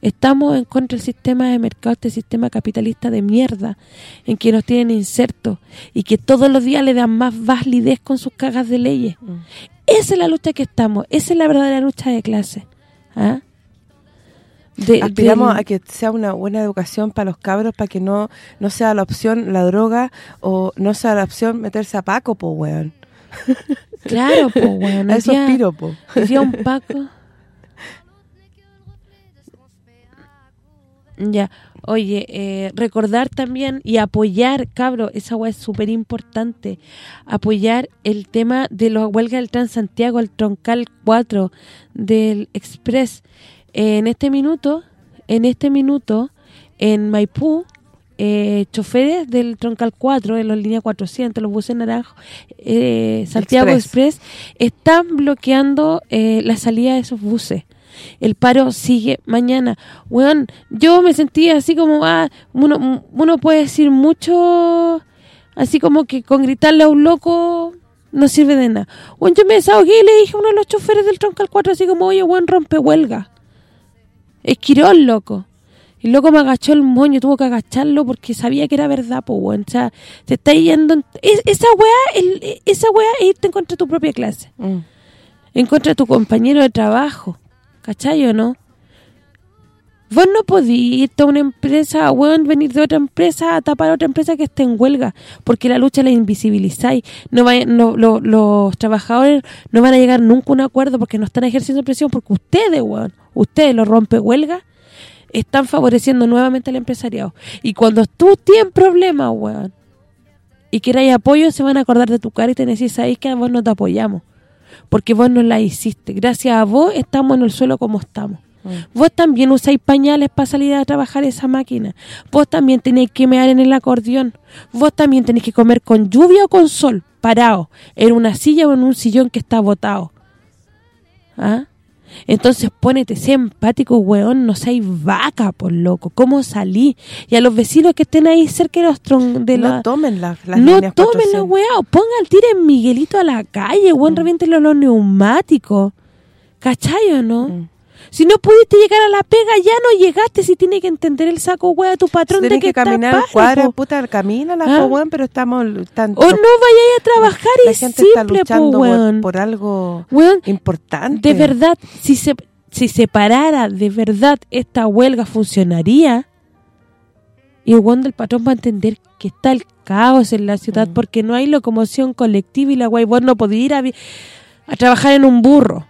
estamos en contra del sistema de mercado, este sistema capitalista de mierda, en que nos tienen insertos y que todos los días le dan más validez con sus cagas de leyes. Esa es la lucha que estamos, esa es la verdadera lucha de clase. ¿Ah? De- Aspiramos a que sea una buena educación para los cabros, para que no no sea la opción la droga o no sea la opción meterse a Paco, po, weón. Claro, po, weón. Eso día- aspiro, po. un Paco... Ya, oye, eh, recordar también y apoyar, cabro, esa hueá es súper importante, apoyar el tema de la huelga del Transantiago, el Troncal 4 del Express. Eh, en este minuto, en este minuto, en Maipú, eh, choferes del Troncal 4, de la línea 400, los buses naranjos, eh, Santiago Express. Express, están bloqueando eh, la salida de esos buses. El paro sigue mañana. Weón, yo me sentía así como, ah, uno, uno puede decir mucho, así como que con gritarle a un loco no sirve de nada. Weón, yo me desahogué y le dije a uno de los choferes del Troncal 4 así como, oye, weón, rompe huelga. Esquiró el loco. Y el loco me agachó el moño, tuvo que agacharlo porque sabía que era verdad, pues, weón. O sea, te está yendo... en- es- esa weá, el- esa weá es irte en contra de tu propia clase. En contra de tu compañero de trabajo. ¿Cachai o no? Vos no podís irte a una empresa, weón, venir de otra empresa a tapar a otra empresa que esté en huelga, porque la lucha la invisibilizáis. No, vaya- no lo- Los trabajadores no van a llegar nunca a un acuerdo porque no están ejerciendo presión, porque ustedes, weón, ustedes, los rompe huelga, están favoreciendo nuevamente al empresariado. Y cuando tú tienes problemas, weón, y queráis apoyo, se van a acordar de tu cara y te decís, que a vos no te apoyamos, porque vos no la hiciste. Gracias a vos estamos en el suelo como estamos. Vos también usáis pañales para salir a trabajar esa máquina. Vos también tenéis que mear en el acordeón. Vos también tenéis que comer con lluvia o con sol, parado, en una silla o en un sillón que está botado. ¿Ah? Entonces pónete, sé empático, weón, no seas vaca, por loco. ¿Cómo salí? Y a los vecinos que estén ahí cerca de los tron de No la... tomen las, las no líneas tomen la 400. weá, o pongan, tiren Miguelito a la calle, Mm. weón, reviéntenlo los neumáticos. ¿Cachai o no? Mm. Si no pudiste llegar a la pega, ya no llegaste. Si tiene que entender el saco weá de tu patrón Tienes de que, que caminar está cuadras, po. puta, camina la ¿Ah? po, weón, pero estamos tanto O no vayáis a trabajar la y gente está simple, po, luchando por, weón. por algo Weón, importante. De verdad, si se si se parara de verdad esta huelga funcionaría y el del patrón va a entender que está el caos en la ciudad Mm. porque no hay locomoción colectiva y la guay vos no podía ir a trabajar en un burro.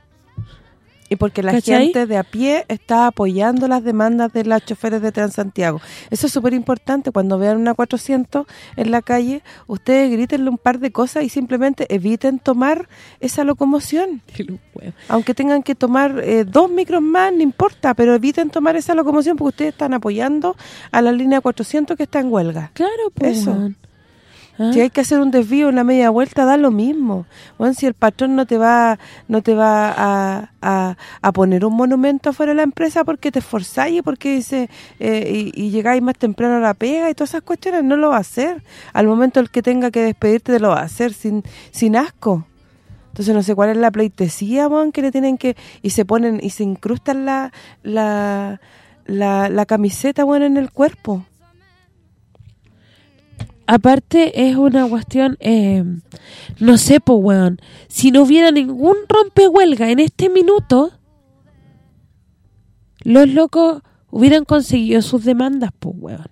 Y porque la ¿Cachai? gente de a pie está apoyando las demandas de las choferes de Transantiago. Eso es súper importante. Cuando vean una 400 en la calle, ustedes grítenle un par de cosas y simplemente eviten tomar esa locomoción. Aunque tengan que tomar eh, dos micros más, no importa, pero eviten tomar esa locomoción porque ustedes están apoyando a la línea 400 que está en huelga. Claro, pues. Eso. ¿Ah? Si hay que hacer un desvío, una media vuelta, da lo mismo. Bueno, si el patrón no te va no te va a, a- poner un monumento afuera de la empresa porque te esforzáis y porque dice eh, y, llegáis más temprano a la pega y todas esas cuestiones, no lo va a hacer. Al momento el que tenga que despedirte te lo va a hacer sin sin asco. Entonces no sé cuál es la pleitesía, weón, que le tienen que... Y se ponen y se incrustan la la, la, la camiseta, weón, en el cuerpo. Aparte es una cuestión, eh, no sé, po, weón, si no hubiera ningún rompehuelga en este minuto, los locos hubieran conseguido sus demandas, po, weón.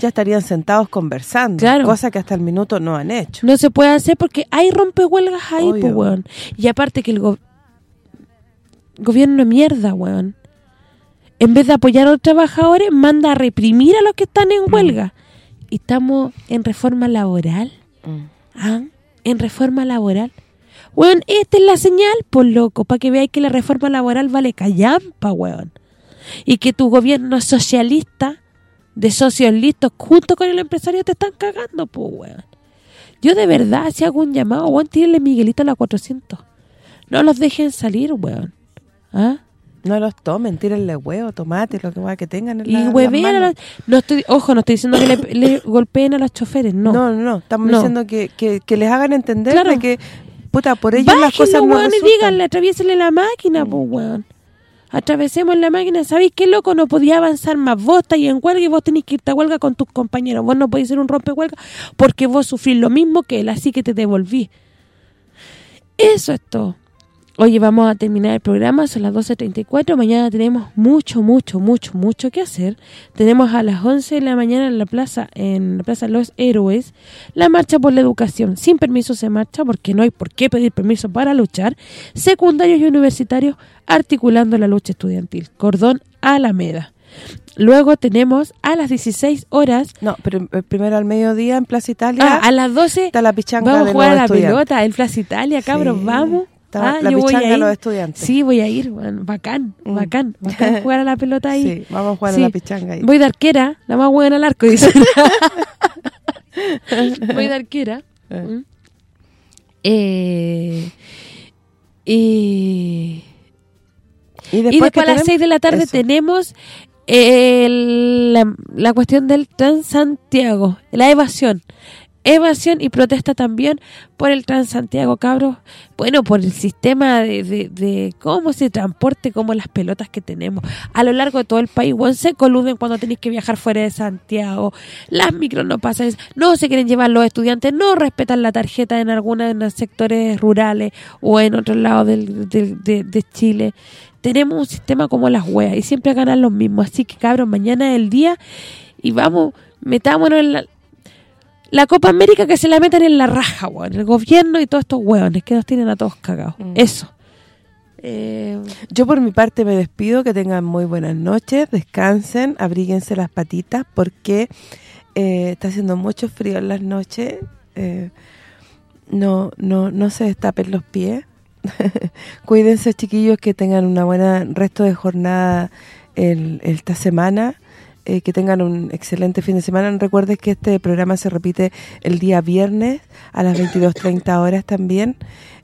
Ya estarían sentados conversando, Claro. cosa que hasta el minuto no han hecho. No se puede hacer porque hay rompehuelgas ahí, po, Obvio. weón. Y aparte que el go- gobierno de mierda, weón. En vez de apoyar a los trabajadores, manda a reprimir a los que están en huelga. Y estamos en reforma laboral. ¿Ah? En reforma laboral. Weón, esta es la señal, por loco, para que veáis que la reforma laboral vale callampa, weón. Y que tu gobierno socialista, de socios listos, junto con el empresario, te están cagando, pues, weón. Yo de verdad, si hago un llamado, weón, tírenle Miguelito a la 400. No los dejen salir, weón. ¿Ah? No los tomen, tírenle huevo, tomate, lo que va que tengan en Y la- huevean a los... No estoy, ojo, no estoy diciendo que le, le golpeen a los choferes, no. No, no, no, estamos No. diciendo que, que, que les hagan entender Claro. de que, puta, por ellos las cosas no weón, y resultan. díganle, atraviésenle la máquina, pues, weón. Atravesemos la máquina. ¿Sabéis qué, loco? No podía avanzar más. Vos estáis en huelga y vos tenés que irte a huelga con tus compañeros. Vos no podéis ser un rompehuelga porque vos sufrís lo mismo que él, así que te devolví. Eso es todo. Oye, vamos a terminar el programa, son las 12.34, mañana tenemos mucho, mucho, mucho, mucho que hacer. Tenemos a las 11 de la mañana en la plaza, en la Plaza Los Héroes, la marcha por la educación. Sin permiso se marcha porque no hay por qué pedir permiso para luchar. Secundarios y universitarios articulando la lucha estudiantil. Cordón Alameda. Luego tenemos a las 16 horas... No, pero eh, primero al mediodía en Plaza Italia. Ah, a las 12 está la pichanga vamos a jugar a la pelota en Plaza Italia, cabros, Sí, vamos. Ah, la yo pichanga a de los estudiantes. Sí, voy a ir, weón, bacán, bacán, bacán jugar a la pelota ahí. Sí, vamos a jugar a la pichanga ahí. Voy de arquera, la más buena al arco, dice. voy de arquera. Mm. Eh, y, Y y después, que a las tenemos- 6 de la tarde Eso. tenemos el- la, la cuestión del Transantiago, la evasión. Evasión y protesta también por el Transantiago, cabros. Bueno, por el sistema de, cómo se transporte, como las pelotas que tenemos a lo largo de todo el país. Bueno, se coluden cuando tenéis que viajar fuera de Santiago. Las micros no pasan, no se quieren llevar los estudiantes, no respetan la tarjeta en algunos de los sectores rurales o en otros lados del- de, de Chile. Tenemos un sistema como las weas y siempre ganan los mismos. Así que, cabros, mañana es el día y vamos, metámonos en la, la Copa América que se la metan en la raja, weón. El gobierno y todos estos hueones que nos tienen a todos cagados. Eso. Eh, Yo por mi parte me despido, que tengan muy buenas noches, descansen, abríguense las patitas porque eh, está haciendo mucho frío en las noches, eh, no no no se destapen los pies, cuídense chiquillos que tengan una buena resto de jornada el- esta semana, eh, que tengan un excelente fin de semana. Recuerden que este programa se repite el día viernes a las 22.30 horas también.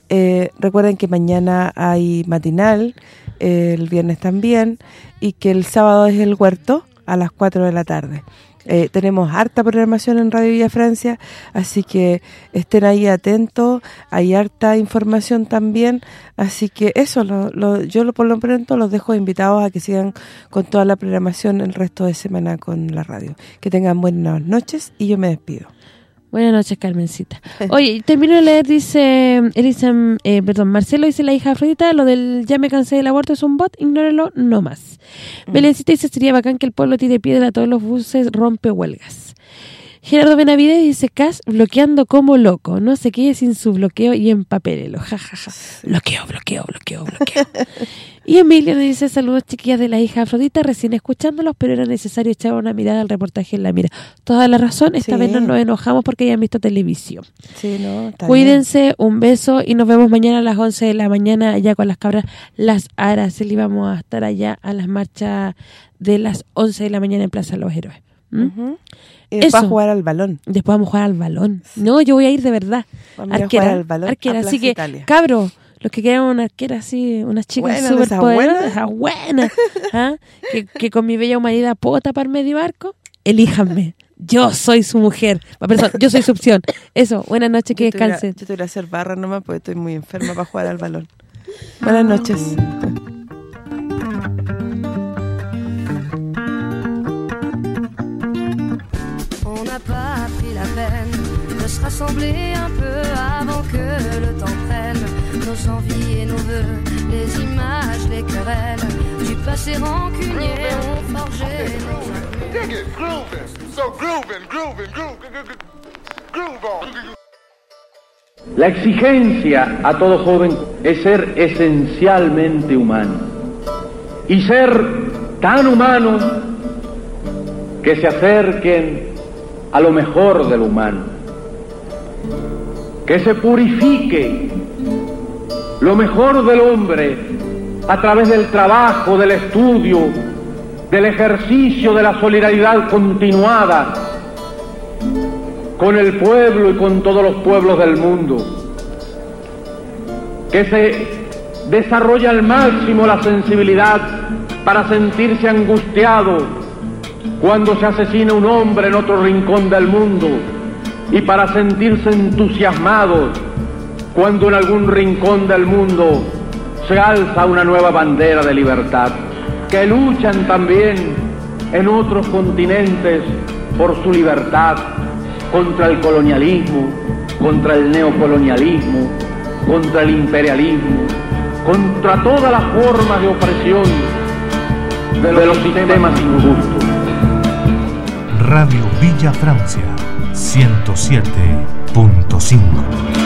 Eh, recuerden que mañana hay matinal, eh, el viernes también, y que el sábado es el huerto a las 4 de la tarde. Eh, tenemos harta programación en Radio Villa Francia, así que estén ahí atentos, hay harta información también, así que eso, lo, lo- yo lo, por lo pronto los dejo invitados a que sigan con toda la programación el resto de semana con la radio. Que tengan buenas noches y yo me despido. Buenas noches, Carmencita. Oye, termino de leer, dice Elisa, eh, perdón, Marcelo dice la hija Afrodita, lo del ya me cansé del aborto es un bot, ignórelo, no más. Belencita dice, sería bacán que el pueblo tire piedra a todos los buses, rompe huelgas. Gerardo Benavides dice, Cas bloqueando como loco, no se quede sin su bloqueo y empapelelo, jajaja. Bloqueo, bloqueo, bloqueo, bloqueo. y Emilio nos dice, saludos chiquillas de la hija Afrodita, recién escuchándolos, pero era necesario echar una mirada al reportaje en la mira. Toda la razón, esta Sí. vez no nos enojamos porque hayan visto televisión. Sí, no. Cuídense, un beso y nos vemos mañana a las 11 de la mañana allá con las cabras Las Araceli. Vamos a estar allá a las marchas de las 11 de la mañana en Plaza Los Héroes. ¿Mm? Ujú. Y después Eso. a jugar al balón. Después vamos a jugar al balón. No, yo voy a ir de verdad. Vamos a ir a arquera, jugar al balón a arquera. Así Plaza que, Italia. cabro, los que quieran una arquera así, unas chicas súper poderosas, buenas. ¿ah? que, que con mi bella humanidad puedo tapar medio barco, elíjanme. Yo soy su mujer. Ah, Perdón, yo soy su opción. Eso, buenas noches, que a- descansen. Yo te voy a hacer barra nomás porque estoy muy enferma para jugar al balón. Buenas noches. On n'a pas pris la peine de se rassembler un peu avant que le temps prenne nos envies et nos voeux, les images, les querelles du passé rancunier ont forgé nos Dig it, grooving. So grooving, grooving, grooving, groove on. La exigencia a todo joven es ser esencialmente humano. Y ser tan humano que se acerquen a lo mejor del humano. Que se purifique lo mejor del hombre a través del trabajo, del estudio, del ejercicio de la solidaridad continuada con el pueblo y con todos los pueblos del mundo. Que se desarrolle al máximo la sensibilidad para sentirse angustiado cuando se asesina un hombre en otro rincón del mundo y para sentirse entusiasmados cuando en algún rincón del mundo se alza una nueva bandera de libertad. Que luchan también en otros continentes por su libertad contra el colonialismo, contra el neocolonialismo, contra el imperialismo, contra todas las formas de opresión de los, sistemas injustos. Radio Villa Francia 107.5